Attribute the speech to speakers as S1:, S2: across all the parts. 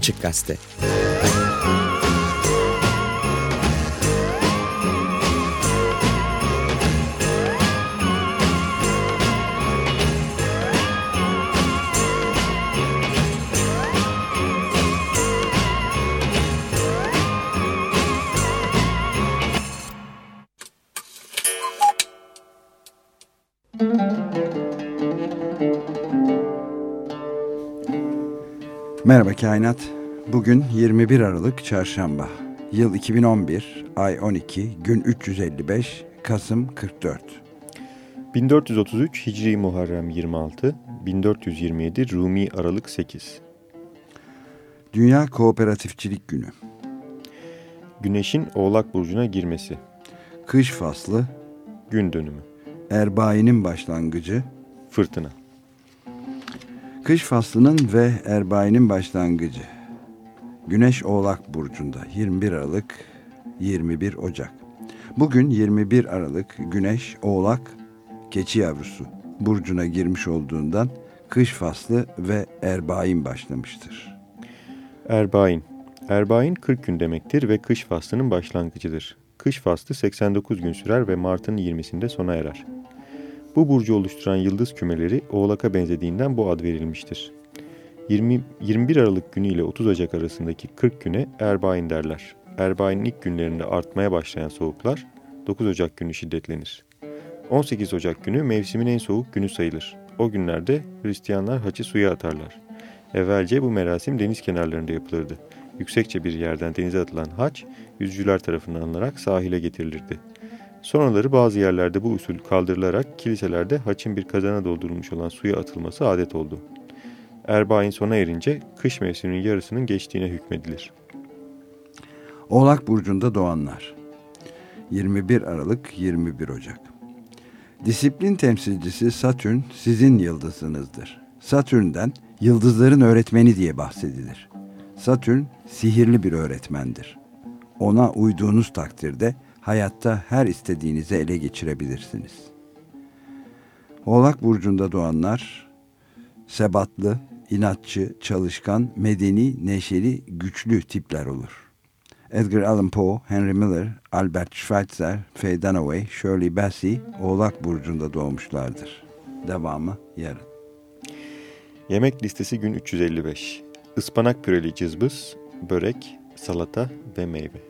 S1: Açık Gazete.
S2: Merhaba Kainat. Bugün 21 Aralık Çarşamba. Yıl 2011, ay 12, gün 355, Kasım 44.
S3: 1433 Hicri Muharrem 26, 1427 Rumi Aralık 8.
S2: Dünya Kooperatifçilik Günü.
S3: Güneşin Oğlak Burcu'na girmesi.
S2: Kış faslı.
S3: Gün dönümü.
S2: Erbainin başlangıcı.
S3: Fırtına.
S2: Kış faslının ve Erbainin başlangıcı. Güneş Oğlak Burcu'nda 21 Aralık 21 Ocak. Bugün 21 Aralık Güneş Oğlak keçi yavrusu burcuna girmiş olduğundan kış faslı ve Erbain başlamıştır.
S3: Erbain. Erbain 40 gün demektir ve kış faslının başlangıcıdır. Kış faslı 89 gün sürer ve Mart'ın 20'sinde sona erer. Bu burcu oluşturan yıldız kümeleri Oğlak'a benzediğinden bu ad verilmiştir. 20, 21 Aralık günü ile 30 Ocak arasındaki 40 güne Erbain derler. Erbain'in ilk günlerinde artmaya başlayan soğuklar 9 Ocak günü şiddetlenir. 18 Ocak günü mevsimin en soğuk günü sayılır. O günlerde Hristiyanlar haçı suya atarlar. Evvelce bu merasim deniz kenarlarında yapılırdı. Yüksekçe bir yerden denize atılan haç, yüzücüler tarafından alınarak sahile getirilirdi. Sonraları bazı yerlerde bu usul kaldırılarak kiliselerde haçın bir kazana doldurulmuş olan suya atılması adet oldu. Erbain sona erince kış mevsiminin yarısının geçtiğine hükmedilir.
S2: Oğlak Burcu'nda doğanlar 21 Aralık 21 Ocak Disiplin temsilcisi Satürn sizin yıldızınızdır. Satürn'den yıldızların öğretmeni diye bahsedilir. Satürn sihirli bir öğretmendir. Ona uyduğunuz takdirde hayatta her istediğinizi ele geçirebilirsiniz. Oğlak Burcu'nda doğanlar sebatlı, inatçı, çalışkan, medeni, neşeli, güçlü tipler olur. Edgar Allan Poe, Henry Miller, Albert Schweitzer, Faye Dunaway, Shirley Bassey Oğlak Burcu'nda doğmuşlardır. Devamı yarın.
S3: Yemek listesi gün 355. Ispanak püreli cızbız, börek, salata ve meyve.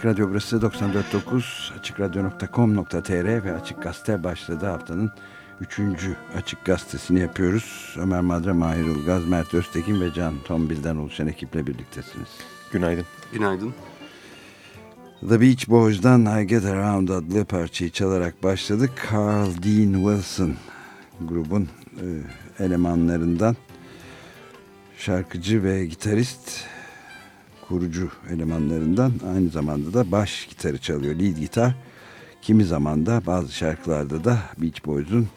S2: Açık Radyo burası 94.9 AçıkRadyo.com.tr ve Açık Gazete başladı haftanın 3. Açık Gazetesini yapıyoruz. Ömer Madra, Mahir Ilgaz, Mert Öztekin ve Can Tombil'den oluşan ekiple birliktesiniz.
S4: Günaydın.
S5: Günaydın.
S2: The Beach Boys'dan I Get Around adlı parçayı çalarak başladık. Carl Dean Wilson grubun e, elemanlarından şarkıcı ve gitarist kurucu elemanlarından aynı zamanda da baş gitarı çalıyor. Lead gitar. Kimi zaman da bazı şarkılarda da Beach Boys'un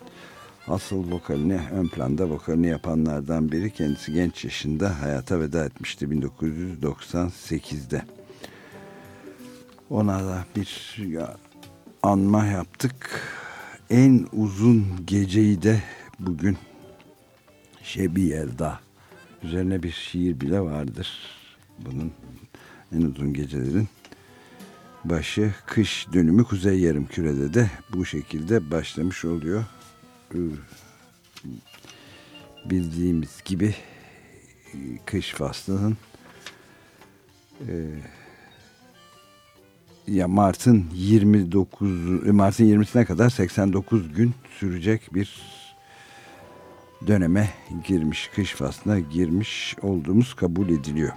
S2: asıl vokalini, ön planda vokalini yapanlardan biri. Kendisi genç yaşında hayata veda etmişti 1998'de. Ona da bir anma yaptık. En uzun geceyi de bugün Şebi Yelda. Üzerine bir şiir bile vardır. Bunun en uzun gecelerin başı kış dönümü kuzey yarım kürede de bu şekilde başlamış oluyor. Bildiğimiz gibi e, kış faslının e, ya Mart'ın 29 Mart'ın 20'sine kadar 89 gün sürecek bir döneme girmiş, kış faslına girmiş olduğumuz kabul ediliyor.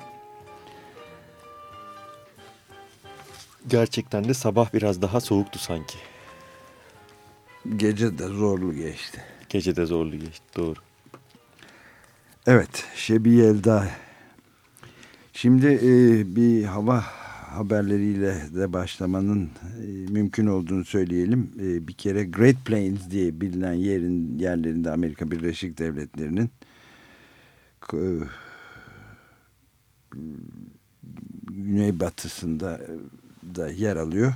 S4: Gerçekten de sabah biraz daha soğuktu sanki.
S2: Gece de zorlu geçti.
S4: Gece de zorlu geçti doğru.
S2: Evet, Şebi Yelda. Şimdi e, bir hava haberleriyle de başlamanın e, mümkün olduğunu söyleyelim. E, bir kere Great Plains diye bilinen yerin yerlerinde Amerika Birleşik Devletleri'nin e, güneybatısında e, da yer alıyor.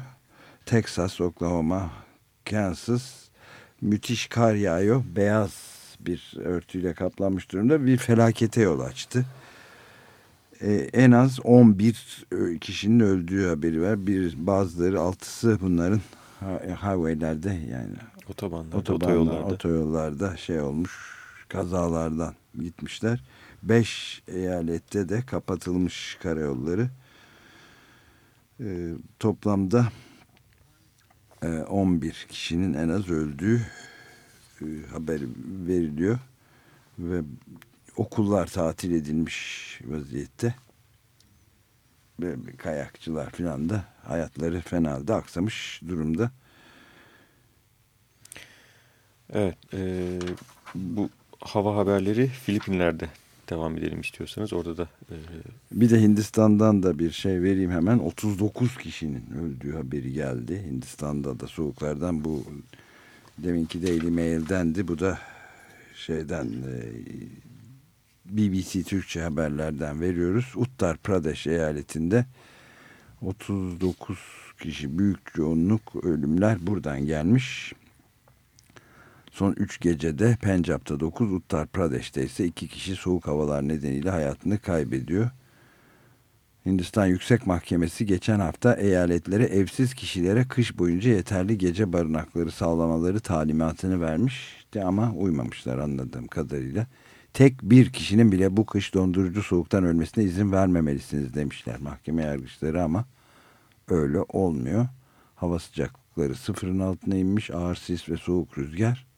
S2: Texas, Oklahoma, Kansas müthiş kar yağıyor. Beyaz bir örtüyle kaplanmış durumda bir felakete yol açtı. Ee, en az 11 kişinin öldüğü haberi var. Bir bazıları altısı bunların highwaylerde yani
S4: Otobanlarda,
S2: otobanlarda,
S4: otoyollarda.
S2: otoyollarda şey olmuş kazalardan gitmişler. 5 eyalette de kapatılmış karayolları. Ee, toplamda e, 11 kişinin en az öldüğü e, haberi veriliyor ve okullar tatil edilmiş vaziyette ve kayakçılar filan da hayatları fena halde aksamış durumda.
S4: Evet. e, bu hava haberleri Filipinler'de devam edelim istiyorsanız. Orada da e,
S2: Bir de Hindistan'dan da bir şey vereyim hemen. 39 kişinin öldüğü haberi geldi. Hindistan'da da soğuklardan bu deminki Daily Mail'dendi. Bu da şeyden e, BBC Türkçe haberlerden veriyoruz. Uttar Pradesh eyaletinde 39 kişi büyük çoğunluk ölümler buradan gelmiş. Son 3 gecede Pencap'ta 9, Uttar Pradesh'te ise 2 kişi soğuk havalar nedeniyle hayatını kaybediyor. Hindistan Yüksek Mahkemesi geçen hafta eyaletlere evsiz kişilere kış boyunca yeterli gece barınakları sağlamaları talimatını vermişti ama uymamışlar anladığım kadarıyla. Tek bir kişinin bile bu kış dondurucu soğuktan ölmesine izin vermemelisiniz demişler mahkeme yargıçları ama öyle olmuyor. Hava sıcaklıkları sıfırın altına inmiş ağır sis ve soğuk rüzgar.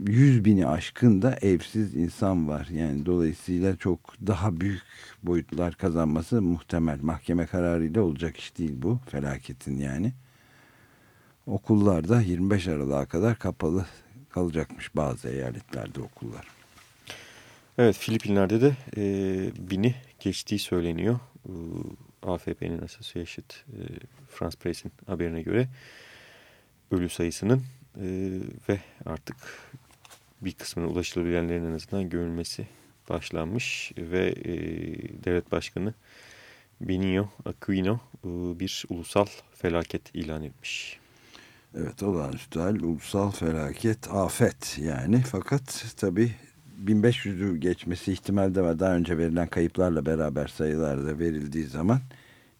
S2: 100 bini aşkın da evsiz insan var. Yani dolayısıyla çok daha büyük boyutlar kazanması muhtemel. Mahkeme kararıyla olacak iş değil bu felaketin yani. Okullarda 25 Aralık'a kadar kapalı kalacakmış bazı eyaletlerde okullar.
S4: Evet Filipinler'de de e, bini geçtiği söyleniyor. E, AFP'nin Associated e, France Press'in haberine göre ölü sayısının e, ve artık bir kısmına ulaşılabilenlerin en azından görülmesi başlanmış ve e, devlet başkanı Benio Aquino e, bir ulusal felaket ilan etmiş.
S2: Evet olağanüstü hal, ulusal felaket, afet yani. Fakat tabii 1500'ü geçmesi ihtimal de var. Daha önce verilen kayıplarla beraber sayılar da verildiği zaman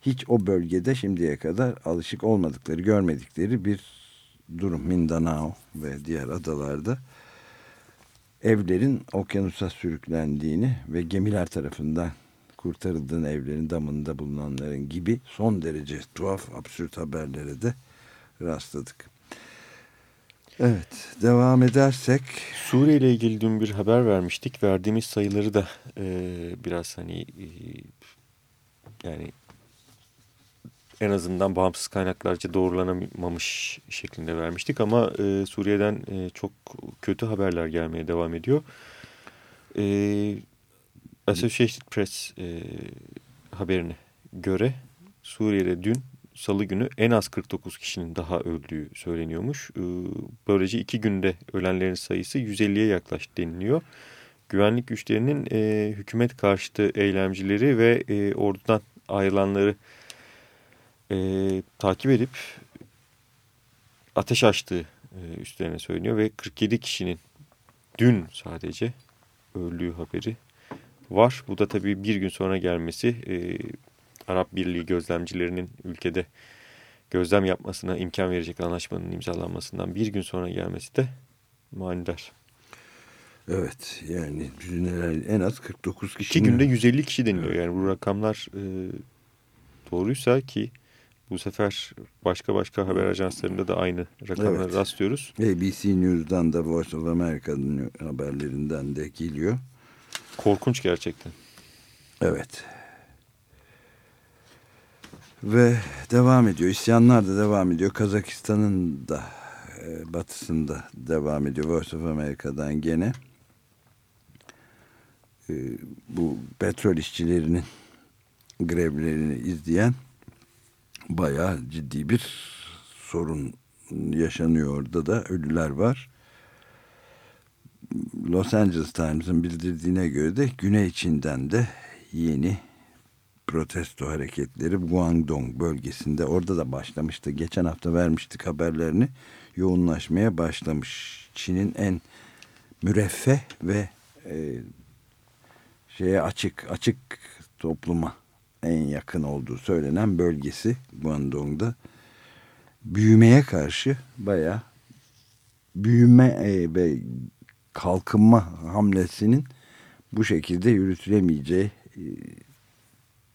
S2: hiç o bölgede şimdiye kadar alışık olmadıkları, görmedikleri bir durum. Mindanao ve diğer adalarda evlerin okyanusa sürüklendiğini ve gemiler tarafından kurtarıldığın evlerin damında bulunanların gibi son derece tuhaf absürt haberlere de rastladık. Evet devam edersek
S4: Suriye ile ilgili dün bir haber vermiştik. Verdiğimiz sayıları da e, biraz hani e, yani en azından bağımsız kaynaklarca doğrulanamamış şeklinde vermiştik. Ama e, Suriye'den e, çok kötü haberler gelmeye devam ediyor. E, Associated Press e, haberine göre Suriye'de dün salı günü en az 49 kişinin daha öldüğü söyleniyormuş. E, böylece iki günde ölenlerin sayısı 150'ye yaklaştı deniliyor. Güvenlik güçlerinin e, hükümet karşıtı eylemcileri ve e, ordudan ayrılanları e, takip edip ateş açtığı e, üstlerine söyleniyor ve 47 kişinin dün sadece öldüğü haberi var. Bu da tabii bir gün sonra gelmesi e, Arap Birliği gözlemcilerinin ülkede gözlem yapmasına imkan verecek anlaşmanın imzalanmasından bir gün sonra gelmesi de manidar.
S2: evet yani en az 49 kişi.
S4: İki günde 150 kişi deniliyor. Yani bu rakamlar e, doğruysa ki bu sefer başka başka haber ajanslarında da aynı rakamlara
S2: Evet.
S4: rastlıyoruz.
S2: ABC News'dan da Voice of America'nın haberlerinden de geliyor.
S4: Korkunç gerçekten.
S2: Evet. Ve devam ediyor. İsyanlar da devam ediyor. Kazakistan'ın da e, batısında devam ediyor. Voice of America'dan gene. E, bu petrol işçilerinin grevlerini izleyen bayağı ciddi bir sorun yaşanıyor orada da. Ölüler var. Los Angeles Times'ın bildirdiğine göre de Güney Çin'den de yeni protesto hareketleri Guangdong bölgesinde orada da başlamıştı. Geçen hafta vermiştik haberlerini. Yoğunlaşmaya başlamış. Çin'in en müreffeh ve e, şeye açık açık topluma en yakın olduğu söylenen bölgesi Guangdong'da büyümeye karşı bayağı büyüme e, ve kalkınma hamlesinin bu şekilde yürütülemeyeceği e,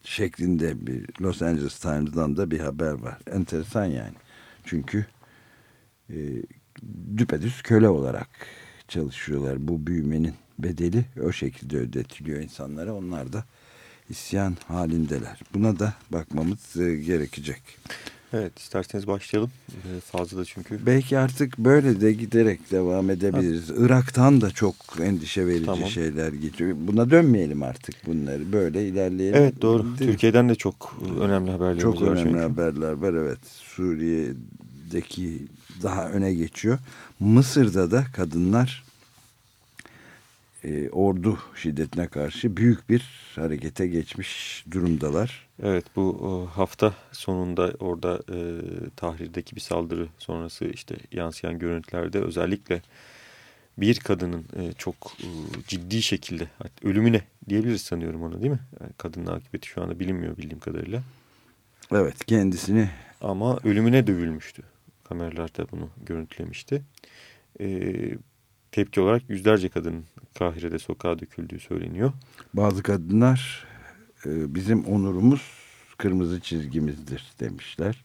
S2: şeklinde bir Los Angeles Times'dan da bir haber var. Enteresan yani. Çünkü e, düpedüz köle olarak çalışıyorlar. Bu büyümenin bedeli o şekilde ödetiliyor insanlara. Onlar da isyan halindeler. Buna da bakmamız e, gerekecek.
S4: Evet isterseniz başlayalım. Ee, fazla da çünkü.
S2: Belki artık böyle de giderek devam edebiliriz. Irak'tan da çok endişe verici
S4: Tamam.
S2: şeyler geçiyor. Buna dönmeyelim artık bunları. Böyle ilerleyelim.
S4: Evet doğru.
S2: Değil?
S4: Türkiye'den de çok önemli haberlerimiz
S2: Çok
S4: var
S2: önemli
S4: çünkü.
S2: haberler var evet. Suriye'deki daha öne geçiyor. Mısır'da da kadınlar e, ordu şiddetine karşı büyük bir harekete geçmiş durumdalar.
S4: Evet bu e, hafta sonunda orada e, Tahrir'deki bir saldırı sonrası işte yansıyan görüntülerde özellikle bir kadının e, çok e, ciddi şekilde ölümüne diyebiliriz sanıyorum ona değil mi? Yani kadının akıbeti şu anda bilinmiyor bildiğim kadarıyla.
S2: Evet kendisini
S4: Ama ölümüne dövülmüştü. Kameralar da bunu görüntülemişti. E, tepki olarak yüzlerce kadının Kahire'de sokağa döküldüğü söyleniyor.
S2: bazı kadınlar e, bizim onurumuz kırmızı çizgimizdir demişler.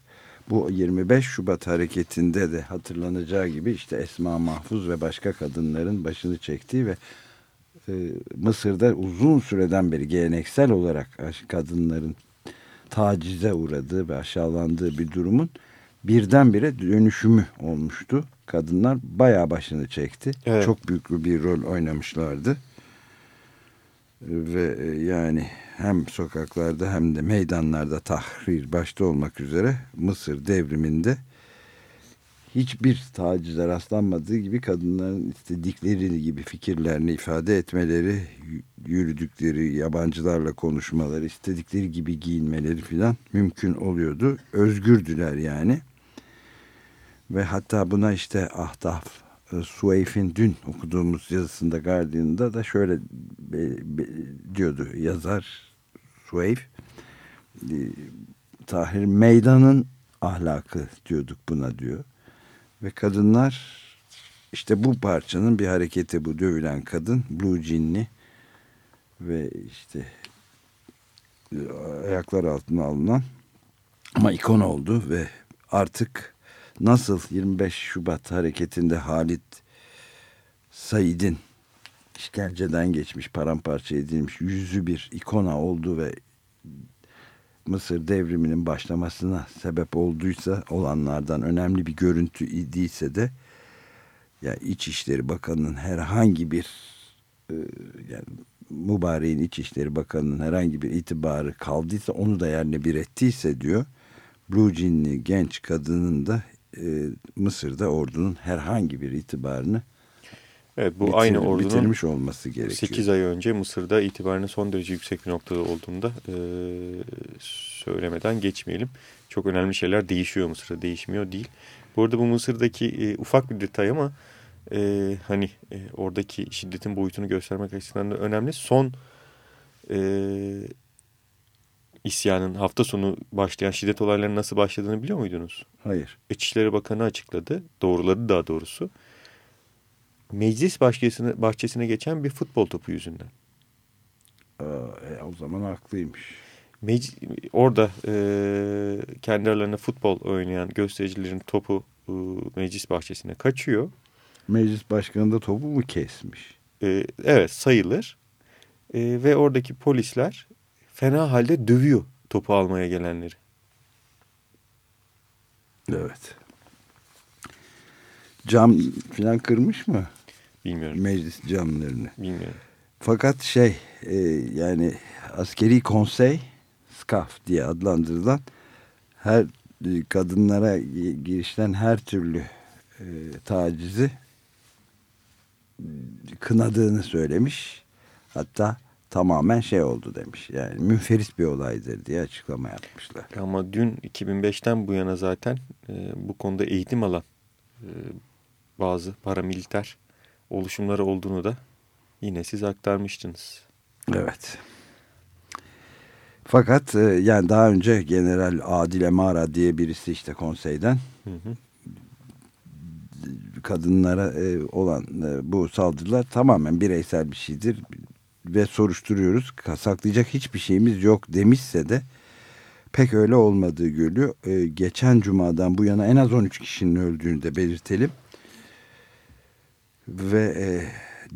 S2: Bu 25 Şubat hareketinde de hatırlanacağı gibi işte Esma Mahfuz ve başka kadınların başını çektiği ve e, Mısır'da uzun süreden beri geleneksel olarak kadınların tacize uğradığı ve aşağılandığı bir durumun birdenbire dönüşümü olmuştu. Kadınlar bayağı başını çekti.
S4: Evet.
S2: Çok büyük bir rol oynamışlardı. Ve e, yani hem sokaklarda hem de meydanlarda tahrir başta olmak üzere Mısır devriminde hiçbir tacize rastlanmadığı gibi kadınların istedikleri gibi fikirlerini ifade etmeleri, yürüdükleri yabancılarla konuşmaları, istedikleri gibi giyinmeleri filan mümkün oluyordu. Özgürdüler yani. Ve hatta buna işte Ahtaf e, Sueyf'in dün okuduğumuz yazısında Guardian'da da şöyle diyordu yazar Sueyf e, Tahrir meydanın ahlakı diyorduk buna diyor. Ve kadınlar işte bu parçanın bir hareketi bu dövülen kadın Blue Jean'li ve işte e, ayaklar altına alınan ama ikon oldu ve artık nasıl 25 Şubat hareketinde Halit Said'in işkenceden geçmiş, paramparça edilmiş yüzü bir ikona oldu ve Mısır devriminin başlamasına sebep olduysa olanlardan önemli bir görüntü idiyse de ya İçişleri Bakanı'nın herhangi bir e, yani mübareğin İçişleri Bakanı'nın herhangi bir itibarı kaldıysa onu da yerine bir ettiyse diyor. Blue Jean'li genç kadının da e, Mısır'da ordunun herhangi bir itibarını
S4: Evet bu
S2: bitir-
S4: aynı ordunun
S2: bitirmiş olması gerekiyor.
S4: 8 ay önce Mısır'da itibarının son derece yüksek bir noktada olduğunda e, söylemeden geçmeyelim. Çok önemli şeyler değişiyor Mısır'da değişmiyor değil. Bu arada bu Mısır'daki e, ufak bir detay ama e, hani e, oradaki şiddetin boyutunu göstermek açısından da önemli. Son e, isyanın hafta sonu başlayan şiddet olaylarının nasıl başladığını biliyor muydunuz?
S2: Hayır.
S4: İçişleri Bakanı açıkladı. Doğruladı daha doğrusu. Meclis bahçesine, bahçesine geçen bir futbol topu yüzünden.
S2: Aa, e, o zaman haklıymış.
S4: Mec- orada e, kendi aralarında futbol oynayan göstericilerin topu e, meclis bahçesine kaçıyor.
S2: Meclis başkanı da topu mu kesmiş?
S4: E, evet sayılır. E, ve oradaki polisler fena halde dövüyor topu almaya gelenleri.
S2: Evet. Cam filan kırmış mı?
S4: Bilmiyorum.
S2: Meclis camlarını.
S4: Bilmiyorum.
S2: Fakat şey e, yani askeri konsey SCAF diye adlandırılan her e, kadınlara gi- girişten her türlü e, tacizi kınadığını söylemiş. Hatta tamamen şey oldu demiş. Yani münferit bir olaydır diye açıklama yapmışlar.
S4: Ama dün 2005'ten bu yana zaten e, bu konuda eğitim alan e, bazı paramiliter oluşumları olduğunu da yine siz aktarmıştınız.
S2: Evet. Fakat e, yani daha önce General Adil Emara diye birisi işte konseyden
S4: Hı hı.
S2: kadınlara e, olan e, bu saldırılar tamamen bireysel bir şeydir ve soruşturuyoruz. Saklayacak hiçbir şeyimiz yok demişse de pek öyle olmadığı görülüyor. E, geçen cumadan bu yana en az 13 kişinin öldüğünü de belirtelim. Ve e,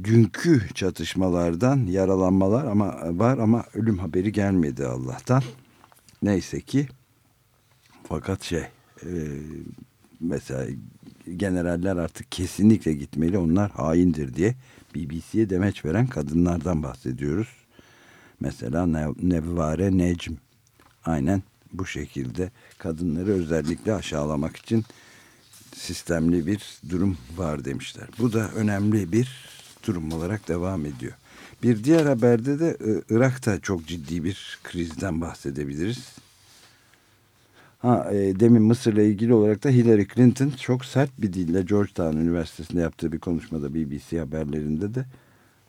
S2: dünkü çatışmalardan yaralanmalar ama var ama ölüm haberi gelmedi Allah'tan. Neyse ki fakat şey e, mesela generaller artık kesinlikle gitmeli onlar haindir diye BBC'ye demeç veren kadınlardan bahsediyoruz. Mesela Nev Nevvare Necm aynen bu şekilde kadınları özellikle aşağılamak için sistemli bir durum var demişler. Bu da önemli bir durum olarak devam ediyor. Bir diğer haberde de e, Irak'ta çok ciddi bir krizden bahsedebiliriz. Ha, e, demin Mısır'la ilgili olarak da Hillary Clinton çok sert bir dille Georgetown Üniversitesi'nde yaptığı bir konuşmada BBC haberlerinde de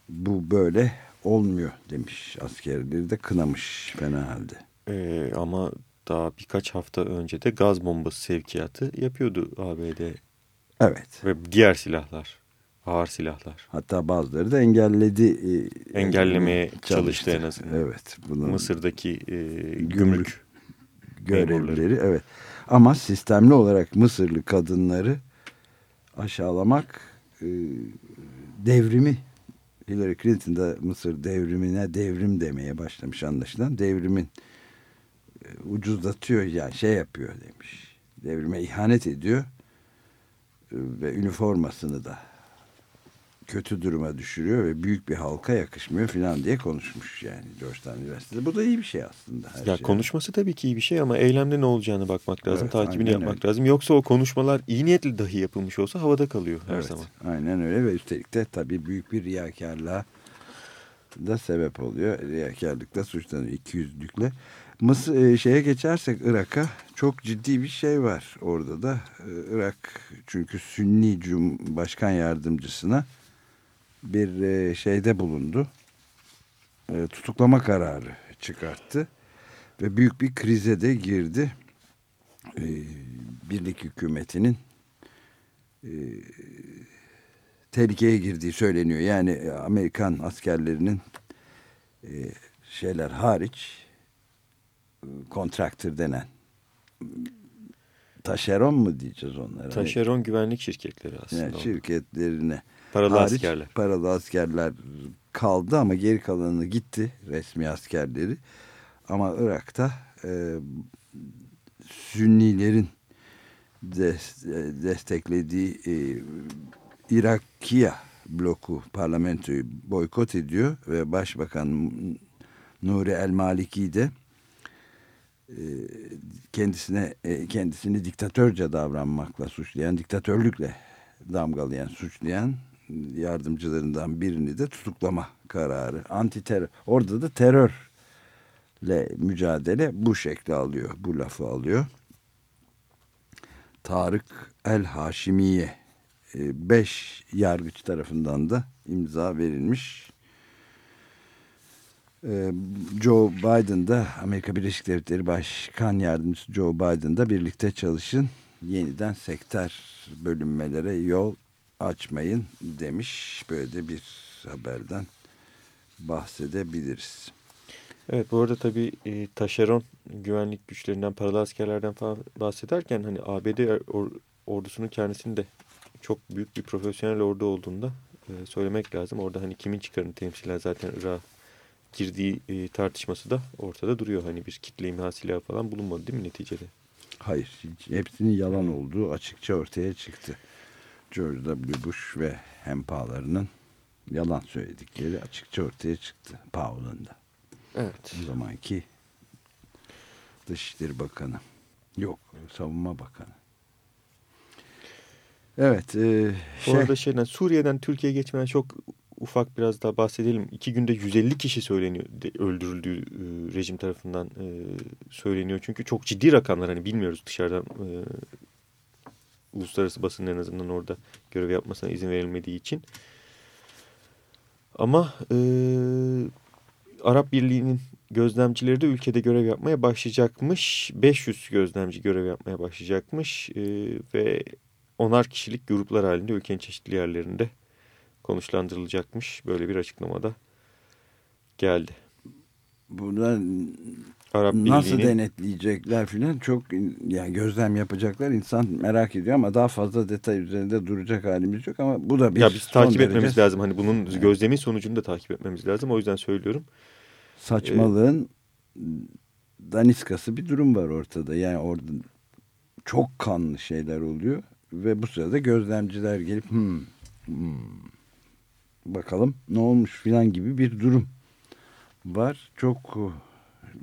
S2: bu böyle olmuyor demiş. Askerleri de kınamış fena halde.
S4: E, ama daha birkaç hafta önce de gaz bombası sevkiyatı yapıyordu ABD
S2: Evet.
S4: ve diğer silahlar, ağır silahlar.
S2: Hatta bazıları da engelledi. e,
S4: Engellemeye çalıştı en azından.
S2: Evet. Bunu
S4: Mısır'daki e,
S2: Gümrük
S4: gümrük
S2: görevlileri evet. Ama sistemli olarak Mısırlı kadınları aşağılamak e, devrimi Hillary Clinton da Mısır devrimine devrim demeye başlamış anlaşılan. Devrimin e, ucuzlatıyor yani şey yapıyor demiş. Devrime ihanet ediyor e, ve üniformasını da kötü duruma düşürüyor ve büyük bir halka yakışmıyor falan diye konuşmuş yani Georgetown Üniversitesi'de. Bu da iyi bir şey aslında. Her
S4: Ya
S2: şey.
S4: konuşması tabii ki iyi bir şey ama eylemde ne olacağını bakmak lazım,
S2: Evet,
S4: takibini yapmak
S2: öyle.
S4: lazım. Yoksa o konuşmalar iyi niyetli dahi yapılmış olsa havada kalıyor her
S2: Evet,
S4: zaman.
S2: Aynen öyle ve üstelik de tabii büyük bir riyakarlığa da sebep oluyor. Riyakarlıkla suçlanıyor ikiyüzlükle. Mısır e, şeye geçersek Irak'a çok ciddi bir şey var orada da. E, Irak çünkü Sünni Cum Başkan Yardımcısına bir e, şeyde bulundu. E, tutuklama kararı çıkarttı ve büyük bir krize de girdi. E, birlik hükümetinin tehlikeye girdiği söyleniyor. Yani Amerikan askerlerinin şeyler hariç kontraktör denen taşeron mu diyeceğiz onlara?
S4: Taşeron güvenlik şirketleri aslında.
S2: Yani şirketlerine
S4: Paralı
S2: hariç
S4: askerler.
S2: paralı askerler kaldı ama geri kalanı gitti resmi askerleri. Ama Irak'ta e, Sünnilerin des, desteklediği e, Irakiya bloku parlamentoyu boykot ediyor ve Başbakan Nuri El Maliki de e, kendisine e, kendisini diktatörce davranmakla suçlayan, diktatörlükle damgalayan, suçlayan yardımcılarından birini de tutuklama kararı. Anti terör. Orada da terörle mücadele bu şekli alıyor. Bu lafı alıyor. Tarık El Haşimiye 5 yargıç tarafından da imza verilmiş. Ee, Joe Biden da Amerika Birleşik Devletleri Başkan Yardımcısı Joe Biden da birlikte çalışın yeniden sektör bölünmelere yol açmayın demiş. Böyle de bir haberden bahsedebiliriz.
S4: Evet bu arada tabii e, taşeron güvenlik güçlerinden, paralı askerlerden falan bahsederken hani ABD or, ordusunun kendisinin de çok büyük bir profesyonel ordu olduğunda e, söylemek lazım. Orada hani kimin çıkarını temsilen zaten Irak'a girdiği e, tartışması da ortada duruyor. Hani bir kitle imha silahı falan bulunmadı değil mi neticede?
S2: Hayır. Hepsinin yalan olduğu açıkça ortaya çıktı. George W. Bush ve hempalarının yalan söyledikleri açıkça ortaya çıktı. Powell'ın da.
S4: Evet.
S2: O zamanki Dışişleri Bakanı. Yok, Savunma Bakanı. Evet. E, şey,
S4: arada şeyden Suriye'den Türkiye'ye geçmeden çok ufak biraz daha bahsedelim. İki günde 150 kişi söyleniyor öldürüldüğü e, rejim tarafından e, söyleniyor. Çünkü çok ciddi rakamlar hani bilmiyoruz dışarıdan e, uluslararası basının en azından orada görev yapmasına izin verilmediği için. Ama e, Arap Birliği'nin gözlemcileri de ülkede görev yapmaya başlayacakmış. 500 gözlemci görev yapmaya başlayacakmış e, ve onar kişilik gruplar halinde ülkenin çeşitli yerlerinde konuşlandırılacakmış. Böyle bir açıklamada geldi.
S2: Burada
S4: Arap
S2: nasıl
S4: Birliği'nin
S2: denetleyecekler filan çok yani gözlem yapacaklar insan merak ediyor ama daha fazla detay üzerinde duracak halimiz yok ama bu da bir
S4: ya biz takip etmemiz
S2: derece
S4: lazım. Hani bunun gözlemin sonucunu da takip etmemiz lazım. O yüzden söylüyorum.
S2: saçmalığın daniskası bir durum var ortada. Yani orada çok kanlı şeyler oluyor ve bu sırada gözlemciler gelip hmm, hmm, bakalım ne olmuş filan gibi bir durum var. Çok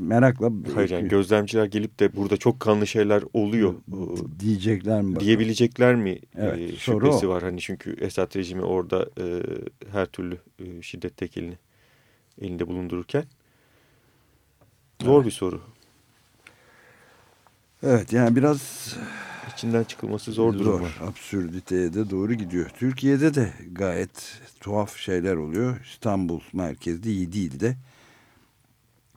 S2: merakla
S4: Hayır yani gözlemciler gelip de burada çok kanlı şeyler oluyor
S2: diyecekler mi bakalım?
S4: diyebilecekler mi
S2: Evet,
S4: e, şüphesi var. Hani çünkü Esad rejimi orada e, her türlü e, şiddet tekelini elinde bulundururken zor
S2: Evet.
S4: bir soru.
S2: Evet yani biraz
S4: İçinden çıkılması zor durum var.
S2: Absürditeye de doğru gidiyor. Türkiye'de de gayet tuhaf şeyler oluyor. İstanbul merkezli 7 ilde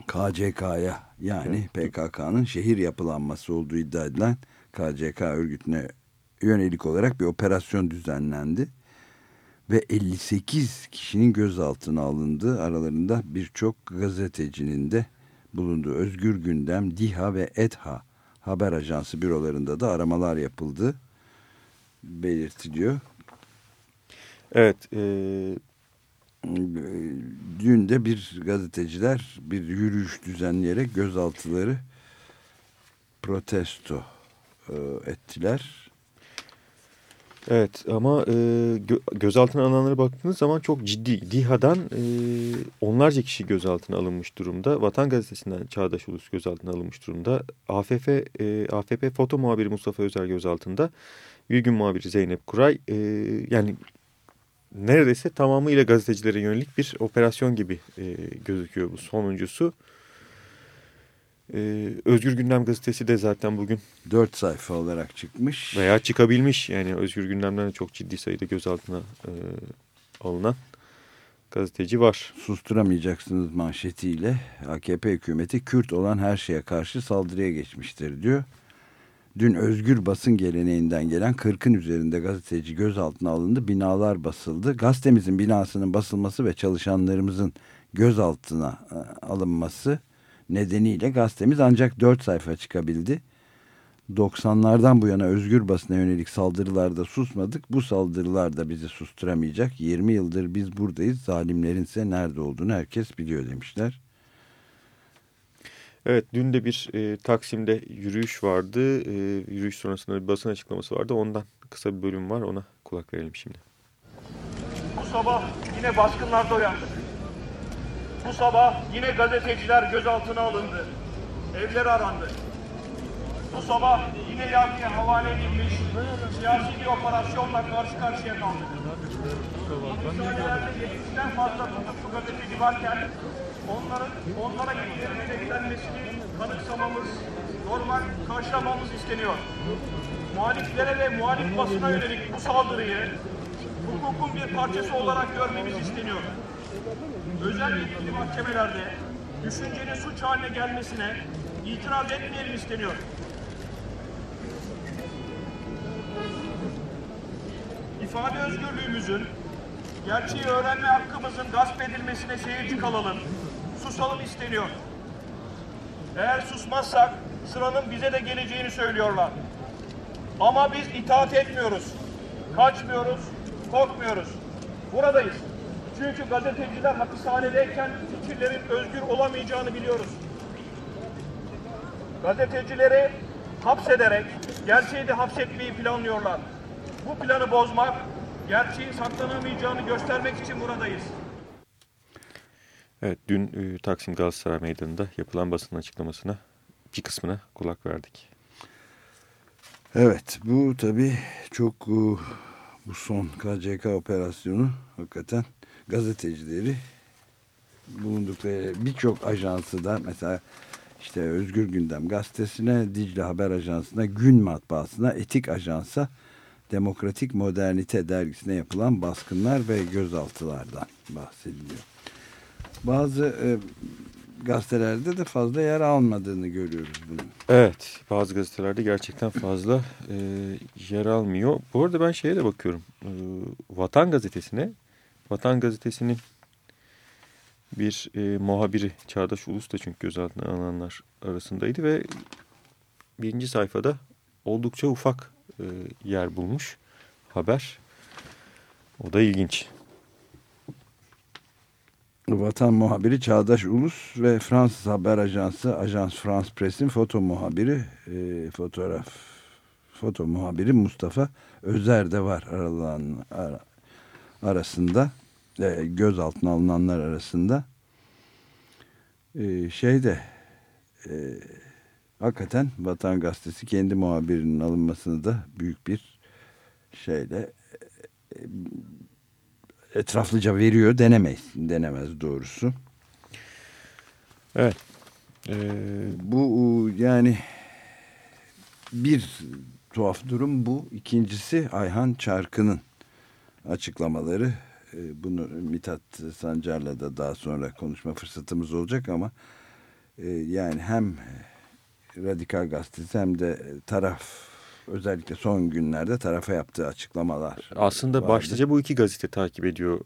S2: KCK'ya yani PKK'nın şehir yapılanması olduğu iddia edilen KCK örgütüne yönelik olarak bir operasyon düzenlendi. Ve 58 kişinin gözaltına alındığı aralarında birçok gazetecinin de bulunduğu Özgür Gündem, DİHA ve EDHA haber ajansı bürolarında da aramalar yapıldı belirtiliyor.
S4: Evet. E,
S2: Dün de bir gazeteciler bir yürüyüş düzenleyerek gözaltıları protesto e, ettiler.
S4: evet ama e, gö gözaltına alınanlara baktığınız zaman çok ciddi. DİHA'dan e, onlarca kişi gözaltına alınmış durumda. Vatan Gazetesi'nden Çağdaş Ulus gözaltına alınmış durumda. AFF, e, AFP foto muhabiri Mustafa Özer gözaltında. Bir gün muhabiri Zeynep Kuray. E, yani neredeyse tamamıyla gazetecilere yönelik bir operasyon gibi e, gözüküyor bu sonuncusu. E, Özgür Gündem gazetesi de zaten bugün
S2: Dört sayfa olarak çıkmış.
S4: veya çıkabilmiş. Yani Özgür Gündem'den de çok ciddi sayıda gözaltına e, alınan gazeteci var.
S2: susturamayacaksınız manşetiyle AKP hükümeti Kürt olan her şeye karşı saldırıya geçmiştir diyor. Dün özgür basın geleneğinden gelen 40'ın üzerinde gazeteci gözaltına alındı. Binalar basıldı. Gazetemizin binasının basılması ve çalışanlarımızın gözaltına e, alınması nedeniyle gazetemiz ancak 4 sayfa çıkabildi. 90'lardan bu yana özgür basına yönelik saldırılarda susmadık. Bu saldırılar da bizi susturamayacak. 20 yıldır biz buradayız. Zalimlerin ise nerede olduğunu herkes biliyor demişler.
S4: Evet dün de bir e, Taksim'de yürüyüş vardı. E, yürüyüş sonrasında bir basın açıklaması vardı. Ondan kısa bir bölüm var. Ona kulak verelim şimdi.
S5: Bu sabah yine baskınlarda uyandık. Bu sabah yine gazeteciler gözaltına alındı. Evleri arandı. Bu sabah yine yargıya havale edilmiş siyasi bir operasyonla karşı karşıya kaldık. Hapishanelerde 70'ten fazla tutuklu gazeteci varken onların onlara yetkilerinin eklenmesini kanıksamamız, normal karşılamamız isteniyor. Muhaliflere ve muhalif basına yönelik bu saldırıyı hukukun bir parçası olarak görmemiz isteniyor. Özel yetkili mahkemelerde düşüncenin suç haline gelmesine itiraz etmeyelim isteniyor. İfade özgürlüğümüzün, gerçeği öğrenme hakkımızın gasp edilmesine seyirci kalalım, susalım isteniyor. Eğer susmazsak sıranın bize de geleceğini söylüyorlar. Ama biz itaat etmiyoruz. Kaçmıyoruz, korkmuyoruz. Buradayız. Çünkü gazeteciler hapishanedeyken fikirlerin özgür olamayacağını biliyoruz. Gazetecileri hapsederek gerçeği de hapsetmeyi planlıyorlar. Bu planı bozmak, gerçeğin saklanamayacağını göstermek için buradayız.
S4: Evet dün e, Taksim Galatasaray Meydanı'nda yapılan basın açıklamasına bir kısmına kulak verdik.
S2: Evet bu tabii çok e, bu son KCK operasyonu hakikaten gazetecileri bulundukları birçok ajansı da mesela işte Özgür Gündem gazetesine, Dicle Haber Ajansı'na, Gün Matbaası'na, Etik Ajans'a, Demokratik Modernite dergisine yapılan baskınlar ve gözaltılardan bahsediliyor. Bazı e, gazetelerde de fazla yer almadığını görüyoruz bunun.
S4: Evet bazı gazetelerde gerçekten fazla e, yer almıyor. Bu arada ben şeye de bakıyorum. E, Vatan Gazetesi'ne Vatan Gazetesi'nin bir e, muhabiri Çağdaş Ulus da çünkü gözaltına alınanlar arasındaydı ve birinci sayfada oldukça ufak e, yer bulmuş haber. O da ilginç.
S2: Vatan muhabiri Çağdaş Ulus ve Fransız haber ajansı Ajans France Press'in foto muhabiri e, fotoğraf foto muhabiri Mustafa Özer de var aralan, ara, arasında e, gözaltına alınanlar arasında. E, şeyde e, hakikaten Vatan Gazetesi kendi muhabirinin alınmasını da büyük bir şeyle e, etraflıca veriyor denemeyiz. Denemez doğrusu.
S4: Evet. Ee,
S2: Bu yani bir tuhaf durum bu. İkincisi Ayhan Çarkı'nın açıklamaları. Ee, Bunu Mithat Sancar'la da daha sonra konuşma fırsatımız olacak ama e, yani hem Radikal Gazetesi hem de taraf özellikle son günlerde tarafa yaptığı açıklamalar.
S4: Aslında
S2: vardı.
S4: başlıca bu iki gazete takip ediyor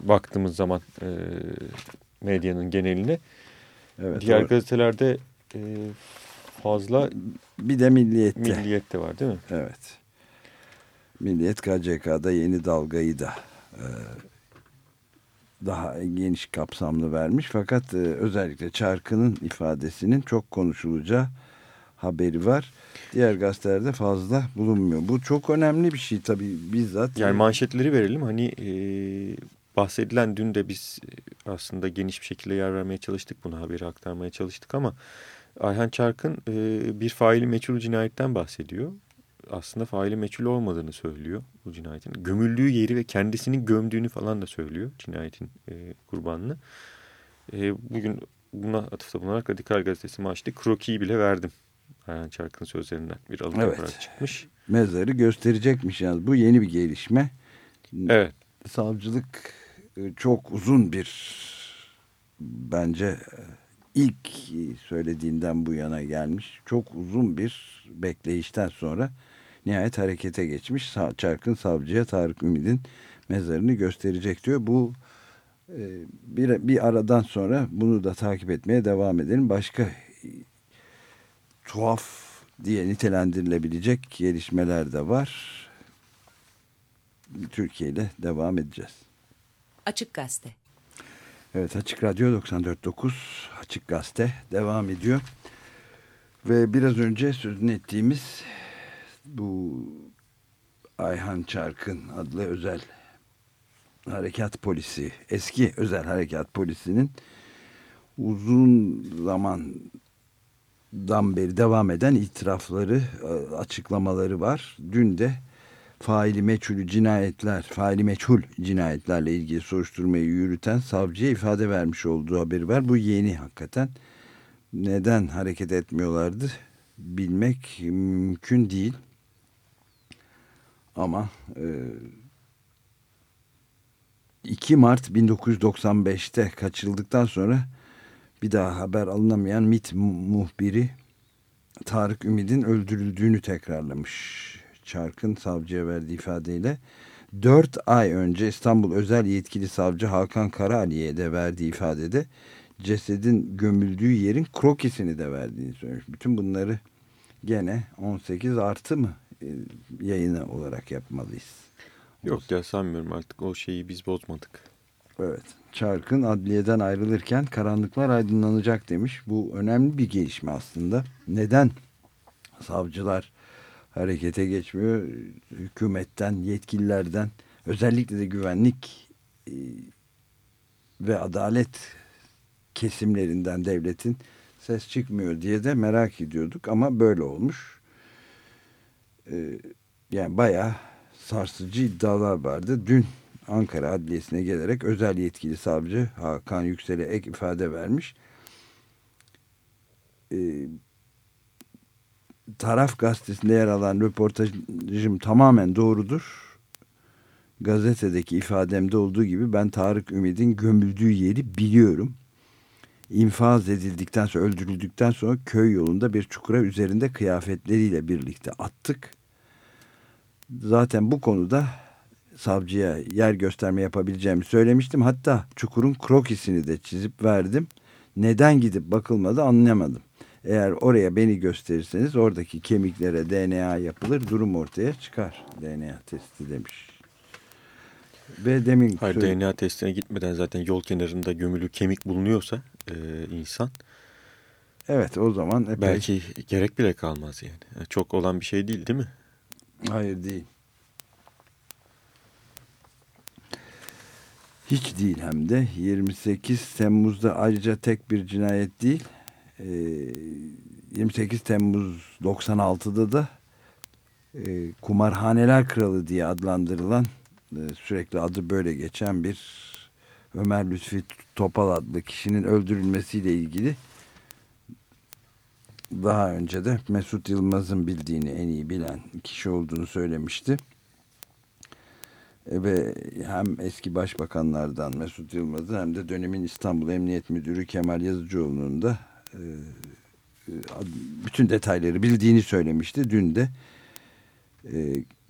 S4: baktığımız zaman e, medyanın geneline.
S2: Evet,
S4: Diğer
S2: doğru.
S4: gazetelerde e, fazla
S2: bir de Milliyet'te.
S4: milliyet de var değil mi?
S2: Evet. Milliyet KCK'da yeni dalgayı da e, daha geniş kapsamlı vermiş. Fakat e, özellikle Çarkı'nın ifadesinin çok konuşulacağı haberi var. Diğer gazetelerde fazla bulunmuyor. Bu çok önemli bir şey tabii bizzat.
S4: Yani manşetleri verelim. Hani e, bahsedilen dün de biz e, aslında geniş bir şekilde yer vermeye çalıştık. Bunu haberi aktarmaya çalıştık ama Ayhan Çarkın e, bir faili meçhul cinayetten bahsediyor. Aslında faili meçhul olmadığını söylüyor bu cinayetin. Gömüldüğü yeri ve kendisini gömdüğünü falan da söylüyor cinayetin e, kurbanını. E, bugün buna atıfta bulunarak Radikal Gazetesi maaşlı krokiyi bile verdim. Ayhan Çarkın sözlerinden bir alıntı
S2: Evet.
S4: olarak çıkmış.
S2: Mezarı gösterecekmiş yalnız. Bu yeni bir gelişme.
S4: Evet.
S2: savcılık e, çok uzun bir bence e, ilk söylediğinden bu yana gelmiş çok uzun bir bekleyişten sonra nihayet harekete geçmiş. Çarkın savcıya Tarık Ümit'in mezarını gösterecek diyor. Bu E, bir, bir aradan sonra bunu da takip etmeye devam edelim. Başka tuhaf diye nitelendirilebilecek gelişmeler de var. Türkiye ile devam edeceğiz.
S1: Açık Gazete.
S2: Evet Açık Radyo 94.9 Açık Gazete devam ediyor. Ve biraz önce sözünü ettiğimiz bu Ayhan Çarkın adlı özel harekat polisi, eski özel harekat polisinin uzun zamandan beri devam eden itirafları, açıklamaları var. Dün de faili meçhul cinayetler, faili meçhul cinayetlerle ilgili soruşturmayı yürüten savcıya ifade vermiş olduğu haberi var. Bu yeni hakikaten. Neden hareket etmiyorlardı bilmek mümkün değil. Ama e, 2 Mart 1995'te kaçırıldıktan sonra bir daha haber alınamayan MIT muhbiri Tarık Ümid'in öldürüldüğünü tekrarlamış. Çark'ın savcıya verdiği ifadeyle 4 ay önce İstanbul Özel Yetkili Savcı Hakan Karaali'ye de verdiği ifadede cesedin gömüldüğü yerin krokisini de verdiğini söylemiş. Bütün bunları gene 18 artı mı e, yayını olarak yapmalıyız.
S4: Yok ya sanmıyorum artık o şeyi biz bozmadık.
S2: Evet. Çark'ın adliyeden ayrılırken karanlıklar aydınlanacak demiş. Bu önemli bir gelişme aslında. Neden savcılar harekete geçmiyor? Hükümetten, yetkililerden, özellikle de güvenlik e, ve adalet kesimlerinden devletin ses çıkmıyor diye de merak ediyorduk ama böyle olmuş. E, yani bayağı sarsıcı iddialar vardı. Dün Ankara Adliyesi'ne gelerek özel yetkili savcı Hakan Yüksel'e ek ifade vermiş. Ee, taraf gazetesinde yer alan röportajım tamamen doğrudur. Gazetedeki ifademde olduğu gibi ben Tarık Ümid'in gömüldüğü yeri biliyorum. İnfaz edildikten sonra öldürüldükten sonra köy yolunda bir çukura üzerinde kıyafetleriyle birlikte attık. Zaten bu konuda savcıya yer gösterme yapabileceğimi söylemiştim. Hatta çukurun krokisini de çizip verdim. Neden gidip bakılmadı anlayamadım. Eğer oraya beni gösterirseniz oradaki kemiklere DNA yapılır durum ortaya çıkar. DNA testi demiş. Ve demin
S4: Hayır DNA testine gitmeden zaten yol kenarında gömülü kemik bulunuyorsa e, insan
S2: Evet o zaman epey...
S4: belki gerek bile kalmaz. Yani Çok olan bir şey değil değil mi?
S2: Hayır değil. Hiç değil hem de 28 Temmuz'da ayrıca tek bir cinayet değil. Ee, 28 Temmuz 96'da da e, kumarhaneler kralı diye adlandırılan e, sürekli adı böyle geçen bir Ömer Lütfi Topal adlı kişinin öldürülmesiyle ilgili daha önce de Mesut Yılmaz'ın bildiğini en iyi bilen kişi olduğunu söylemişti. E, Ve hem eski başbakanlardan Mesut Yılmaz'ın hem de dönemin İstanbul Emniyet Müdürü Kemal Yazıcıoğlu'nun da e, e, bütün detayları bildiğini söylemişti. Dün de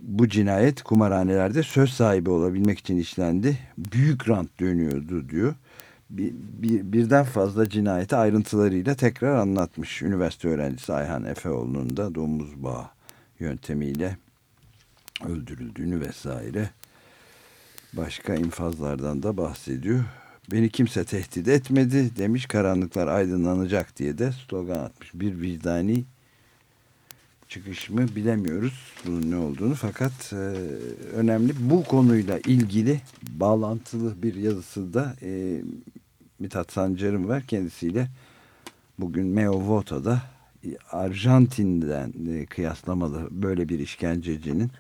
S2: bu cinayet kumarhanelerde söz sahibi olabilmek için işlendi. Büyük rant dönüyordu diyor. Bir, bir, birden fazla cinayeti ayrıntılarıyla tekrar anlatmış. Üniversite öğrencisi Ayhan Efeoğlu'nun da domuz bağı yöntemiyle öldürüldüğünü vesaire başka infazlardan da bahsediyor. Beni kimse tehdit etmedi demiş karanlıklar aydınlanacak diye de slogan atmış. Bir vicdani çıkış mı bilemiyoruz bunun ne olduğunu fakat e, önemli bu konuyla ilgili bağlantılı bir yazısı da e, Mithat Sancar'ın var kendisiyle bugün Meo Voto'da e, Arjantin'den e, kıyaslamalı böyle bir işkencecinin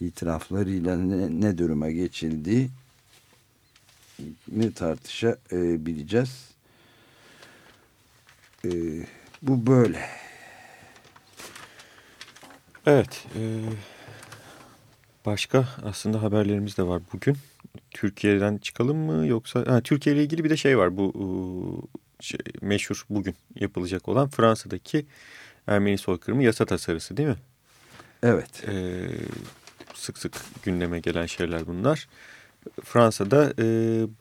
S2: itiraflarıyla ne, ne duruma geçildiği ne tartışabileceğiz. E, bu böyle.
S4: Evet. e, başka aslında haberlerimiz de var bugün. Türkiye'den çıkalım mı yoksa ha, Türkiye ile ilgili bir de şey var bu e, şey, meşhur bugün yapılacak olan Fransa'daki Ermeni soykırımı yasa tasarısı değil mi?
S2: Evet.
S4: E, sık sık gündeme gelen şeyler bunlar. Fransa'da e,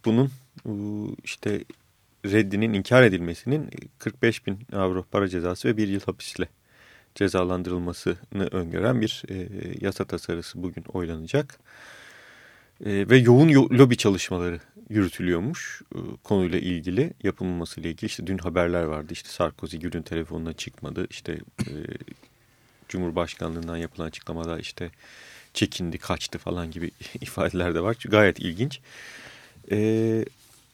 S4: bunun Bu işte reddinin inkar edilmesinin 45 bin avro para cezası ve bir yıl hapisle cezalandırılmasını öngören bir e, yasa tasarısı bugün oylanacak. E, ve yoğun yo lobi çalışmaları yürütülüyormuş e, konuyla ilgili yapılmasıyla ilgili. İşte dün haberler vardı işte Sarkozy Gül'ün telefonuna çıkmadı işte e, Cumhurbaşkanlığından yapılan açıklamada işte çekindi kaçtı falan gibi ifadeler de var. Gayet ilginç. E,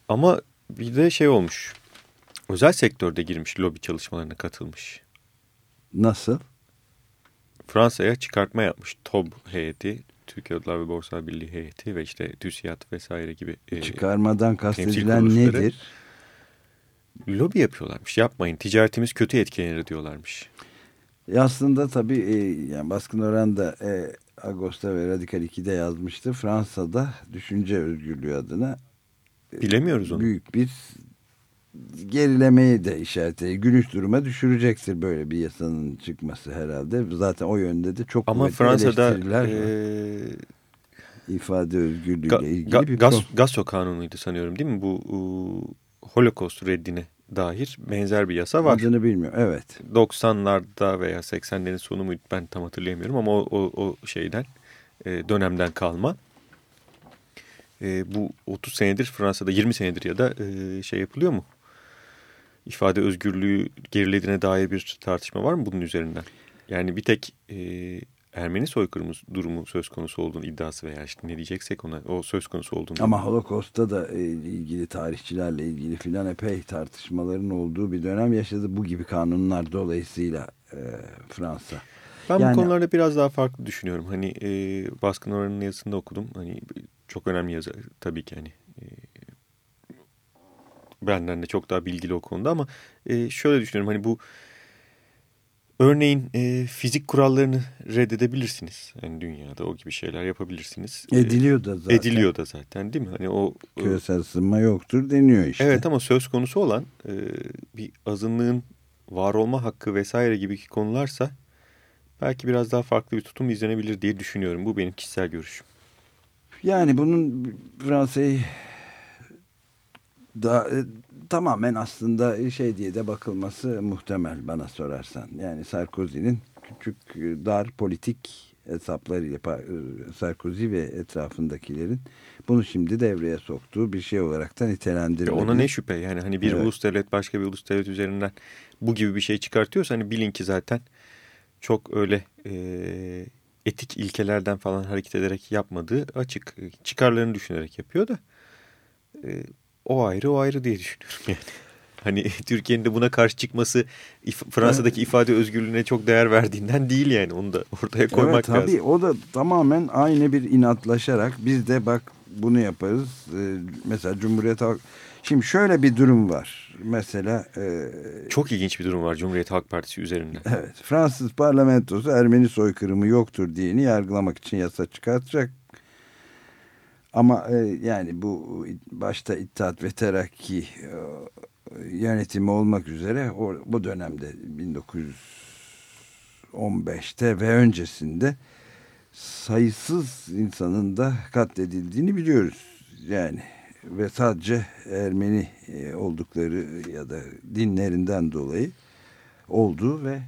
S4: ama bir de şey olmuş özel sektörde girmiş lobi çalışmalarına katılmış.
S2: Nasıl?
S4: Fransa'ya çıkartma yapmış TOB heyeti, Türkiye Odalar ve Borsalar Birliği heyeti ve işte TÜSİAD vesaire gibi e,
S2: Çıkarmadan kastedilen nedir?
S4: lobi yapıyorlarmış. Yapmayın ticaretimiz kötü etkilenir diyorlarmış.
S2: E aslında tabii e, yani Baskın Orhan da e, Ağustos'ta ve Radikal 2'de yazmıştı. Fransa'da düşünce özgürlüğü adına
S4: Bilemiyoruz onu.
S2: büyük bir gerilemeyi de işaret ediyor. Gülüş duruma düşürecektir böyle bir yasanın çıkması herhalde. Zaten o yönde de çok
S4: Ama Fransa'da e,
S2: ifade özgürlüğüyle
S4: ga,
S2: ilgili
S4: ga,
S2: bir
S4: gaz. Gasso kanunuydu sanıyorum değil mi? Bu e, Holocaust reddine dair benzer bir yasa var.
S2: Adını bilmiyorum. Evet.
S4: 90'larda veya 80'lerin sonu muydu ben tam hatırlayamıyorum ama o, o, o şeyden e, dönemden kalma. E, bu 30 senedir Fransa'da 20 senedir ya da e, şey yapılıyor mu? İfade özgürlüğü gerilediğine dair bir tartışma var mı bunun üzerinden? Yani bir tek e, Ermeni soykırımı durumu söz konusu olduğunu iddiası veya işte ne diyeceksek ona o söz konusu olduğunu.
S2: Ama Holocaust'ta da e, ilgili tarihçilerle ilgili filan epey tartışmaların olduğu bir dönem yaşadı. Bu gibi kanunlar dolayısıyla e, Fransa.
S4: Ben
S2: Yani-
S4: bu konularda biraz daha farklı düşünüyorum. Hani e, baskın oranının yazısında okudum. Hani çok önemli yazı tabii ki hani e, benden de çok daha bilgili o konuda ama e, şöyle düşünüyorum hani bu örneğin e, fizik kurallarını reddedebilirsiniz. Yani dünyada o gibi şeyler yapabilirsiniz. E,
S2: Ediliyor da zaten.
S4: Ediliyor da zaten değil mi? Hani o
S2: Küresel ısınma yoktur deniyor işte.
S4: Evet ama söz konusu olan e, bir azınlığın var olma hakkı vesaire gibi konularsa belki biraz daha farklı bir tutum izlenebilir diye düşünüyorum. Bu benim kişisel görüşüm.
S2: Yani bunun Fransa'yı da e, tamamen aslında şey diye de bakılması muhtemel bana sorarsan. Yani Sarkozy'nin küçük e, dar politik hesaplarıyla e, Sarkozy ve etrafındakilerin bunu şimdi devreye soktuğu bir şey olarak da nitelendirilebilir.
S4: ona ne şüphe yani hani bir
S2: Evet.
S4: ulus devlet başka bir ulus devlet üzerinden bu gibi bir şey çıkartıyorsa hani bilin ki zaten çok öyle e, etik ilkelerden falan hareket ederek yapmadığı açık. E, Çıkarlarını düşünerek yapıyor da e, o ayrı o ayrı diye düşünüyorum yani. Hani Türkiye'nin de buna karşı çıkması Fransa'daki ifade özgürlüğüne çok değer verdiğinden değil yani onu da ortaya koymak
S2: evet, tabii
S4: lazım.
S2: o da tamamen aynı bir inatlaşarak biz de bak bunu yaparız. Ee, mesela Cumhuriyet Halk... Şimdi şöyle bir durum var. Mesela e,
S4: Çok ilginç bir durum var Cumhuriyet Halk Partisi üzerinden.
S2: evet Fransız parlamentosu Ermeni soykırımı yoktur diyeni yargılamak için yasa çıkartacak. Ama e, yani bu başta İttihat ve Terakki e, yönetimi olmak üzere o, bu dönemde 1915'te ve öncesinde sayısız insanın da katledildiğini biliyoruz. Yani ve sadece Ermeni e, oldukları ya da dinlerinden dolayı olduğu ve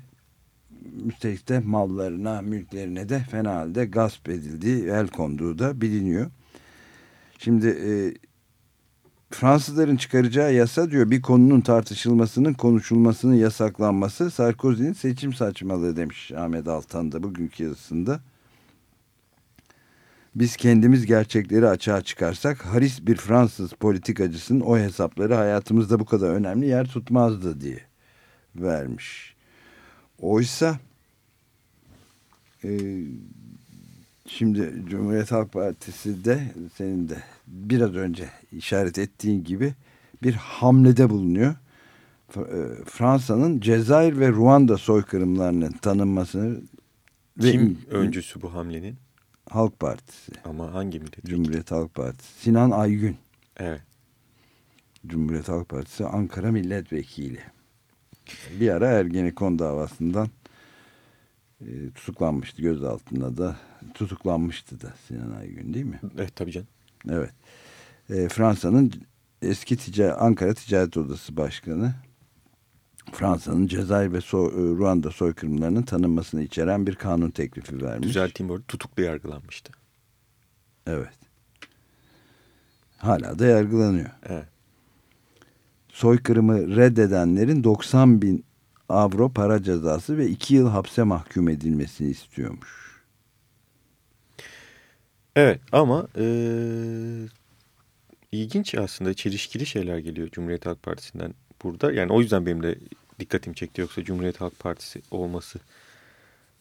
S2: müstelik de mallarına, mülklerine de fena halde gasp edildiği, el konduğu da biliniyor. Şimdi e, Fransızların çıkaracağı yasa diyor bir konunun tartışılmasının, konuşulmasının yasaklanması Sarkozy'nin seçim saçmalığı demiş Ahmet Altan da bugünkü yazısında. Biz kendimiz gerçekleri açığa çıkarsak haris bir Fransız politikacısının o hesapları hayatımızda bu kadar önemli yer tutmazdı diye vermiş. Oysa e, şimdi Cumhuriyet Halk Partisi de senin de biraz önce işaret ettiğin gibi bir hamlede bulunuyor. E, Fransa'nın Cezayir ve Ruanda soykırımlarının tanınmasını ve
S4: Kim öncüsü bu hamlenin?
S2: Halk Partisi,
S4: Ama hangi milletvekili?
S2: Cumhuriyet Halk Partisi, Sinan Aygün,
S4: Evet.
S2: Cumhuriyet Halk Partisi Ankara Milletvekili. Bir ara Ergenekon davasından e, tutuklanmıştı gözaltına da tutuklanmıştı da Sinan Aygün değil mi?
S4: Evet tabii canım.
S2: Evet. E, Fransa'nın eski tica Ankara Ticaret Odası Başkanı Fransa'nın Cezayir ve so e, Ruanda soykırımlarının tanınmasını içeren bir kanun teklifi vermiş.
S4: Düzelteyim bu tutuklu yargılanmıştı.
S2: Evet. Hala da yargılanıyor.
S4: Evet.
S2: Soykırımı reddedenlerin 90 bin avro para cezası ve 2 yıl hapse mahkum edilmesini istiyormuş.
S4: Evet ama e, ilginç aslında çelişkili şeyler geliyor Cumhuriyet Halk Partisi'nden burada. Yani o yüzden benim de dikkatimi çekti yoksa Cumhuriyet Halk Partisi olması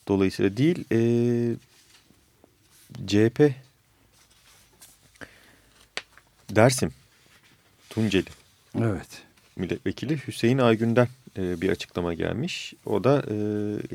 S4: dolayısıyla değil. E, CHP Dersim Tunceli
S2: Evet.
S4: Milletvekili Hüseyin Aygün'den e, bir açıklama gelmiş. O da e,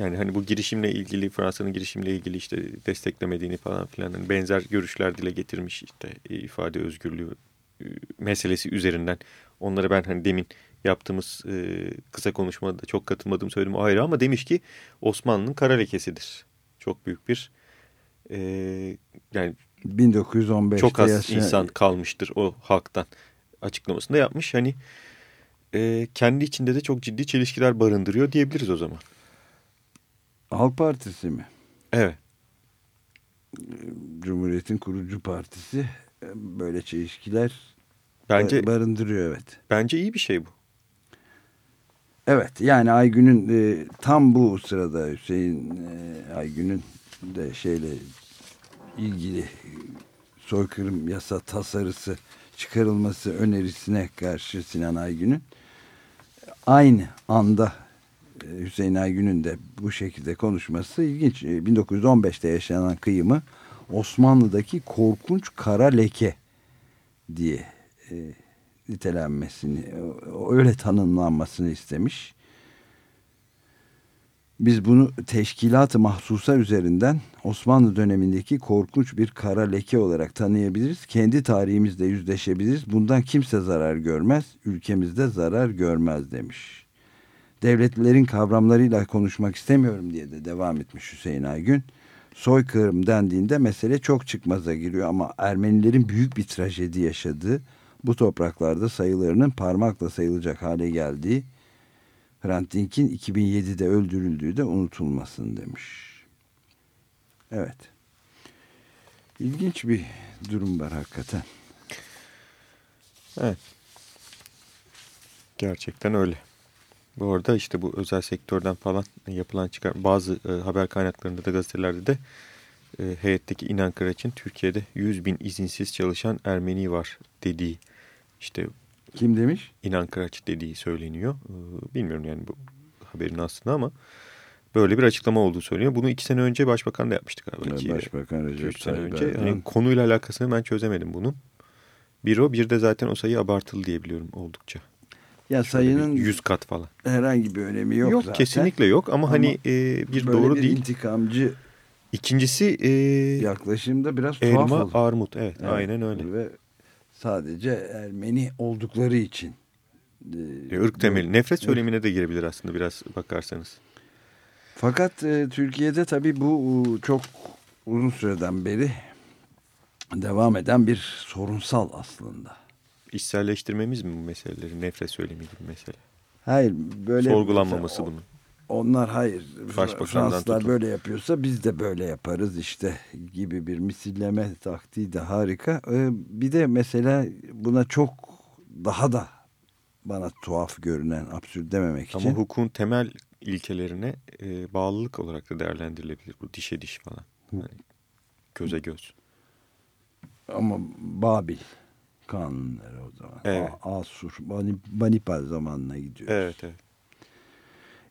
S4: yani hani bu girişimle ilgili Fransa'nın girişimle ilgili işte desteklemediğini falan filan hani benzer görüşler dile getirmiş işte e, ifade özgürlüğü e, meselesi üzerinden. Onları ben hani demin yaptığımız e, kısa konuşmada çok katılmadığım söyledim o ayrı ama demiş ki Osmanlı'nın kara lekesidir. Çok büyük bir e, yani
S2: 1915'te
S4: çok az
S2: yaşayan-
S4: insan kalmıştır o halktan açıklamasını da yapmış. Hani e, kendi içinde de çok ciddi çelişkiler barındırıyor diyebiliriz o zaman.
S2: Halk Partisi mi?
S4: Evet.
S2: Cumhuriyet'in kurucu partisi e, böyle çelişkiler
S4: Bence
S2: ba- barındırıyor evet.
S4: bence iyi bir şey bu.
S2: Evet yani Aygün'ün e, tam bu sırada Hüseyin e, Aygün'ün de şeyle ilgili soykırım yasa tasarısı çıkarılması önerisine karşı Sinan Aygün'ün aynı anda e, Hüseyin Aygün'ün de bu şekilde konuşması ilginç. E, 1915'te yaşanan kıyımı Osmanlı'daki korkunç kara leke diye e, nitelenmesini, öyle tanımlanmasını istemiş. Biz bunu teşkilat-ı mahsusa üzerinden Osmanlı dönemindeki korkunç bir kara leke olarak tanıyabiliriz. Kendi tarihimizle yüzleşebiliriz. Bundan kimse zarar görmez, ülkemizde zarar görmez demiş. Devletlerin kavramlarıyla konuşmak istemiyorum diye de devam etmiş Hüseyin Aygün. Soykırım dendiğinde mesele çok çıkmaza giriyor ama Ermenilerin büyük bir trajedi yaşadığı, bu topraklarda sayılarının parmakla sayılacak hale geldiği, Hrant Dink'in 2007'de öldürüldüğü de unutulmasın demiş. Evet. İlginç bir durum var hakikaten.
S4: Evet. Gerçekten öyle. Bu arada işte bu özel sektörden falan yapılan çıkar bazı e, haber kaynaklarında da gazetelerde de e, heyetteki İnan Kıraç'ın Türkiye'de 100 bin izinsiz çalışan Ermeni var dediği işte
S2: Kim demiş?
S4: İnan Kıraç dediği söyleniyor. Ee, Bilmiyorum yani bu haberin aslında ama böyle bir açıklama olduğu söyleniyor. Bunu iki sene önce başbakan da yapmıştı galiba. İki,
S2: Başbakan Recep Tayyip
S4: önce.
S2: Erdoğan.
S4: Yani konuyla alakasını ben çözemedim bunun. Bir o bir de zaten o sayı abartılı diye biliyorum oldukça.
S2: Ya
S4: Şöyle
S2: sayının
S4: 100 kat falan.
S2: herhangi bir önemi yok,
S4: Yok,
S2: zaten.
S4: kesinlikle yok ama,
S2: Ama
S4: hani e, bir doğru
S2: bir
S4: değil.
S2: intikamcı
S4: İkincisi e,
S2: yaklaşımda biraz tuhaf
S4: elma
S2: oldu.
S4: armut evet,
S2: Evet.
S4: aynen öyle.
S2: Ve sadece Ermeni oldukları için. e,
S4: E, ırk temeli. Nefret söylemine de girebilir aslında biraz bakarsanız.
S2: Fakat e, Türkiye'de tabii bu çok uzun süreden beri devam eden bir sorunsal aslında.
S4: İşselleştirmemiz mi bu meseleleri? Nefret söylemi gibi mesele.
S2: Hayır böyle
S4: Sorgulanmaması bunun.
S2: Onlar hayır. Fransızlar
S4: tutun.
S2: böyle yapıyorsa biz de böyle yaparız işte gibi bir misilleme taktiği de harika. Ee, bir de mesela buna çok daha da bana tuhaf görünen absürt dememek
S4: Ama
S2: için.
S4: hukukun temel ilkelerine e, bağlılık olarak da değerlendirilebilir. Bu dişe diş falan. Yani göze göz.
S2: Ama Babil kanunları o zaman.
S4: Evet.
S2: Asur, Bani- Banipal zamanına gidiyoruz.
S4: Evet evet.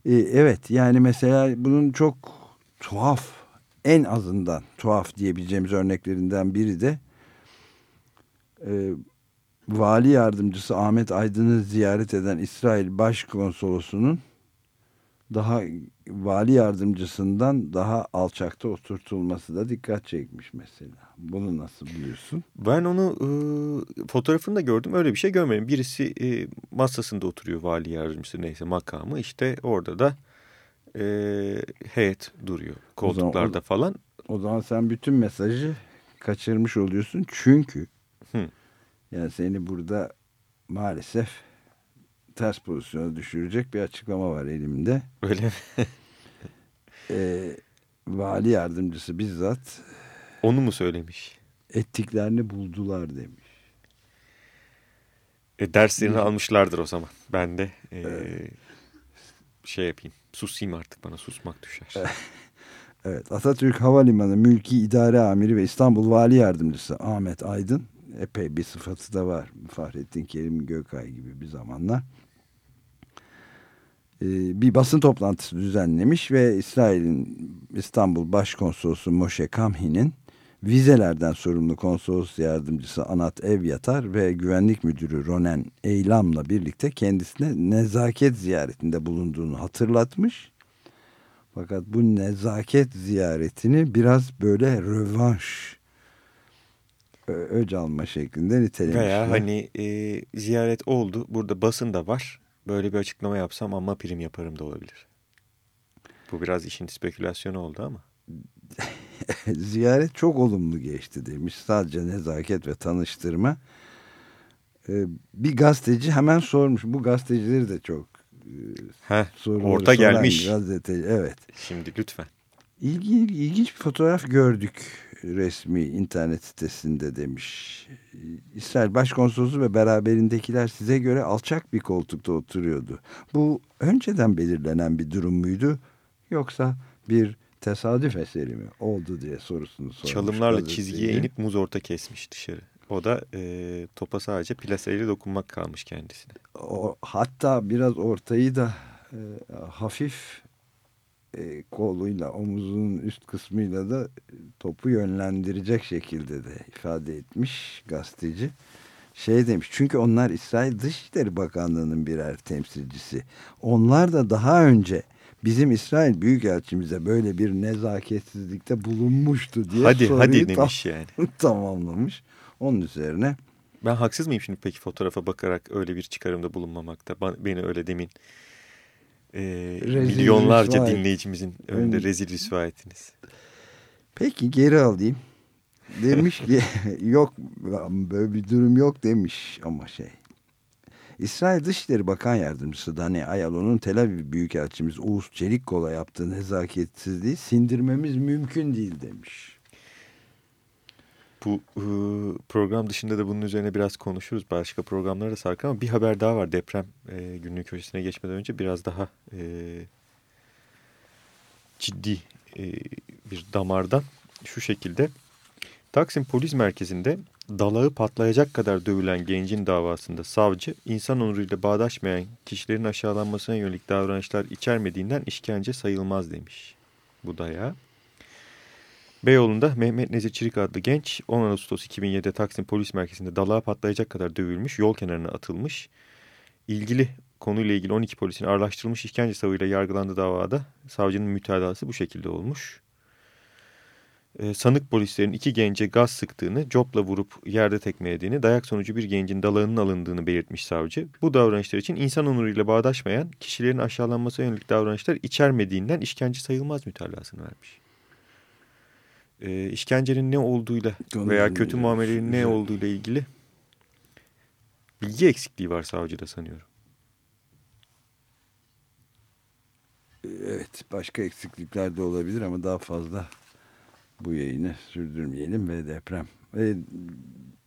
S2: Ee, evet yani mesela bunun çok tuhaf en azından tuhaf diyebileceğimiz örneklerinden biri de e, vali yardımcısı Ahmet Aydın'ı ziyaret eden İsrail Başkonsolosu'nun daha vali yardımcısından daha alçakta oturtulması da dikkat çekmiş mesela. Bunu nasıl buluyorsun?
S4: Ben onu e, fotoğrafını da gördüm. Öyle bir şey görmedim. Birisi e, masasında oturuyor vali yardımcısı neyse makamı. İşte orada da e, heyet duruyor koltuklarda falan.
S2: O zaman sen bütün mesajı kaçırmış oluyorsun çünkü
S4: Hı.
S2: yani seni burada maalesef ters pozisyona düşürecek bir açıklama var elimde.
S4: Öyle mi?
S2: Ee, vali yardımcısı bizzat
S4: Onu mu söylemiş?
S2: ettiklerini buldular demiş.
S4: E, derslerini almışlardır o zaman. Ben de e, şey yapayım. Susayım artık bana susmak düşer.
S2: Evet, Atatürk Havalimanı Mülki İdare Amiri ve İstanbul Vali Yardımcısı Ahmet Aydın epey bir sıfatı da var. Fahrettin Kerim Gökay gibi bir zamanlar. Ee, bir basın toplantısı düzenlemiş ve İsrail'in İstanbul Başkonsolosu Moshe Kamhi'nin vizelerden sorumlu konsolos yardımcısı Anat Evyatar ve güvenlik müdürü Ronen Eylam'la birlikte kendisine nezaket ziyaretinde bulunduğunu hatırlatmış. Fakat bu nezaket ziyaretini biraz böyle rövanş öc alma şeklinde nitelemişler.
S4: Veya hani e, ziyaret oldu. Burada basın da var. Böyle bir açıklama yapsam ama prim yaparım da olabilir. Bu biraz işin spekülasyonu oldu ama.
S2: ziyaret çok olumlu geçti demiş. Sadece nezaket ve tanıştırma. Ee, bir gazeteci hemen sormuş. Bu gazetecileri de çok e,
S4: Heh,
S2: soruları
S4: orta gelmiş.
S2: Gazeteci. Evet.
S4: Şimdi lütfen.
S2: İlgi, ilginç bir fotoğraf gördük resmi internet sitesinde demiş. İsrail Başkonsolosu ve beraberindekiler size göre alçak bir koltukta oturuyordu. Bu önceden belirlenen bir durum muydu yoksa bir tesadüf eseri mi oldu diye sorusunu sormuş.
S4: Çalımlarla
S2: gazeteci.
S4: çizgiye inip muz orta kesmiş dışarı. O da e, topa sadece plaseyle dokunmak kalmış kendisine.
S2: O, hatta biraz ortayı da e, hafif e, koluyla omuzunun üst kısmıyla da topu yönlendirecek şekilde de ifade etmiş gazeteci. Şey demiş çünkü onlar İsrail Dışişleri Bakanlığı'nın birer temsilcisi. Onlar da daha önce bizim İsrail Büyükelçimize böyle bir nezaketsizlikte bulunmuştu diye
S4: hadi
S2: soruyu
S4: hadi
S2: tam-
S4: demiş yani.
S2: tamamlamış. Onun üzerine
S4: Ben haksız mıyım şimdi peki fotoğrafa bakarak öyle bir çıkarımda bulunmamakta? Beni öyle demin e,
S2: Rezil
S4: milyonlarca dinleyicimizin önünde
S2: Ön-
S4: rezil rüsva ettiniz.
S2: Peki geri alayım. Demiş ki yok böyle bir durum yok demiş ama şey. İsrail Dışişleri Bakan Yardımcısı Dani Ayalon'un Tel Aviv Büyükelçimiz Oğuz Çelikkol'a yaptığı nezaketsizliği sindirmemiz mümkün değil demiş.
S4: Bu e, program dışında da bunun üzerine biraz konuşuruz. Başka programlara da sarkar ama bir haber daha var deprem e, günlüğü köşesine geçmeden önce biraz daha e, ciddi e, bir damardan şu şekilde. Taksim Polis Merkezi'nde dalağı patlayacak kadar dövülen gencin davasında savcı insan onuruyla bağdaşmayan kişilerin aşağılanmasına yönelik davranışlar içermediğinden işkence sayılmaz demiş bu dayağı. Beyoğlu'nda Mehmet Nezih Çelik adlı genç 10 Ağustos 2007'de Taksim Polis Merkezi'nde dalağa patlayacak kadar dövülmüş, yol kenarına atılmış. İlgili konuyla ilgili 12 polisin ağırlaştırılmış işkence savıyla yargılandığı davada savcının mütalası bu şekilde olmuş. Ee, sanık polislerin iki gence gaz sıktığını, copla vurup yerde tekmelediğini, dayak sonucu bir gencin dalağının alındığını belirtmiş savcı. Bu davranışlar için insan onuruyla bağdaşmayan kişilerin aşağılanmasına yönelik davranışlar içermediğinden işkence sayılmaz mütalasını vermiş e, işkencenin ne olduğuyla veya kötü muamelenin ne olduğuyla ilgili bilgi eksikliği var savcıda sanıyorum.
S2: Evet başka eksiklikler de olabilir ama daha fazla bu yayını sürdürmeyelim ve deprem ve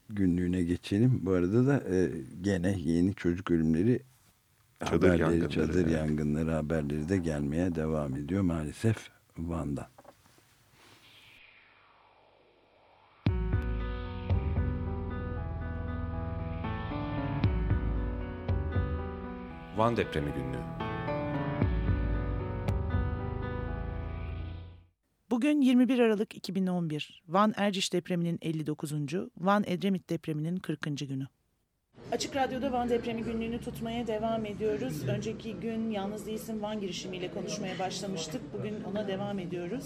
S2: günlüğüne geçelim. Bu arada da e, gene yeni çocuk ölümleri
S4: Çadır
S2: haberleri,
S4: yangınları,
S2: çadır
S4: evet.
S2: yangınları haberleri de gelmeye devam ediyor maalesef Van'dan.
S6: Van depremi günlüğü.
S7: Bugün 21 Aralık 2011. Van Erciş depreminin 59. Van Edremit depreminin 40. günü. Açık Radyo'da Van depremi günlüğünü tutmaya devam ediyoruz. Önceki gün Yalnız Değilsin Van girişimiyle konuşmaya başlamıştık. Bugün ona devam ediyoruz.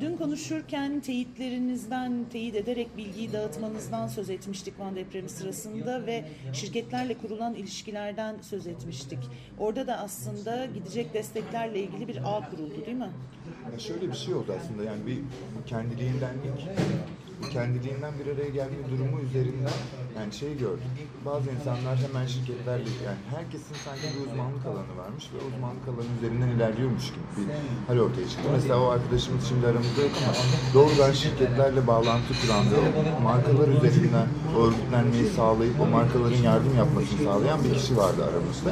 S7: Dün konuşurken teyitlerinizden teyit ederek bilgiyi dağıtmanızdan söz etmiştik Van depremi sırasında ve şirketlerle kurulan ilişkilerden söz etmiştik. Orada da aslında gidecek desteklerle ilgili bir ağ kuruldu değil mi?
S8: Ya şöyle bir şey oldu aslında yani bir kendiliğinden ilk
S6: kendiliğinden bir araya gelme durumu üzerinden yani şey gördüm. Bazı insanlar hemen şirketlerle yani herkesin sanki bir uzmanlık alanı varmış ve uzmanlık alanı üzerinden ilerliyormuş gibi bir hal ortaya çıktı. Mesela o arkadaşımız şimdi aramızda yok ama doğrudan şirketlerle bağlantı kuran markalar üzerinden örgütlenmeyi sağlayıp o markaların yardım yapmasını sağlayan bir kişi vardı aramızda.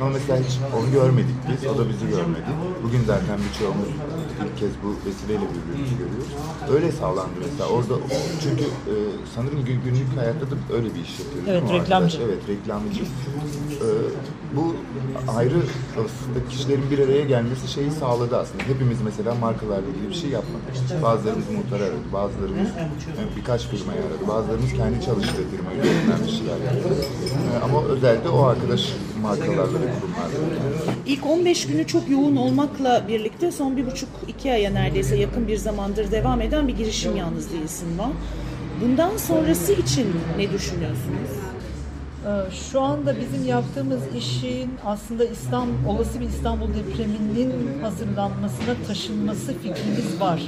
S6: Ama mesela hiç onu görmedik biz, o da bizi görmedi. Bugün zaten birçoğumuz ilk kez bu vesileyle birbirimizi görüyoruz. Öyle sağlandı mesela. Orada çünkü e, sanırım gün- günlük hayatta da öyle bir iş yapıyor. değil
S7: Evet, reklamcı.
S6: arkadaş? Evet, reklamcı. E, bu ayrı kişilerin bir araya gelmesi şeyi sağladı aslında. Hepimiz mesela markalarla ilgili bir şey yapmadık. Bazılarımız muhtar aradı, bazılarımız e, birkaç firmayı aradı, bazılarımız kendi çalıştığı firma üzerinden bir şeyler yaptı. E, ama özellikle o arkadaş markalarla ve kurumlarla.
S7: İlk 15 günü çok yoğun olmakla birlikte son bir buçuk iki aya neredeyse yakın bir zamandır devam eden bir girişim yalnız değilsin var. Bundan sonrası için ne düşünüyorsunuz?
S8: Ee, Şu anda bizim yaptığımız işin aslında İstanbul, olası bir İstanbul depreminin hazırlanmasına taşınması fikrimiz var.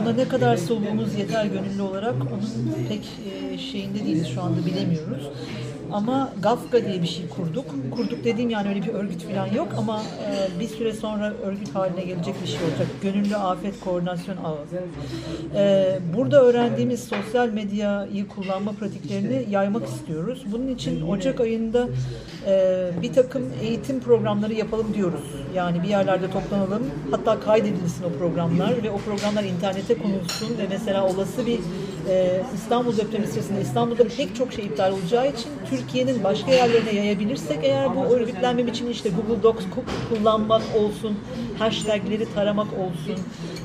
S8: Buna ne kadar soluğumuz yeter gönüllü olarak onun pek e, şeyinde değiliz şu anda bilemiyoruz. Ama GAFGA diye bir şey kurduk. Kurduk dediğim yani öyle bir örgüt falan yok ama e, bir süre sonra örgüt haline gelecek bir şey olacak. Gönüllü Afet Koordinasyon Ağı. E, burada öğrendiğimiz sosyal medyayı kullanma pratiklerini yaymak istiyoruz. Bunun için Ocak ayında e, bir takım eğitim programları yapalım diyoruz. Yani bir yerlerde toplanalım, hatta kaydedilsin o programlar ve o programlar internete konulsun ve mesela olası bir e, İstanbul depremi sırasında İstanbul'da pek çok şey iptal olacağı için Türkiye'nin başka yerlerine yayabilirsek eğer bu örgütlenme biçimi işte Google Docs ku- kullanmak olsun, hashtagleri taramak olsun,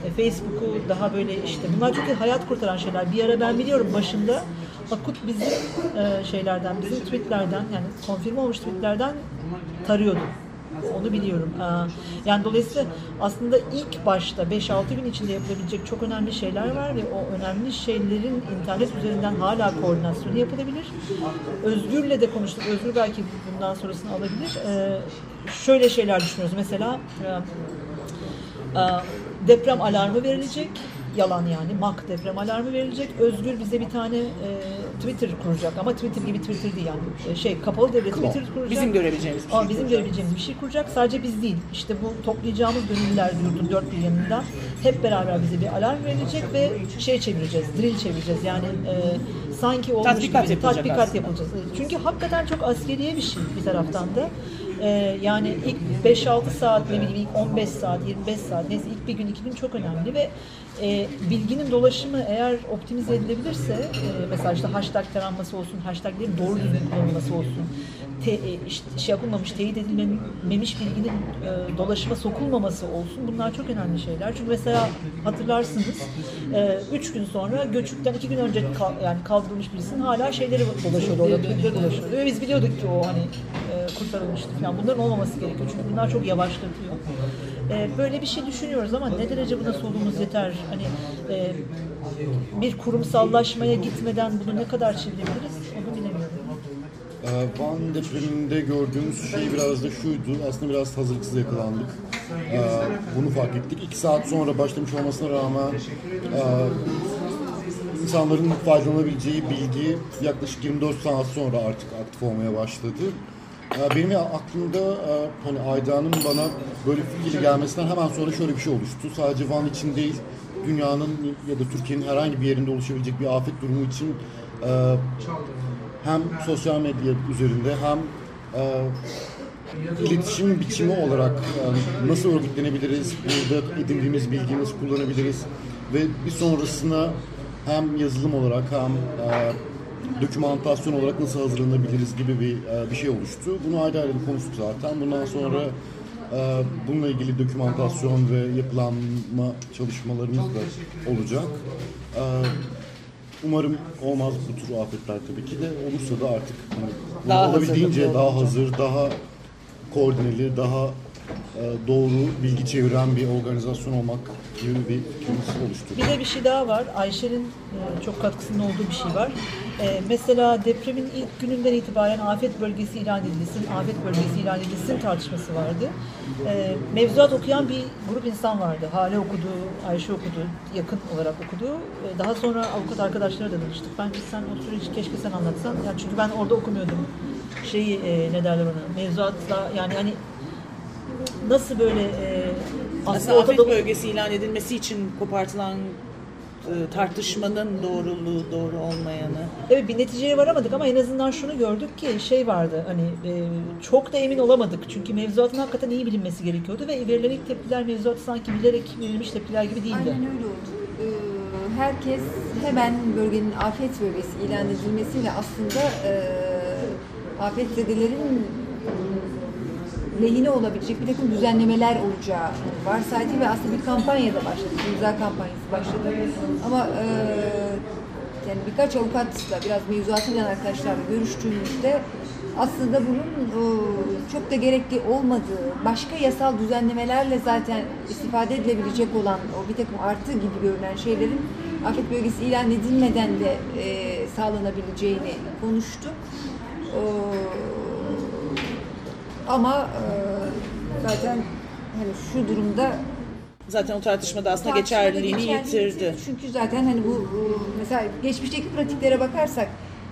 S8: e, Facebook'u daha böyle işte bunlar çok hayat kurtaran şeyler. Bir ara ben biliyorum başında Akut bizim e, şeylerden, bizim tweetlerden yani konfirme olmuş tweetlerden tarıyordu. Onu biliyorum. Yani dolayısıyla aslında ilk başta 5-6 gün içinde yapılabilecek çok önemli şeyler var ve o önemli şeylerin internet üzerinden hala koordinasyonu yapılabilir. Özgür'le de konuştuk. Özgür belki bundan sonrasını alabilir. Ee, şöyle şeyler düşünüyoruz. Mesela e, e, deprem alarmı verilecek. Yalan yani. MAK deprem alarmı verilecek. Özgür bize bir tane e, Twitter kuracak ama Twitter gibi Twitter değil yani. E, şey kapalı devre Twitter kuracak.
S7: Bizim görebileceğimiz bir
S8: Aa,
S7: şey
S8: bizim
S7: kuracak.
S8: görebileceğimiz bir şey kuracak. Sadece biz değil. İşte bu toplayacağımız gönüllüler yurdun dört bir yanından hep beraber bize bir alarm verilecek ve şey çevireceğiz, drill çevireceğiz. Yani e, sanki olmuş
S7: Tatbikat
S8: gibi
S7: yapılacak
S8: tatbikat
S7: aslında.
S8: yapılacağız. E, Çünkü hakikaten çok askeriye bir şey bir taraftan da. E, yani ilk 5-6 saat ne bileyim ilk 15 saat, 25 saat neyse ilk bir gün iki gün çok önemli ve e, bilginin dolaşımı eğer optimize edilebilirse e, mesela işte hashtag taranması olsun, hashtaglerin doğru düzgün kullanılması olsun, te, e, işte şey yapılmamış, teyit edilmemiş bilginin e, dolaşıma sokulmaması olsun. Bunlar çok önemli şeyler. Çünkü mesela hatırlarsınız 3 gün sonra göçükten 2 gün önce kal- yani kaldırılmış birisinin hala şeyleri dolaşıyordu orada, tweetleri dolaşıyordu. Ve biz biliyorduk ki o hani e, kurtarılmıştı falan. Bunların olmaması gerekiyor. Çünkü bunlar çok yavaşlatıyor. E, böyle bir şey düşünüyoruz ama ne derece buna solumuz yeter? Hani e, bir kurumsallaşmaya gitmeden bunu ne kadar çevirebiliriz onu bilemiyorum.
S9: Ee, Van depreminde gördüğümüz şey biraz da şuydu. Aslında biraz hazırlıksız yakalandık. Ee, Bunu fark ettik. İki saat sonra başlamış olmasına rağmen e, insanların faydalanabileceği bilgi yaklaşık 24 saat sonra artık aktif olmaya başladı. Ee, Benim aklımda e, hani Ayda'nın bana böyle fikirle gelmesinden hemen sonra şöyle bir şey oluştu. Sadece Van için değil, dünyanın ya da Türkiye'nin herhangi bir yerinde oluşabilecek bir afet durumu için e, hem sosyal medya üzerinde hem e, iletişim biçimi olarak nasıl örgütlenebiliriz, burada edindiğimiz bilgiyi nasıl kullanabiliriz ve bir sonrasına hem yazılım olarak hem dokümantasyon olarak nasıl hazırlanabiliriz gibi bir e, bir şey oluştu. Bunu ayrı ayrı konuştuk zaten. Bundan sonra e, bununla ilgili dokümantasyon ve yapılanma çalışmalarımız da olacak. E, Umarım olmaz bu tür afetler tabii ki de. Olursa da artık hani
S7: Daha
S9: olabildiğince
S7: hazırlıklı
S9: daha hazır, daha koordineli, daha doğru bilgi çeviren bir organizasyon olmak gibi bir fikrimiz oluştu.
S8: Bir de bir şey daha var. Ayşe'nin e, çok katkısının olduğu bir şey var. E, mesela depremin ilk gününden itibaren afet bölgesi ilan edilsin, afet bölgesi ilan edilsin tartışması vardı. E, mevzuat okuyan bir grup insan vardı. Hale okudu, Ayşe okudu, yakın olarak okudu. Daha sonra avukat arkadaşlara da danıştık. Ben sen o süreci keşke sen anlatsan. Yani çünkü ben orada okumuyordum. Şeyi e, ne derler ona, mevzuatla yani hani nasıl böyle e,
S7: Aslında afet
S8: ortada
S7: bölgesi ilan edilmesi için kopartılan e, tartışmanın doğruluğu, doğru olmayanı.
S8: Evet bir neticeye varamadık ama en azından şunu gördük ki şey vardı hani e, çok da emin olamadık. Çünkü mevzuatın hakikaten iyi bilinmesi gerekiyordu ve verilen ilk tepkiler mevzuatı sanki bilerek verilmiş tepkiler gibi değildi.
S10: Aynen öyle oldu. Ee, herkes hemen bölgenin afet bölgesi ilan edilmesiyle aslında e, afetzedelerin lehine olabilecek bir takım düzenlemeler olacağı varsaydı ve aslında bir kampanya da başladı. İmza kampanyası başladı. Ama e, yani birkaç avukatla biraz mevzuatı bilen arkadaşlarla görüştüğümüzde aslında bunun e, çok da gerekli olmadığı, başka yasal düzenlemelerle zaten istifade edilebilecek olan o bir takım artı gibi görünen şeylerin afet bölgesi ilan edilmeden de e, sağlanabileceğini konuştuk. E, ama e, zaten hani şu durumda
S7: Zaten o tartışmada aslında
S10: tartışmada
S7: geçerliliğini yitirdi.
S10: Çünkü zaten hani bu, bu mesela geçmişteki pratiklere bakarsak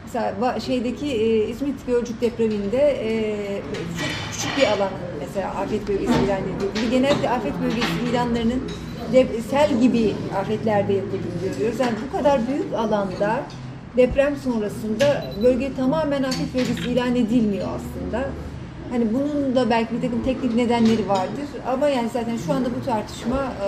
S10: mesela şeydeki e, İzmit Gölcük depreminde e, çok küçük bir alan mesela afet bölgesi ilan edildi. Genelde afet bölgesi ilanlarının sel gibi afetlerde yapıldığını görüyoruz. Yani bu kadar büyük alanda deprem sonrasında bölge tamamen afet bölgesi ilan edilmiyor aslında. Hani bunun da belki bir takım teknik nedenleri vardır ama yani zaten şu anda bu tartışma e,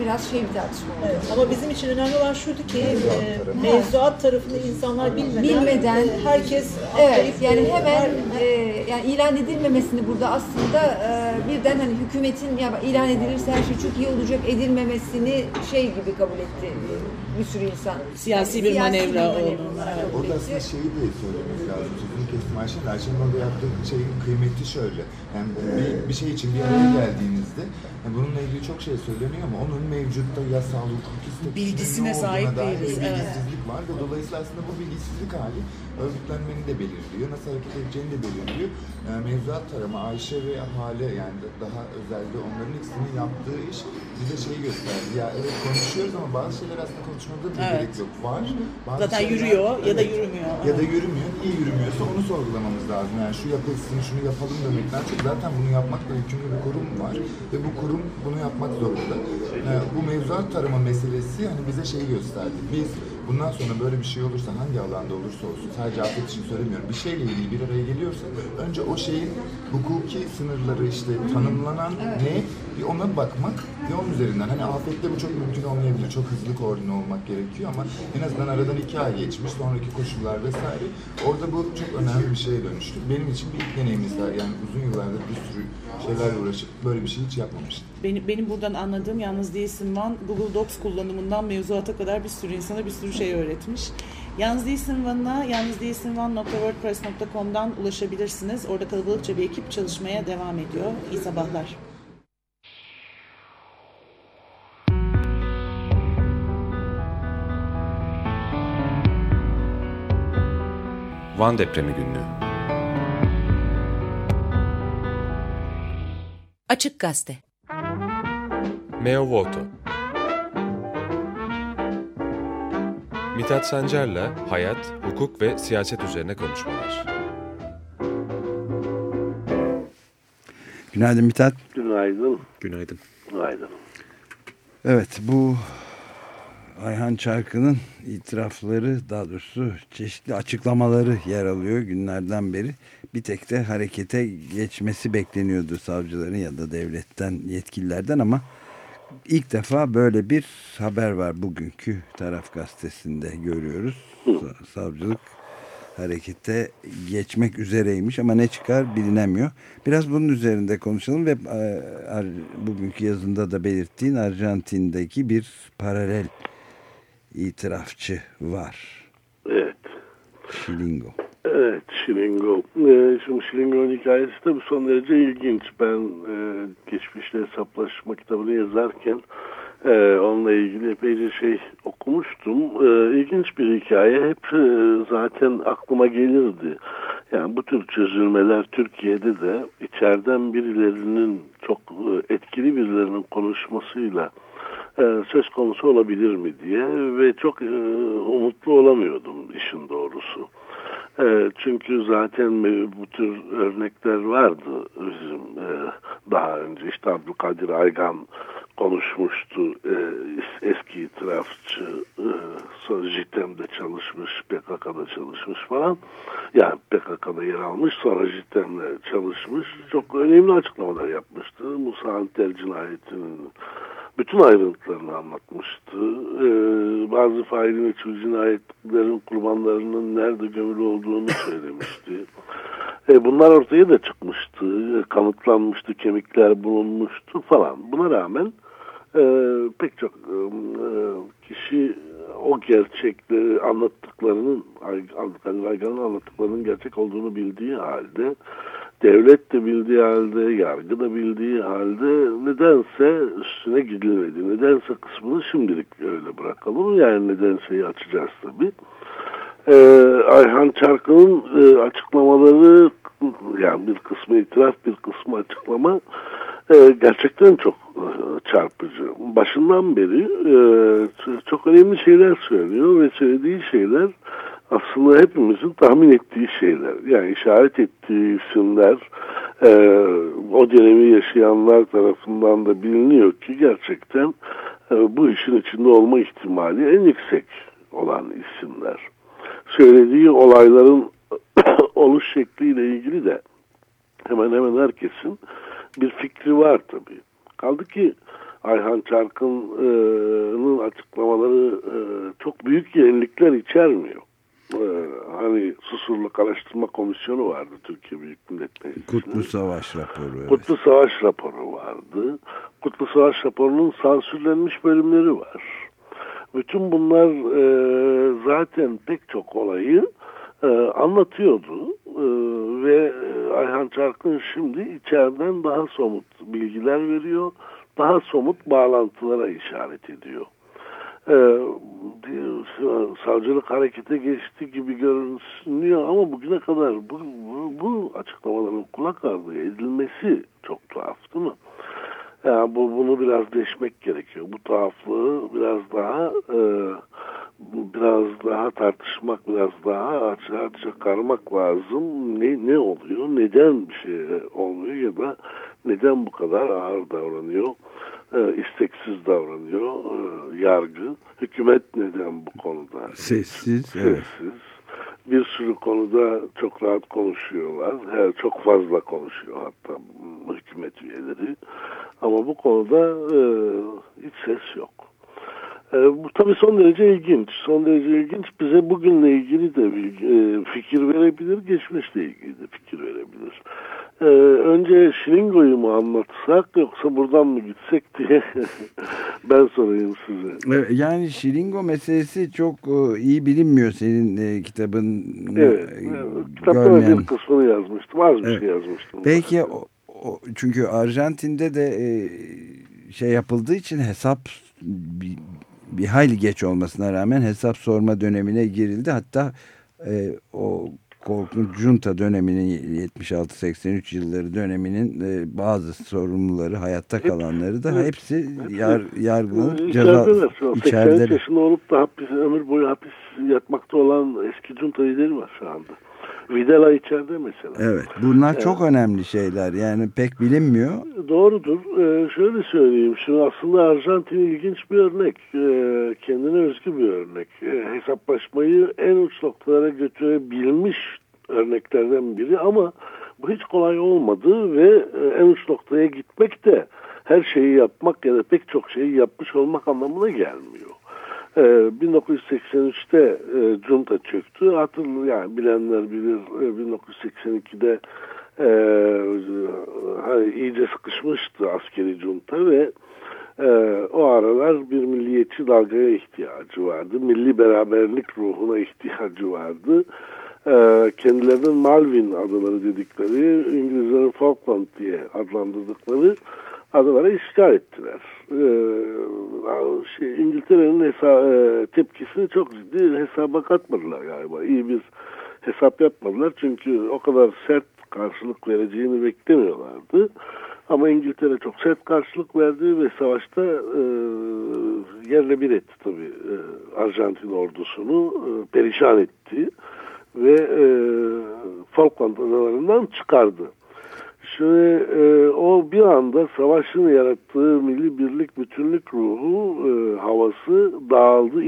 S10: biraz şey bir tartışma oldu.
S8: Evet, ama bizim için önemli olan şuydu ki e, mevzuat tarafını insanlar bilmeden,
S10: Bilmeden,
S8: e, herkes
S10: Evet yani
S8: e,
S10: hemen e, yani ilan edilmemesini burada aslında e, birden hani hükümetin ya ilan edilirse her şey çok iyi olacak edilmemesini şey gibi kabul etti bir sürü insan.
S7: Siyasi bir manevra
S10: bir
S7: olduğunu,
S6: Orada aslında şeyi de söylemek lazım. Kestim Ayşe'nin. Ayşe'nin orada yaptığı şeyin kıymeti şöyle. Yani bir, bir şey için bir araya geldiğinizde yani bununla ilgili çok şey söyleniyor ama onun mevcutta yasal, statüsünün
S7: Bilgisine sahip değiliz,
S6: bir
S7: evet.
S6: bilgisizlik var ve dolayısıyla aslında bu bilgisizlik hali örgütlenmeni de belirliyor. Nasıl hareket edeceğini de belirliyor. Yani mevzuat tarama, Ayşe ve Hale yani daha özelde onların ikisinin yaptığı iş bize şeyi gösterdi. Ya evet konuşuyoruz ama bazı şeyler aslında konuşmada da
S7: Evet.
S6: gerek yok. Var. Bazı
S7: Zaten
S6: şeyler-
S7: yürüyor ya da
S6: Evet.
S7: yürümüyor.
S6: Ya da yürümüyor. İyi yürümüyorsa onu sorgulamamız lazım. Yani şu yapılsın, şunu yapalım demekten çok zaten bunu yapmakla yükümlü bir kurum var. Ve bu kurum bunu yapmak zorunda. Ee, bu mevzuat tarama meselesi hani bize şeyi gösterdi. Biz bundan sonra böyle bir şey olursa hangi alanda olursa olsun sadece afet için söylemiyorum. Bir şeyle ilgili bir araya geliyorsa önce o şeyin hukuki sınırları işte tanımlanan ne bir ona bakmak ve onun üzerinden hani afette bu çok mümkün olmayabilir. Çok hızlı koordine olmak gerekiyor ama en azından aradan iki ay geçmiş sonraki koşullar vesaire. Orada bu çok önemli bir şeye dönüştü. Benim için bir ilk deneyimizdi. Yani uzun yıllardır bir sürü şeylerle uğraşıp böyle bir şey hiç yapmamıştım.
S7: Benim, benim buradan anladığım yalnız değilsin Van Google Docs kullanımından mevzuata kadar bir sürü insana bir sürü şey öğretmiş. Yalnız değilsin Van'a yalnızdeylsinvan.wordpress.com'dan ulaşabilirsiniz. Orada kalabalıkça bir ekip çalışmaya devam ediyor. İyi sabahlar.
S11: Van Depremi Günlüğü
S1: Açık Gazete
S11: Meo Voto Mithat Sancar'la hayat, hukuk ve siyaset üzerine konuşmalar.
S2: Günaydın Mithat.
S12: Günaydın.
S4: Günaydın.
S12: Günaydın.
S2: Evet bu Ayhan Çarkı'nın itirafları daha doğrusu çeşitli açıklamaları yer alıyor günlerden beri. Bir tek de harekete geçmesi bekleniyordu savcıların ya da devletten yetkililerden ama ilk defa böyle bir haber var bugünkü taraf gazetesinde görüyoruz. Sa- Savcılık harekete geçmek üzereymiş ama ne çıkar bilinemiyor. Biraz bunun üzerinde konuşalım ve e, bugünkü yazında da belirttiğin Arjantin'deki bir paralel itirafçı var.
S12: Evet.
S2: Şilingo.
S12: Evet, Şiringo. Ee, şimdi Şiringo'nun hikayesi de son derece ilginç. Ben e, geçmişte hesaplaşma kitabını yazarken e, onunla ilgili epeyce şey okumuştum. E, ilginç bir hikaye. Hep e, zaten aklıma gelirdi. Yani bu tür çözülmeler Türkiye'de de içeriden birilerinin çok e, etkili birilerinin konuşmasıyla e, söz konusu olabilir mi diye ve çok e, umutlu olamıyordum işin doğrusu. Çünkü zaten e, bu tür örnekler vardı bizim e, daha önce işte Abdülkadir Aygan konuşmuştu e, eski itirafçı e, sonra JITEM'de çalışmış PKK'da çalışmış falan yani PKK'da yer almış sonra JITEM'de çalışmış çok önemli açıklamalar yapmıştı Musa Antel cinayetinin bütün ayrıntılarını anlatmıştı. Ee, bazı failin ve cinayetlerin kurbanlarının nerede gömülü olduğunu söylemişti. Ee, bunlar ortaya da çıkmıştı. Kanıtlanmıştı, kemikler bulunmuştu falan. Buna rağmen e, pek çok e, kişi o gerçekleri anlattıklarının, Aygan'ın anlattıklarının gerçek olduğunu bildiği halde devlet de bildiği halde, yargı da bildiği halde nedense üstüne gidilmedi. Nedense kısmını şimdilik öyle bırakalım. Yani nedenseyi açacağız tabii. Ee, Ayhan Çarkı'nın e, açıklamaları yani bir kısmı itiraf bir kısmı açıklama e, gerçekten çok e, çarpıcı. Başından beri e, çok önemli şeyler söylüyor ve söylediği şeyler aslında hepimizin tahmin ettiği şeyler. Yani işaret ettiği isimler e, o dönemi yaşayanlar tarafından da biliniyor ki gerçekten e, bu işin içinde olma ihtimali en yüksek olan isimler. Söylediği olayların oluş şekliyle ilgili de hemen hemen herkesin bir fikri var tabii. Kaldı ki Ayhan Çarkın'ın açıklamaları e, çok büyük yenilikler içermiyor. Ee, hani Susurluk Araştırma Komisyonu vardı Türkiye Büyük Millet Meclisi'nin.
S2: Kutlu Savaş raporu. Evet.
S12: Kutlu Savaş raporu vardı. Kutlu Savaş raporunun sansürlenmiş bölümleri var. Bütün bunlar e, zaten pek çok olayı e, anlatıyordu e, ve Ayhan Çarkın şimdi içeriden daha somut bilgiler veriyor, daha somut bağlantılara işaret ediyor e, savcılık harekete geçti gibi görünüyor ama bugüne kadar bu, bu, bu açıklamaların kulak ardı edilmesi çok tuhaf değil mi? Yani bu, bunu biraz deşmek gerekiyor. Bu tuhaflığı biraz daha e, biraz daha tartışmak, biraz daha açığa çıkarmak lazım. Ne, ne oluyor? Neden bir şey olmuyor ya da neden bu kadar ağır davranıyor? e, isteksiz davranıyor e, yargı. Hükümet neden bu konuda?
S2: Sessiz.
S12: Sessiz. Evet. Bir sürü konuda çok rahat konuşuyorlar. Her çok fazla konuşuyor hatta hükümet üyeleri. Ama bu konuda e, hiç ses yok. E, bu tabii son derece ilginç. Son derece ilginç. Bize bugünle ilgili de bir e, fikir verebilir, geçmişle ilgili de fikir verebilir. Ee, önce Şiringo'yu mu anlatsak yoksa buradan mı gitsek diye ben sorayım size.
S2: Yani Şiringo meselesi çok e, iyi bilinmiyor senin e, kitabın.
S12: Evet. E, Kitapta bir kısmını yazmıştım. Az bir evet. şey yazmıştım.
S2: Peki o, o, çünkü Arjantin'de de e, şey yapıldığı için hesap bir, bir hayli geç olmasına rağmen hesap sorma dönemine girildi. Hatta e, o korkunç junta döneminin 76-83 yılları döneminin e, bazı sorumluları hayatta kalanları da evet. hepsi yar, yargılanıp
S12: ceza içerideler. yaşında olup da hapis, ömür boyu hapis yatmakta olan eski junta lideri var şu anda. Videla içeride mesela.
S2: Evet bunlar evet. çok önemli şeyler yani pek bilinmiyor.
S12: Doğrudur. Ee, şöyle söyleyeyim şimdi aslında Arjantin ilginç bir örnek. Ee, kendine özgü bir örnek. Ee, hesaplaşmayı en uç noktalara götürebilmiş örneklerden biri ama bu hiç kolay olmadı ve e, en uç noktaya gitmek de her şeyi yapmak ya da pek çok şeyi yapmış olmak anlamına gelmiyor. 1983'te ee, e, junta çöktü. Hatırlı yani bilenler bilir 1982'de e, e, hani iyice sıkışmıştı askeri junta ve e, o aralar bir milliyetçi dalgaya ihtiyacı vardı. Milli beraberlik ruhuna ihtiyacı vardı. e, kendilerinin Malvin adaları dedikleri İngilizlerin Falkland diye adlandırdıkları adalara işgal ettiler. E, şey, İngiltere'nin e, tepkisini çok ciddi hesaba katmadılar galiba. İyi bir hesap yapmadılar çünkü o kadar sert karşılık vereceğini beklemiyorlardı. Ama İngiltere çok sert karşılık verdi ve savaşta e, yerle bir etti tabii e, Arjantin ordusunu e, perişan etti ve e, Falkland adalarından çıkardı. Şimdi e, o bir anda savaşın yarattığı milli birlik, bütünlük ruhu, e, havası dağıldı.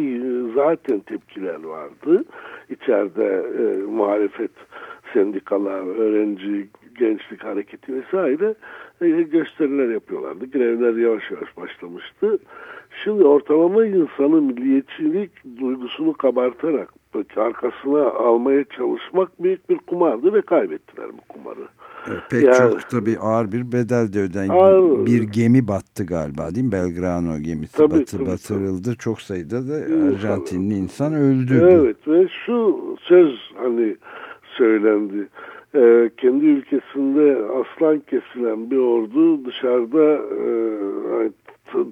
S12: Zaten tepkiler vardı. İçeride e, muhalefet, sendikalar, öğrenci, gençlik hareketi vesaire e, gösteriler yapıyorlardı. Grevler yavaş yavaş başlamıştı. Şimdi ortalama insanı milliyetçilik duygusunu kabartarak arkasına almaya çalışmak büyük bir kumardı ve kaybettiler bu kumarı.
S2: Evet, pek
S12: Yani-
S2: çok tabii ağır bir bedel de öden
S12: Ağır.
S2: bir gemi battı galiba değil mi? Belgrano gemisi
S12: Tabii,
S2: batı,
S12: tabii,
S2: batırıldı. Çok sayıda da Arjantinli insan öldü.
S12: Evet ve şu söz hani söylendi. Ee, kendi ülkesinde aslan kesilen bir ordu dışarıda e,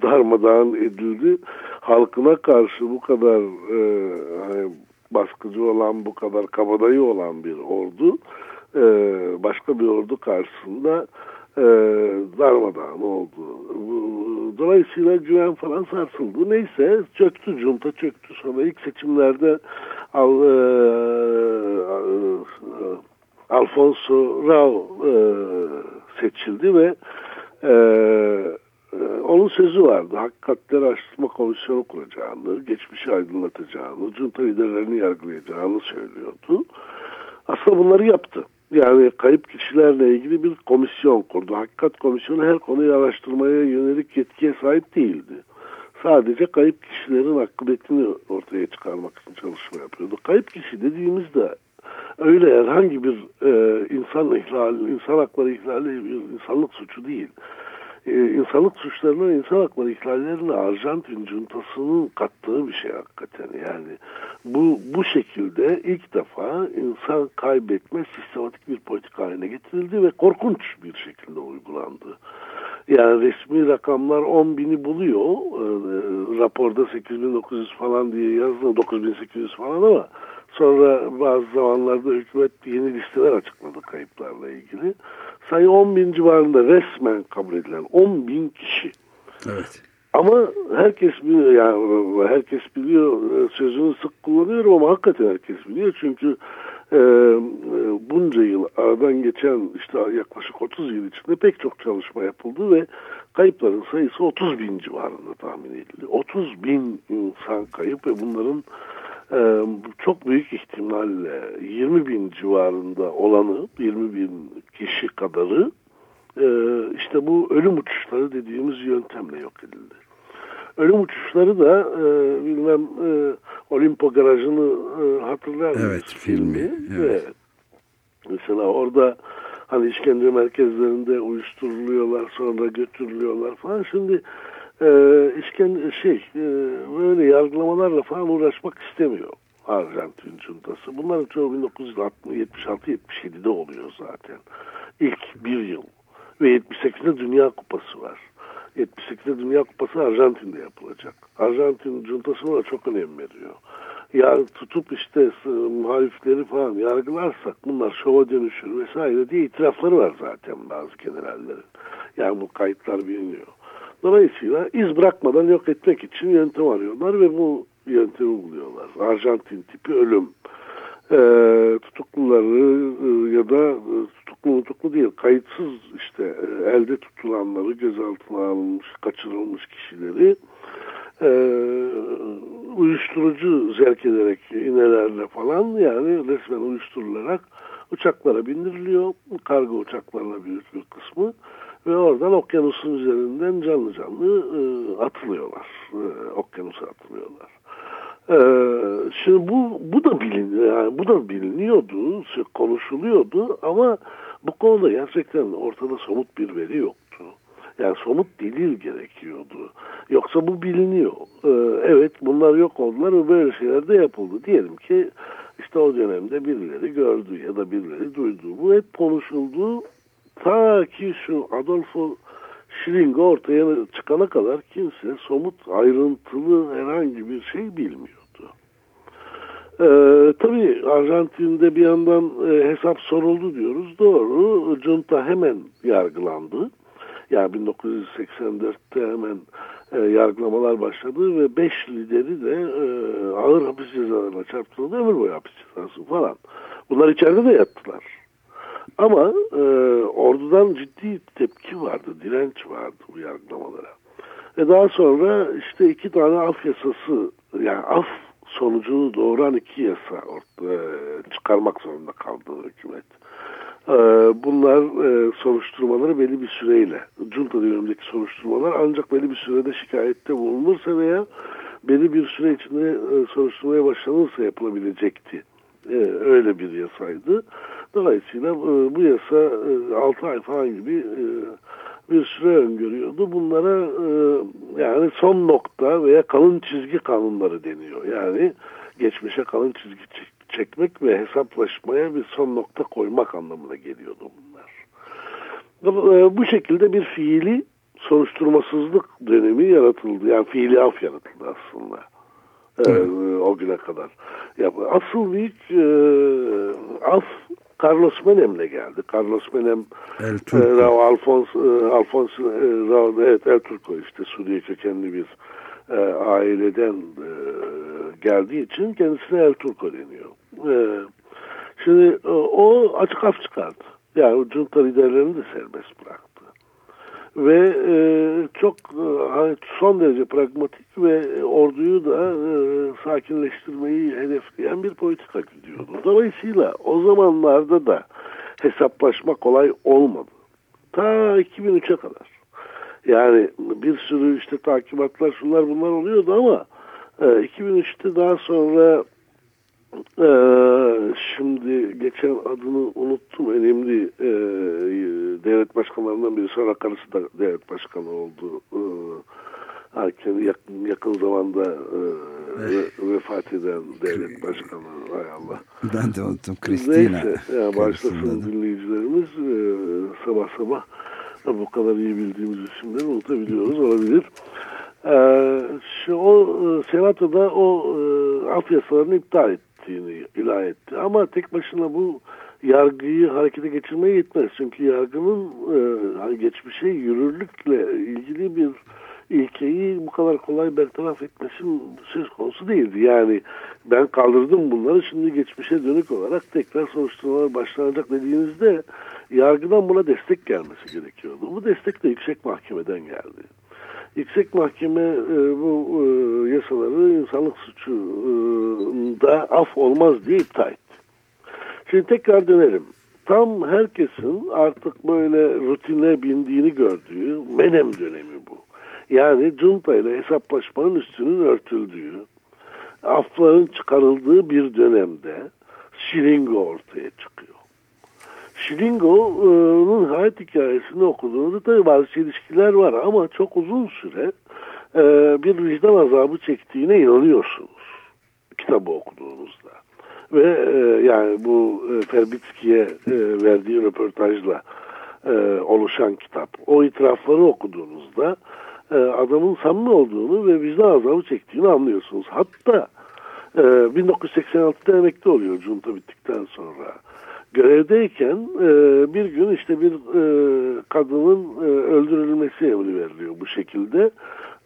S12: darmadağın edildi. Halkına karşı bu kadar e, hani baskıcı olan, bu kadar kabadayı olan bir ordu e, başka bir ordu karşısında e, darmadağın oldu. Dolayısıyla güven falan sarsıldı. Neyse çöktü, junta çöktü. Sonra ilk seçimlerde Al, e, e, Alfonso Rao seçildi ve onun sözü vardı. Hakikatleri Araştırma Komisyonu kuracağını, geçmişi aydınlatacağını, junta liderlerini yargılayacağını söylüyordu. Aslında bunları yaptı. Yani kayıp kişilerle ilgili bir komisyon kurdu. Hakikat Komisyonu her konuyu araştırmaya yönelik yetkiye sahip değildi. Sadece kayıp kişilerin akıbetini ortaya çıkarmak için çalışma yapıyordu. Kayıp kişi dediğimizde öyle herhangi bir e, insan ihlali, insan hakları ihlali bir insanlık suçu değil. E, insanlık suçlarına, insan hakları ihlallerine Arjantin cuntasının kattığı bir şey hakikaten. Yani bu bu şekilde ilk defa insan kaybetme sistematik bir politika haline getirildi ve korkunç bir şekilde uygulandı. Yani resmi rakamlar 10 bini buluyor. E, raporda 8900 falan diye yazdı. 9800 falan ama sonra bazı zamanlarda hükümet yeni listeler açıkladı kayıplarla ilgili. Sayı 10 bin civarında resmen kabul edilen 10 bin kişi.
S2: Evet.
S12: Ama herkes biliyor yani herkes biliyor sözünü sık kullanıyorum ama hakikaten herkes biliyor çünkü e, bunca yıl aradan geçen işte yaklaşık 30 yıl içinde pek çok çalışma yapıldı ve kayıpların sayısı 30 bin civarında tahmin edildi. 30 bin insan kayıp ve bunların e, çok büyük ihtimalle 20 bin civarında olanı 20 bin kişi kadarı e, işte bu ölüm uçuşları dediğimiz yöntemle yok edildi. Ölüm uçuşları da e, bilmem e, Olimpo garajını e, hatırlar mısınız?
S2: Evet, filmi, evet.
S12: Ve Mesela orada hani işkence merkezlerinde uyuşturuluyorlar sonra götürülüyorlar falan. Şimdi e, işkence şey e, böyle yargılamalarla falan uğraşmak istemiyor Arjantin cuntası. Bunların çoğu 1976-77'de oluyor zaten. İlk bir yıl. Ve 78'de Dünya Kupası var. 78'de Dünya Kupası Arjantin'de yapılacak. Arjantin cuntasına da çok önem veriyor. Ya tutup işte s- muhalifleri falan yargılarsak bunlar şova dönüşür vesaire diye itirafları var zaten bazı generallerin. Yani bu kayıtlar biliniyor. Dolayısıyla iz bırakmadan yok etmek için yöntem arıyorlar ve bu yöntemi buluyorlar. Arjantin tipi ölüm. Ee, tutukluları e, ya da e, tutuklu tutuklu değil kayıtsız işte e, elde tutulanları gözaltına alınmış kaçırılmış kişileri e, uyuşturucu zerk ederek inelerle falan yani resmen uyuşturularak uçaklara bindiriliyor. Kargo uçaklarına büyük bir kısmı ve oradan okyanusun üzerinden canlı canlı e, atılıyorlar. E, okyanusa atılıyorlar. Ee, şimdi bu bu da biliniyor yani bu da biliniyordu konuşuluyordu ama bu konuda gerçekten ortada somut bir veri yoktu. Yani somut delil gerekiyordu. Yoksa bu biliniyor. Ee, evet bunlar yok oldular ve böyle şeyler de yapıldı. Diyelim ki işte o dönemde birileri gördü ya da birileri duydu. Bu hep konuşuldu. Ta ki şu Adolfo Schilling ortaya çıkana kadar kimse somut ayrıntılı herhangi bir şey bilmiyordu. Ee, tabii Arjantin'de bir yandan e, hesap soruldu diyoruz. Doğru. Junta hemen yargılandı. Yani 1984'te hemen e, yargılamalar başladı ve 5 lideri de e, ağır hapis cezalarına çarptırıldı. Ömür boyu hapis cezası falan. Bunlar içeride de yattılar. Ama e, ordudan ciddi tepki vardı, direnç vardı bu yargılamalara. Ve daha sonra işte iki tane af yasası, yani af sonucunu doğuran iki yasa ortaya çıkarmak zorunda kaldı hükümet. E, bunlar e, soruşturmaları belli bir süreyle, junta dönemindeki soruşturmalar ancak belli bir sürede şikayette bulunursa veya belli bir süre içinde e, soruşturmaya başlanırsa yapılabilecekti. E, öyle bir yasaydı. Dolayısıyla e, bu yasa e, 6 ay falan gibi e, bir süre öngörüyordu. Bunlara yani son nokta veya kalın çizgi kanunları deniyor. Yani geçmişe kalın çizgi çek- çekmek ve hesaplaşmaya bir son nokta koymak anlamına geliyordu bunlar. Bu şekilde bir fiili soruşturmasızlık dönemi yaratıldı. Yani fiili af yaratıldı aslında. E, o güne kadar. Ya, asıl büyük e, af Carlos Menem'le geldi. Carlos Menem
S2: El
S12: e,
S2: Turco.
S12: Rao Alfons, e, Alfons e, Rao, evet El Turco işte Suriye kökenli bir e, aileden e, geldiği için kendisine El Turco deniyor. E, şimdi e, o açık af çıkardı. Yani junta liderlerini de serbest bıraktı ve e, çok e, hani son derece pragmatik ve orduyu da e, sakinleştirmeyi hedefleyen bir politika gidiyordu. Dolayısıyla o zamanlarda da hesaplaşma kolay olmadı. Ta 2003'e kadar. Yani bir sürü işte takibatlar şunlar bunlar oluyordu ama e, 2003'te daha sonra e, şimdi geçen adını unuttum önemli e, devlet başkanlarından biri sonra karısı da devlet başkanı oldu. E, Erken yakın, yakın zamanda e, ve- vefat eden devlet başkanı hay Allah.
S2: Ben de unuttum. Christina.
S12: Neyse yani başlasın dinleyicilerimiz e, sabah sabah bu kadar iyi bildiğimiz isimleri unutabiliyoruz olabilir. E, şu, o e, senatoda o e, alt yasalarını iptal ettiğini ilan etti. Ama tek başına bu yargıyı harekete geçirmeye yetmez. Çünkü yargının e, hani geçmişe yürürlükle ilgili bir ilkeyi bu kadar kolay bertaraf etmesi söz konusu değildi. Yani ben kaldırdım bunları şimdi geçmişe dönük olarak tekrar soruşturmalar başlanacak dediğinizde yargıdan buna destek gelmesi gerekiyordu. Bu destek de yüksek mahkemeden geldi. Yüksek Mahkeme e, bu e, yasaları insanlık suçunda af olmaz diye iptal etti. Şimdi tekrar dönelim. Tam herkesin artık böyle rutine bindiğini gördüğü Menem dönemi bu. Yani junta ile hesaplaşmanın üstünün örtüldüğü, afların çıkarıldığı bir dönemde Şiringo ortaya çıkıyor. Şiringo'nun hayat hikayesini okuduğunuzda tabii bazı çelişkiler var ama çok uzun süre e, bir vicdan azabı çektiğine inanıyorsunuz kitabı okuduğunuzda. Ve e, yani bu e, Ferbitski'ye e, verdiği röportajla e, oluşan kitap. O itirafları okuduğunuzda e, adamın samimi olduğunu ve vicdan azabı çektiğini anlıyorsunuz. Hatta e, 1986'da emekli oluyor junta bittikten sonra. Görevdeyken e, bir gün işte bir e, kadının e, öldürülmesi emri veriliyor bu şekilde.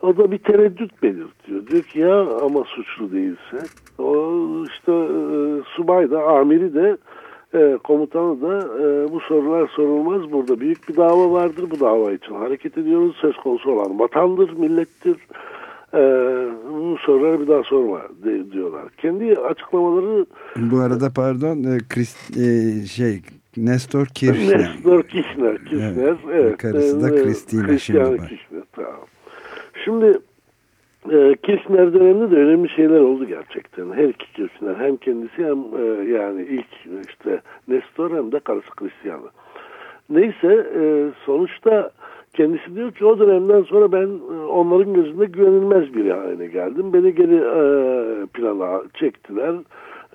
S12: O da bir tereddüt belirtiyor. Diyor ki ya ama suçlu değilse. O işte e, subay da amiri de e, komutanı da e, bu sorular sorulmaz. Burada büyük bir dava vardır. Bu dava için hareket ediyoruz. Söz konusu olan vatandır, millettir. E, bu soruları bir daha sorma de, diyorlar. Kendi açıklamaları
S2: Bu arada pardon e, Christ, e, şey Nestor Kirchner.
S12: Nestor Kirchner. Kirchner evet. evet.
S2: Karısı da
S12: Ee,
S2: Christina
S12: Christiane
S2: şimdi var.
S12: Kirchner, tamam. Şimdi e, Kirchner döneminde de önemli şeyler oldu gerçekten. Her iki Kirchner hem kendisi hem e, yani ilk işte Nestor hem de karısı Christiane. Neyse e, sonuçta kendisi diyor ki o dönemden sonra ben e, onların gözünde güvenilmez biri haline geldim. Beni geri e, plana çektiler.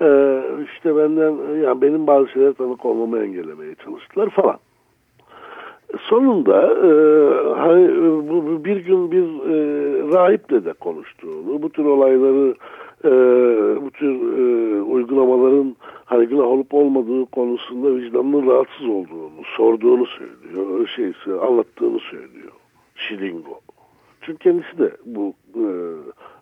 S12: e, işte benden yani benim bazı şeyler tanık olmamı engellemeye çalıştılar falan. Sonunda e, hani, bu bir gün bir e, rahiple de konuştuğunu, bu tür olayları, e, bu tür e, uygulamaların günah olup olmadığı konusunda vicdanının rahatsız olduğunu, sorduğunu söylüyor, şeysi anlattığını söylüyor. Şilingo. Çünkü kendisi de bu e,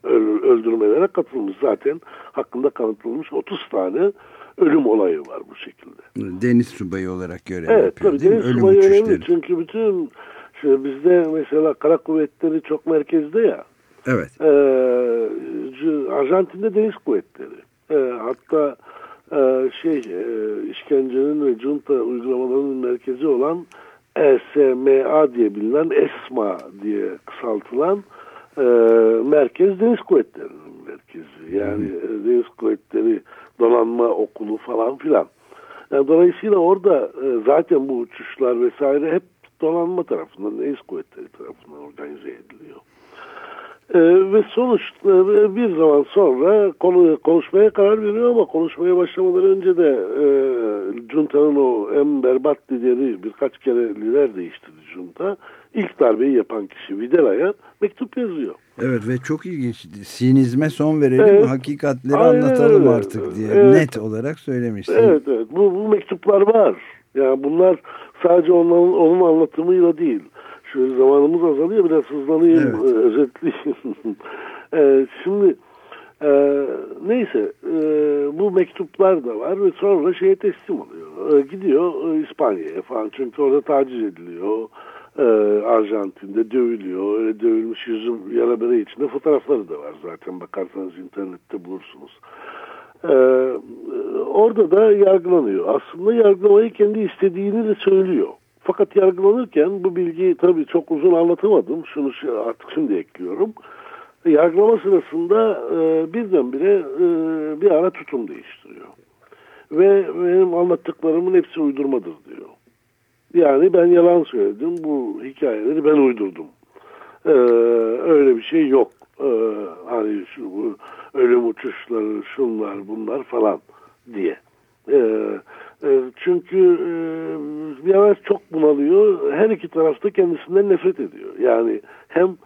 S12: öl- öldürmelere katılmış. Zaten hakkında kanıtlanmış 30 tane ölüm olayı var bu şekilde.
S2: Deniz subayı olarak görev
S12: Evet
S2: yapıyor
S12: tabii
S2: değil mi?
S12: deniz
S2: Ölüm
S12: subayı
S2: uçuşları.
S12: önemli. Çünkü bütün şimdi bizde mesela kara kuvvetleri çok merkezde ya.
S2: Evet.
S12: C- Arjantin'de deniz kuvvetleri. Ee, hatta e, şey e, işkencenin ve junta uygulamalarının merkezi olan ESMA diye bilinen ESMA diye kısaltılan e, merkez deniz kuvvetlerinin merkezi. Yani e, deniz kuvvetleri donanma okulu falan filan. Yani dolayısıyla orada e, zaten bu uçuşlar vesaire hep donanma tarafından, deniz kuvvetleri tarafından organize ediliyor. Ee, ve sonuçta e, bir zaman sonra konu, konuşmaya karar veriyor ama konuşmaya başlamadan önce de e, Junta'nın o en berbat lideri birkaç kere lider değiştirdi Junta. İlk darbeyi yapan kişi Videla'ya mektup yazıyor.
S2: Evet ve çok ilginç. Sinizme son verelim,
S12: Evet.
S2: hakikatleri
S12: Aynen
S2: anlatalım artık diye
S12: Evet.
S2: net olarak söylemişsin.
S12: Evet evet bu, bu mektuplar var. Yani bunlar sadece onun, onun anlatımıyla değil. Zamanımız azalıyor biraz hızlanayım
S2: Evet.
S12: e, özetleyeyim. E, şimdi e, neyse e, bu mektuplar da var ve sonra şeye teslim oluyor. E, gidiyor e, İspanya'ya falan çünkü orada taciz ediliyor. E, Arjantin'de dövülüyor. Öyle dövülmüş yüzüm yara bere içinde fotoğrafları da var zaten bakarsanız internette bulursunuz. Ee, orada da yargılanıyor. Aslında yargılamayı kendi istediğini de söylüyor. Fakat yargılanırken bu bilgiyi tabii çok uzun anlatamadım. Şunu şu- artık şimdi ekliyorum. Yargılama sırasında e, birdenbire e, bir ara tutum değiştiriyor. Ve benim anlattıklarımın hepsi uydurmadır diyor. Yani ben yalan söyledim. Bu hikayeleri ben uydurdum. Ee, öyle bir şey yok. Ee, hani şu bu ölüm uçuşları, şunlar, bunlar falan diye. Ee, çünkü e, Yavaş çok bunalıyor. Her iki tarafta kendisinden nefret ediyor. Yani hem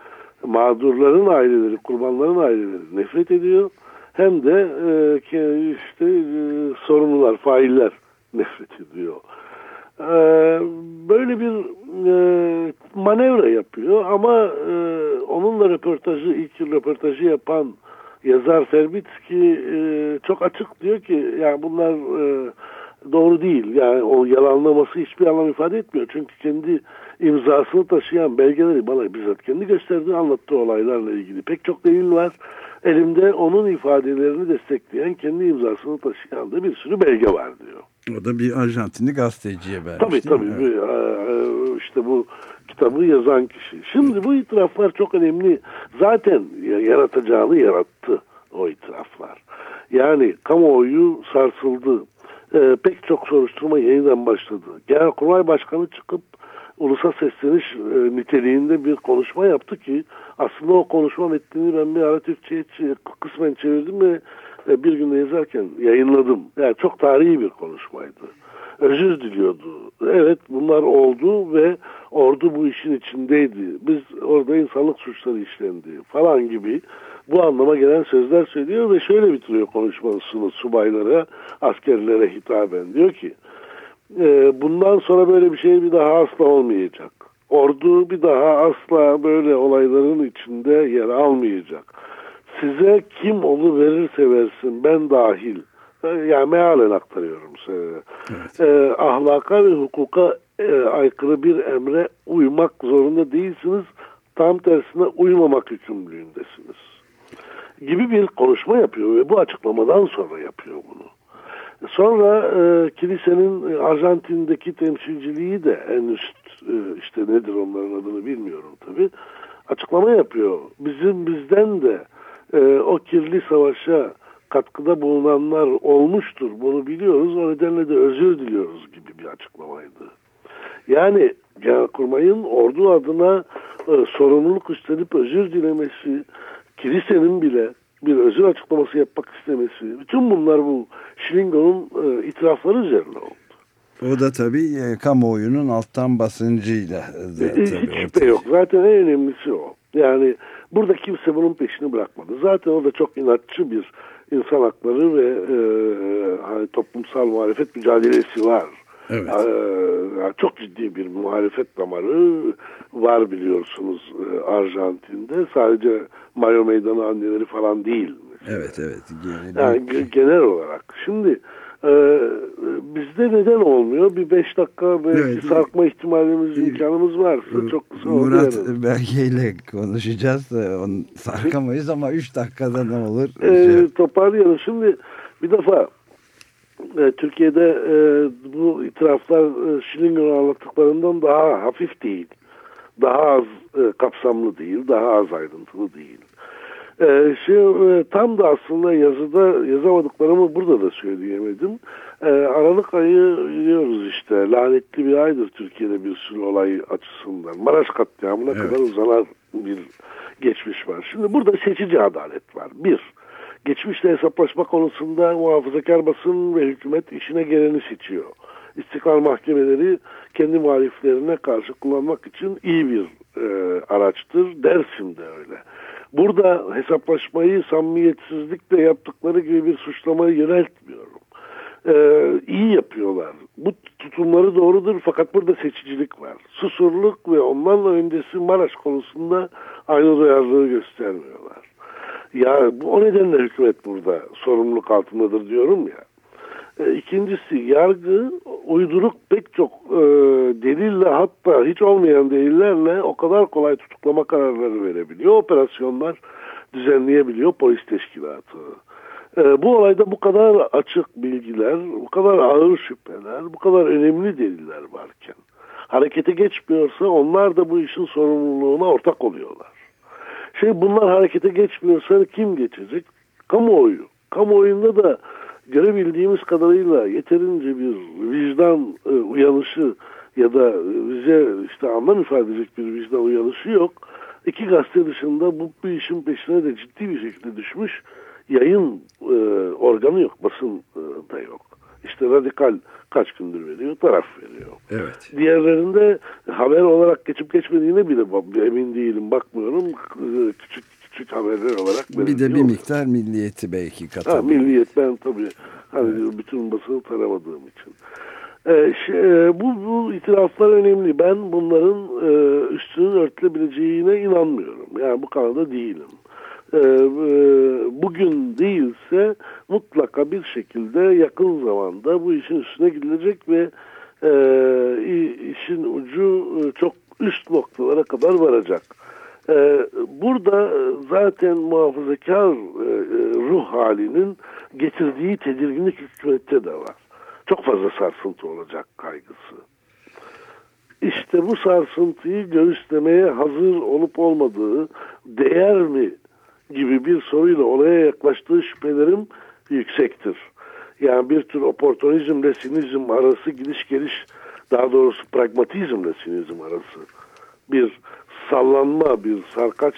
S12: mağdurların aileleri, kurbanların aileleri nefret ediyor. Hem de e, işte e, sorumlular, failler nefret ediyor. Böyle bir e, manevra yapıyor ama e, onunla röportajı ilk röportajı yapan yazar Ferbitski e, çok açık diyor ki yani bunlar e, doğru değil yani o yalanlaması hiçbir anlam ifade etmiyor çünkü kendi imzasını taşıyan belgeleri bana bizzat kendi gösterdiği anlattığı olaylarla ilgili pek çok delil var elimde onun ifadelerini destekleyen kendi imzasını taşıyan da bir sürü belge var diyor.
S2: O da bir Arjantinli gazeteciye vermiş
S12: Tabii tabii.
S2: mi?
S12: Bir, e, işte bu kitabı yazan kişi. Şimdi bu itiraflar çok önemli. Zaten yaratacağını yarattı o itiraflar. Yani kamuoyu sarsıldı. E, pek çok soruşturma yeniden başladı. Genelkurmay Başkanı çıkıp ulusal sesleniş e, niteliğinde bir konuşma yaptı ki aslında o konuşma metnini ben bir ara Türkçe'ye kısmen çevirdim ve e, bir günde yazarken yayınladım. Yani çok tarihi bir konuşmaydı. Özür diliyordu. Evet bunlar oldu ve ordu bu işin içindeydi. Biz orada insanlık suçları işlendi falan gibi bu anlama gelen sözler söylüyor ve şöyle bitiriyor konuşmasını subaylara, askerlere hitaben. Diyor ki e, bundan sonra böyle bir şey bir daha asla olmayacak. Ordu bir daha asla böyle olayların içinde yer almayacak. Size kim onu verirse versin ben dahil. Yani mealen aktarıyorum size. E, ahlaka ve hukuka e, aykırı bir emre uymak zorunda değilsiniz. Tam tersine uymamak yükümlülüğündesiniz. Gibi bir konuşma yapıyor ve bu açıklamadan sonra yapıyor bunu. Sonra e, kilisenin Arjantin'deki temsilciliği de en üst e, işte nedir onların adını bilmiyorum tabi açıklama yapıyor. Bizim bizden de e, o kirli savaşa katkıda bulunanlar olmuştur. Bunu biliyoruz. O nedenle de özür diliyoruz gibi bir açıklamaydı. Yani Genelkurmay'ın ordu adına e, sorumluluk üstlenip özür dilemesi kilisenin bile bir özür açıklaması yapmak istemesi. Bütün bunlar bu Schlingo'nun e, itirafları üzerine oldu.
S2: O da tabii e, kamuoyunun alttan basıncıyla. da
S12: E,
S2: tabii
S12: Hiç şüphe yok. Zaten en önemlisi o. Yani burada kimse bunun peşini bırakmadı. Zaten o da çok inatçı bir insan hakları ve e, hani toplumsal muhalefet mücadelesi var.
S2: Evet.
S12: Ee, çok ciddi bir muhalefet damarı var biliyorsunuz e, Arjantin'de. Sadece Mayo Meydanı anneleri falan değil.
S2: Evet evet. Gene-
S12: Yani ge- genel olarak. Şimdi e, bizde neden olmuyor? Bir beş dakika belki
S2: Evet.
S12: sarkma ihtimalimiz, imkanımız varsa çok kısa.
S2: Murat ile konuşacağız onu sarkamayız ama 3 dakikada ne olur?
S12: Ee,
S2: Şey-
S12: toparlayalım. Şimdi bir defa e, Türkiye'de e, bu itiraflar e, Schillinger'ın anlattıklarından daha hafif değil. Daha az e, kapsamlı değil. Daha az ayrıntılı değil. E, şey, e, tam da aslında yazıda yazamadıklarımı burada da söyleyemedim. E, Aralık ayı biliyoruz işte lanetli bir aydır Türkiye'de bir sürü olay açısından. Maraş katliamına
S2: Evet.
S12: kadar uzanan bir geçmiş var. Şimdi burada seçici adalet var. Bir, geçmişle hesaplaşma konusunda muhafazakar basın ve hükümet işine geleni seçiyor. İstiklal mahkemeleri kendi muhaliflerine karşı kullanmak için iyi bir e, araçtır. Dersim'de öyle. Burada hesaplaşmayı samimiyetsizlikle yaptıkları gibi bir suçlamayı yöneltmiyorum. Ee, iyi yapıyorlar. Bu tutumları doğrudur fakat burada seçicilik var. Susurluk ve ondan öncesi Maraş konusunda aynı duyarlılığı göstermiyorlar. Ya bu, o nedenle hükümet burada sorumluluk altındadır diyorum ya. E, İkincisi yargı uyduruk pek çok e, delille hatta hiç olmayan delillerle o kadar kolay tutuklama kararları verebiliyor. Operasyonlar düzenleyebiliyor polis teşkilatı. E, bu olayda bu kadar açık bilgiler, bu kadar ağır şüpheler, bu kadar önemli deliller varken harekete geçmiyorsa onlar da bu işin sorumluluğuna ortak oluyorlar. Şey bunlar harekete geçmiyorsa kim geçecek? Kamuoyu. Kamuoyunda da görebildiğimiz kadarıyla yeterince bir vicdan e, uyanışı ya da bize işte anlam ifade edecek bir vicdan uyanışı yok. İki gazete dışında bu, bu işin peşine de ciddi bir şekilde düşmüş yayın e, organı yok, basın e, da yok. İşte radikal kaç gündür veriyor, taraf veriyor.
S2: Evet.
S12: Diğerlerinde haber olarak geçip geçmediğine bile emin değilim, bakmıyorum. Ee, Küçük küçük haberler olarak
S2: Bir de bir miktar milliyeti belki
S12: Ha,
S2: katabilir.
S12: milliyet ben tabii hani bütün basını taramadığım için. Ee, şey, e, bu, bu itiraflar önemli. Ben bunların e, üstünün örtülebileceğine inanmıyorum. Yani bu kanalda değilim. Ee, e, bugün değilse mutlaka bir şekilde yakın zamanda bu işin üstüne gidilecek ve e, işin ucu e, çok üst noktalara kadar varacak. Ee, burada zaten muhafazakar e, e, ruh halinin getirdiği tedirginlik hükümette de var. Çok fazla sarsıntı olacak kaygısı. İşte bu sarsıntıyı göğüslemeye hazır olup olmadığı, değer mi gibi bir soruyla olaya yaklaştığı şüphelerim yüksektir. Yani bir tür oportunizmle sinizm arası gidiş geliş, daha doğrusu pragmatizmle sinizm arası bir sallanma, bir sarkaç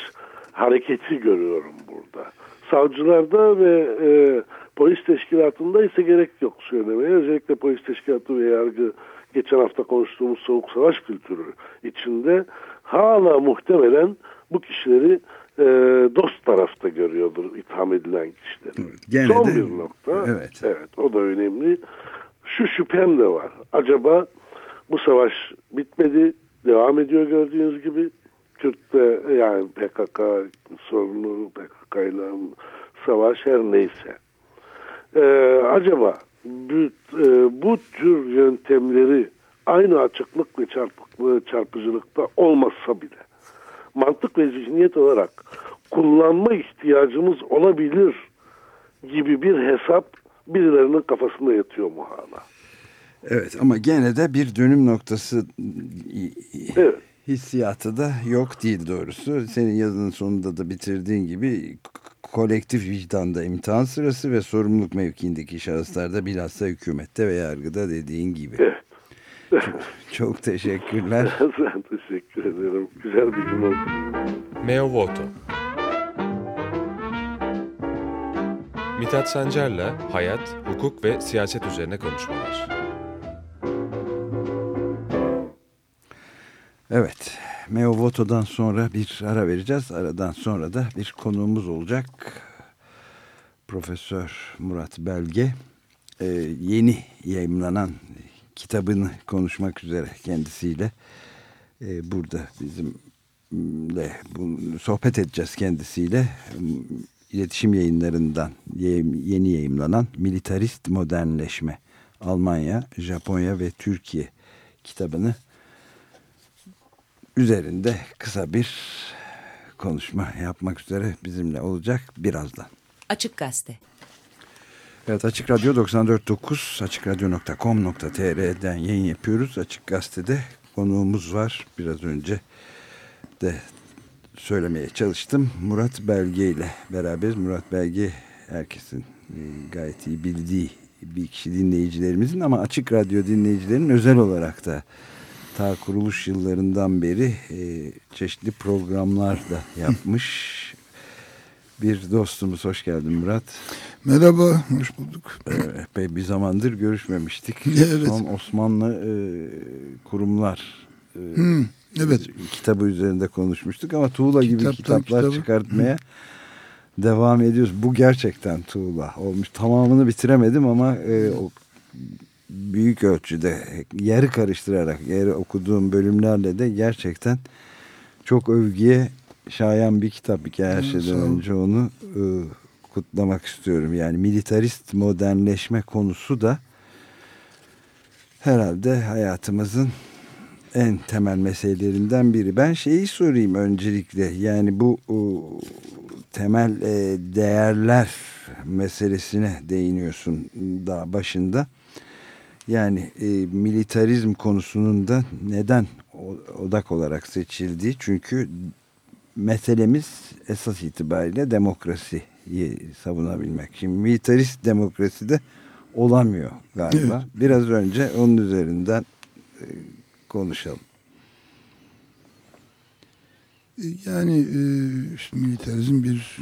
S12: hareketi görüyorum burada. Savcılarda ve e, polis teşkilatında ise gerek yok söylemeye. Özellikle polis teşkilatı ve yargı geçen hafta konuştuğumuz soğuk savaş kültürü içinde hala muhtemelen bu kişileri e, dost tarafta görüyordur itham edilen kişileri.
S2: Gene
S12: Son
S2: de-
S12: bir nokta.
S2: Evet.
S12: Evet o da önemli. Şu şüphem de var. Acaba bu savaş bitmedi, devam ediyor gördüğünüz gibi. Kürt'te yani PKK sorunu, PKK ile savaş her neyse. Ee, acaba bu, e, bu tür yöntemleri aynı açıklık ve çarpıklığı, çarpıcılıkta olmazsa bile mantık ve zihniyet olarak kullanma ihtiyacımız olabilir gibi bir hesap birilerinin kafasında yatıyor mu hala?
S2: Evet ama gene de bir dönüm noktası
S12: Evet.
S2: Hissiyatı da yok değil doğrusu. Senin yazının sonunda da bitirdiğin gibi kolektif vicdanda imtihan sırası ve sorumluluk mevkiindeki şahıslarda bilhassa hükümette ve yargıda dediğin gibi. Çok, çok teşekkürler.
S12: ben teşekkür ederim. Güzel bir gün oldu.
S11: Meo Voto Mithat Sancar'la hayat, hukuk ve siyaset üzerine konuşmalar.
S2: Evet, Meo Voto'dan sonra bir ara vereceğiz. Aradan sonra da bir konuğumuz olacak. Profesör Murat Belge e, yeni yayımlanan kitabını konuşmak üzere kendisiyle e, burada bizimle bu, sohbet edeceğiz kendisiyle. İletişim yayınlarından yeni yayımlanan Militarist Modernleşme Almanya, Japonya ve Türkiye kitabını üzerinde kısa bir konuşma yapmak üzere bizimle olacak birazdan.
S1: Açık Gazete.
S2: Evet Açık Radyo 94.9 açıkradyo.com.tr'den yayın yapıyoruz. Açık Gazete'de konuğumuz var. Biraz önce de söylemeye çalıştım. Murat Belge ile beraberiz. Murat Belge herkesin gayet iyi bildiği bir kişi dinleyicilerimizin ama Açık Radyo dinleyicilerinin özel olarak da ta kuruluş yıllarından beri e, çeşitli programlar da yapmış bir dostumuz. Hoş geldin Murat.
S13: Merhaba, hoş bulduk.
S2: Epey bir zamandır görüşmemiştik.
S13: Evet.
S2: Son Osmanlı e, kurumlar e,
S13: hmm, evet.
S2: kitabı üzerinde konuşmuştuk ama tuğla gibi
S13: Kitaptan
S2: kitaplar
S13: kitabı.
S2: çıkartmaya devam ediyoruz. Bu gerçekten tuğla olmuş. Tamamını bitiremedim ama e, o büyük ölçüde yarı karıştırarak yarı okuduğum bölümlerle de gerçekten çok övgüye şayan bir kitap. Kere her şeyden önce onu e, kutlamak istiyorum. Yani militarist modernleşme konusu da herhalde hayatımızın en temel meselelerinden biri. Ben şeyi sorayım öncelikle. Yani bu o, temel e, değerler meselesine değiniyorsun daha başında. Yani e, militarizm konusunun da neden odak olarak seçildiği çünkü meselemiz esas itibariyle demokrasiyi savunabilmek. Şimdi militarist demokrasi de olamıyor galiba. Evet. Biraz önce onun üzerinden e, konuşalım.
S13: Yani e, işte militarizm bir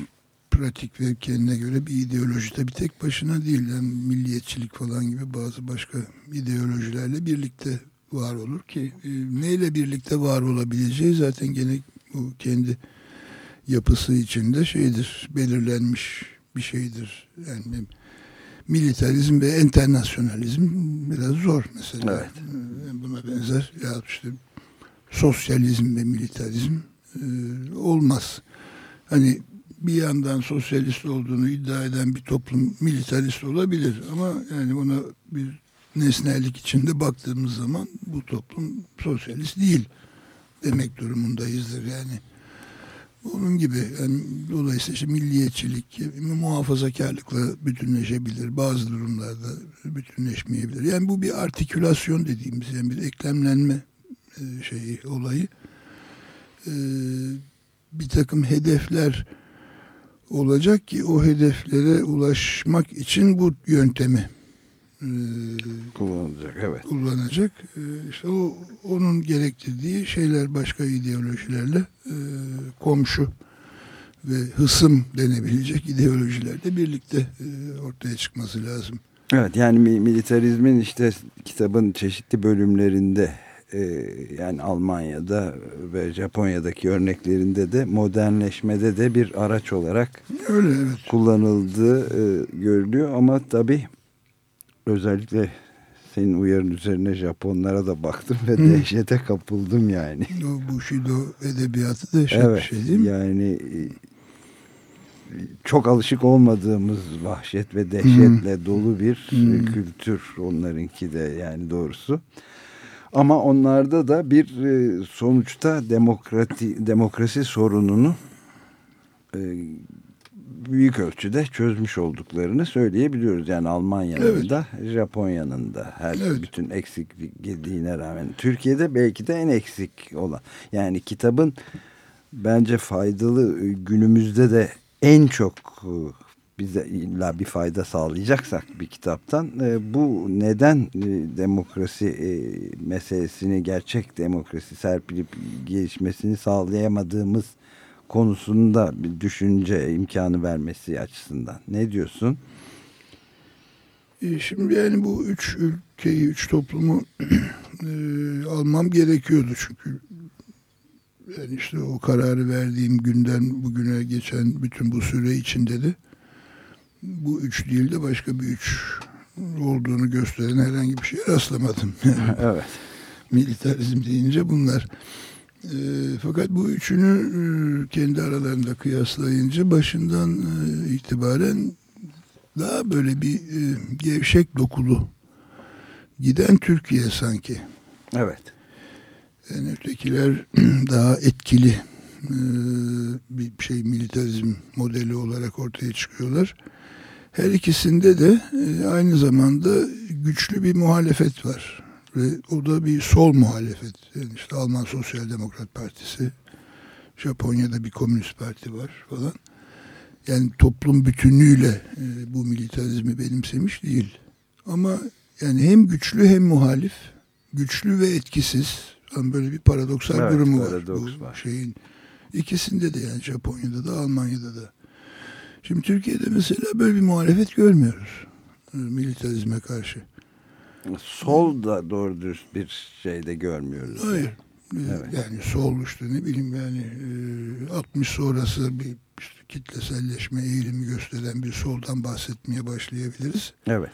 S13: pratik ve kendine göre bir ideoloji tabii tek başına değil. Yani milliyetçilik falan gibi bazı başka ideolojilerle birlikte var olur ki e, neyle birlikte var olabileceği zaten gene bu kendi yapısı içinde şeydir, belirlenmiş bir şeydir. Yani militarizm ve internasyonalizm biraz zor mesela.
S2: Evet.
S13: Buna benzer ya işte sosyalizm ve militarizm e, olmaz. Hani bir yandan sosyalist olduğunu iddia eden bir toplum militarist olabilir ama yani buna bir nesnellik içinde baktığımız zaman bu toplum sosyalist değil demek durumundayızdır yani. Onun gibi yani dolayısıyla işte milliyetçilik, muhafazakarlıkla bütünleşebilir. Bazı durumlarda bütünleşmeyebilir. Yani bu bir artikülasyon dediğimiz yani bir eklemlenme şeyi olayı. Ee, bir takım hedefler olacak ki o hedeflere ulaşmak için bu yöntemi
S2: kullanacak evet
S13: kullanacak işte o onun gerektirdiği şeyler başka ideolojilerle komşu ve hısım denebilecek ideolojilerle birlikte ortaya çıkması lazım.
S2: Evet yani militarizmin işte kitabın çeşitli bölümlerinde yani Almanya'da ve Japonya'daki örneklerinde de modernleşmede de bir araç olarak
S13: Öyle, evet.
S2: kullanıldığı görülüyor ama tabii özellikle senin uyarın üzerine Japonlara da baktım ve Hı. dehşete kapıldım yani.
S13: O Bushido edebiyatı dehşet
S2: evet,
S13: bir şey değil mi?
S2: Yani çok alışık olmadığımız vahşet ve dehşetle Hı. dolu bir Hı. kültür onlarınki de yani doğrusu. Ama onlarda da bir sonuçta demokrati, demokrasi sorununu büyük ölçüde çözmüş olduklarını söyleyebiliyoruz. Yani Almanya'nın evet. da Japonya'nın da her evet. bütün eksikliğine rağmen. Türkiye'de belki de en eksik olan. Yani kitabın bence faydalı günümüzde de en çok bize illa bir fayda sağlayacaksak bir kitaptan bu neden demokrasi meselesini gerçek demokrasi serpilip gelişmesini sağlayamadığımız konusunda bir düşünce imkanı vermesi açısından. Ne diyorsun?
S13: E, Şimdi yani bu üç ülkeyi, üç toplumu e, almam gerekiyordu çünkü yani işte o kararı verdiğim günden bugüne geçen bütün bu süre içinde de bu üç değil de başka bir üç olduğunu gösteren herhangi bir şeye rastlamadım.
S2: evet.
S13: Militarizm deyince bunlar. E, fakat bu üçünü e, kendi aralarında kıyaslayınca başından e, itibaren daha böyle bir e, gevşek dokulu giden Türkiye sanki.
S2: Evet.
S13: Yani ötekiler daha etkili e, bir şey militarizm modeli olarak ortaya çıkıyorlar. Her ikisinde de e, aynı zamanda güçlü bir muhalefet var. Ve o da bir sol muhalefet. Yani işte Alman Sosyal Demokrat Partisi, Japonya'da bir komünist parti var falan. Yani toplum bütünüyle e, bu militarizmi benimsemiş değil. Ama yani hem güçlü hem muhalif, güçlü ve etkisiz. Yani böyle bir paradoksal
S2: Evet,
S13: durumu var
S2: paradoks
S13: bu
S2: var.
S13: şeyin. İkisinde de yani Japonya'da da Almanya'da da. Şimdi Türkiye'de mesela böyle bir muhalefet görmüyoruz. e, Militarizme karşı.
S2: Sol da doğru dürüst bir şey de görmüyoruz.
S13: Hayır.
S2: yani.
S13: Ee,
S2: Evet.
S13: Yani sol işte ne bileyim yani e, 60 sonrası bir işte kitleselleşme eğilimi gösteren bir soldan bahsetmeye başlayabiliriz.
S2: Evet.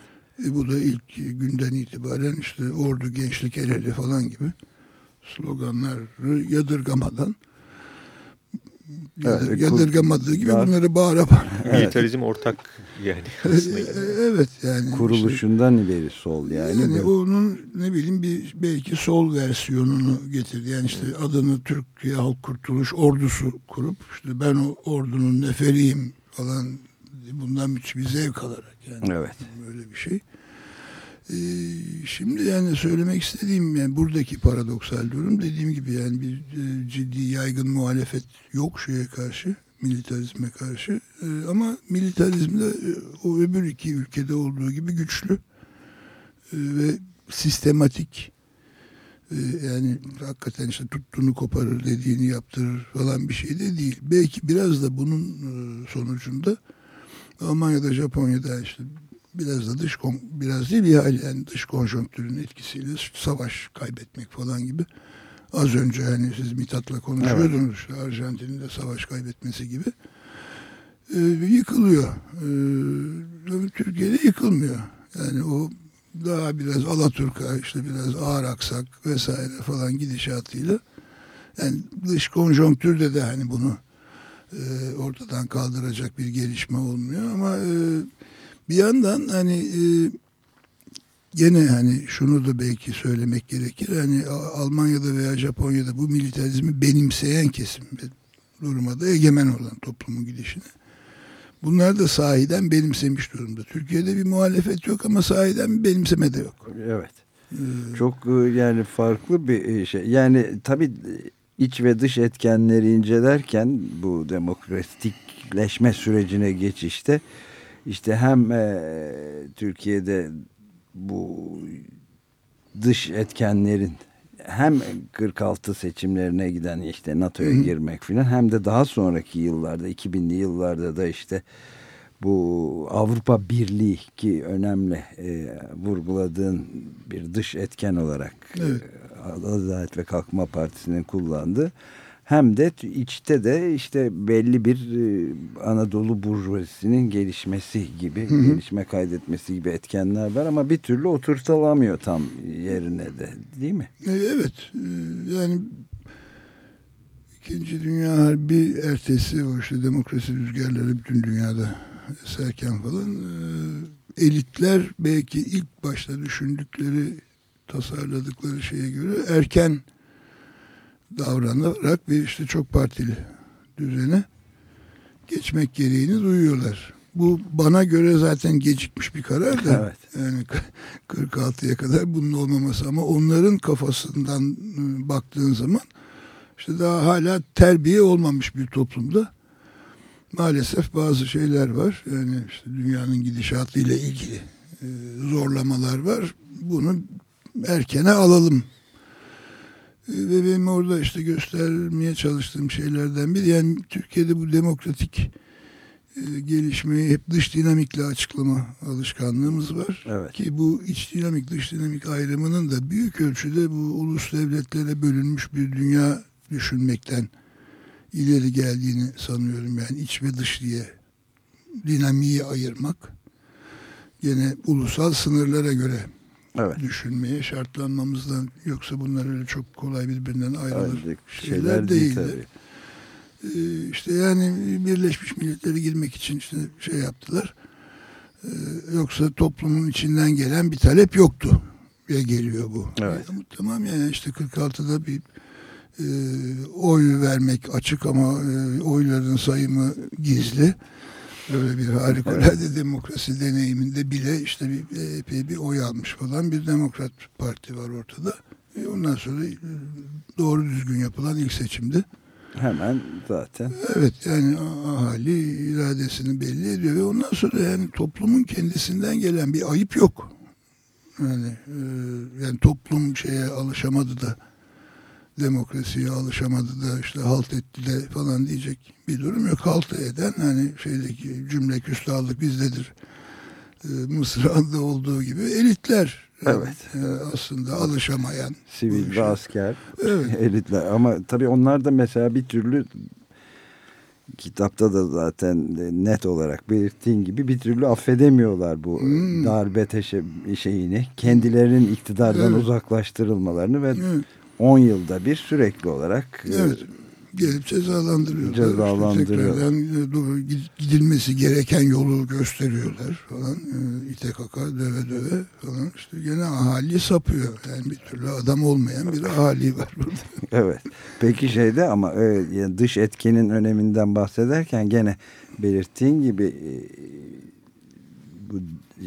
S13: E, bu da ilk günden itibaren işte ordu gençlik el ele falan gibi sloganları yadırgamadan yadır-
S2: Evet,
S13: yadırgamadığı gibi
S2: Var.
S13: bunları bağıra bağıra.
S4: Militarizm ortak yani aslında.
S13: E, Evet yani. işte-
S2: Kuruluşundan ileri sol yani.
S13: Yani
S2: Bu-
S13: onun ne bileyim bir belki sol versiyonunu getirdi. Yani işte adını Türkiye Halk Kurtuluş Ordusu kurup işte ben o ordunun neferiyim falan bundan müthiş bir zevk alarak yani
S2: Evet.
S13: böyle bir şey. Ee, şimdi yani söylemek istediğim yani buradaki paradoksal durum dediğim gibi yani bir e, ciddi yaygın muhalefet yok şeye karşı militarizme karşı Ee, ama militarizmde e, o öbür iki ülkede olduğu gibi güçlü e, ve sistematik e, yani hakikaten işte tuttuğunu koparır dediğini yaptırır falan bir şey de değil. Belki biraz da bunun e, sonucunda Almanya'da Japonya'da işte biraz da dış kon- biraz değil bir hal yani dış konjonktürün etkisiyle savaş kaybetmek falan gibi. Az önce hani siz Mithat'la konuşuyordunuz işte Arjantin'in de savaş kaybetmesi gibi. Ee, yıkılıyor. Ee, Türkiye'de yıkılmıyor. Yani o daha biraz Alaturka işte biraz ağır aksak vesaire falan gidişatıyla yani dış konjonktürde de hani bunu e, ortadan kaldıracak bir gelişme olmuyor ama e, bir yandan hani e, gene hani şunu da belki söylemek gerekir. Hani Almanya'da veya Japonya'da bu militarizmi benimseyen kesim duruma da egemen olan toplumun gidişine. Bunlar da sahiden benimsemiş durumda. Türkiye'de bir muhalefet yok ama sahiden bir benimseme de yok.
S2: Evet. Çok e, yani farklı bir e, şey. Yani tabii iç ve dış etkenleri incelerken bu demokratikleşme sürecine geçişte işte hem e, Türkiye'de bu dış etkenlerin hem 46 seçimlerine giden işte NATO'ya girmek filan hem de daha sonraki yıllarda 2000'li yıllarda da işte bu Avrupa Birliği ki önemli e, vurguladığın bir dış etken olarak
S13: Evet.
S2: e, Adalet ve Kalkınma Partisi'nin kullandığı hem de içte de işte belli bir e, Anadolu burjuvazisinin gelişmesi gibi
S13: Hı hı.
S2: gelişme kaydetmesi gibi etkenler var ama bir türlü oturtulamıyor tam yerine de değil mi?
S13: E, Evet. e, Yani İkinci Dünya Harbi ertesi o işte demokrasi rüzgarları bütün dünyada eserken falan elitler belki ilk başta düşündükleri tasarladıkları şeye göre erken davranarak bir işte çok partili düzene geçmek gereğini duyuyorlar. Bu bana göre zaten gecikmiş bir karar da.
S2: Evet.
S13: Yani 46'ya kadar bunun olmaması ama onların kafasından e, baktığın zaman işte daha hala terbiye olmamış bir toplumda maalesef bazı şeyler var. Yani işte dünyanın gidişatıyla ilgili e, zorlamalar var. Bunu erkene alalım ve benim orada işte göstermeye çalıştığım şeylerden biri yani Türkiye'de bu demokratik e, gelişmeyi hep dış dinamikle açıklama alışkanlığımız var.
S2: Evet.
S13: Ki bu iç dinamik dış dinamik ayrımının da büyük ölçüde bu ulus devletlere bölünmüş bir dünya düşünmekten ileri geldiğini sanıyorum. Yani iç ve dış diye dinamiği ayırmak gene ulusal sınırlara göre
S2: Evet.
S13: düşünmeye şartlanmamızdan yoksa bunlar öyle çok kolay birbirinden ayrılır
S2: Ayrılacak
S13: şeyler,
S2: şeyler değil
S13: değildir.
S2: tabii.
S13: Ee, işte yani Birleşmiş Milletler'e girmek için işte şey yaptılar. Ee, yoksa toplumun içinden gelen bir talep yoktu. Ve geliyor bu.
S2: Evet.
S13: Ama tamam yani işte 46'da bir e, oy vermek açık ama e, oyların sayımı gizli. Böyle bir harikulade demokrasi deneyiminde bile işte bir, epey bir oy almış falan bir demokrat parti var ortada. E, ondan sonra e, doğru düzgün yapılan ilk seçimde
S2: Hemen zaten.
S13: Evet yani ahali iradesini belli ediyor ve ondan sonra yani toplumun kendisinden gelen bir ayıp yok. Yani e, yani toplum şeye alışamadı da demokrasiye alışamadı da işte halt etti de falan diyecek bir durum yok. Halt eden hani şeydeki cümle küstahlık bizdedir. E, Mısır'da olduğu gibi elitler. Yani,
S2: Evet.
S13: e, aslında alışamayan.
S2: Sivil ve asker
S13: Evet.
S2: elitler ama tabii onlar da mesela bir türlü kitapta da zaten net olarak belirttiğin gibi bir türlü affedemiyorlar bu
S13: Hmm.
S2: darbe teşe- şeyini kendilerinin iktidardan
S13: Evet.
S2: uzaklaştırılmalarını ve
S13: Evet.
S2: 10 yılda bir sürekli olarak e,
S13: Evet. Gelip cezalandırıyorlar.
S2: Cezalandırıyor.
S13: İşte tekrardan e, gidilmesi gereken yolu gösteriyorlar falan. E, ite kaka döve döve falan. İşte gene ahali sapıyor. Yani bir türlü adam olmayan bir ahali var burada.
S2: Evet. Peki şeyde ama dış etkinin öneminden bahsederken gene belirttiğin gibi bu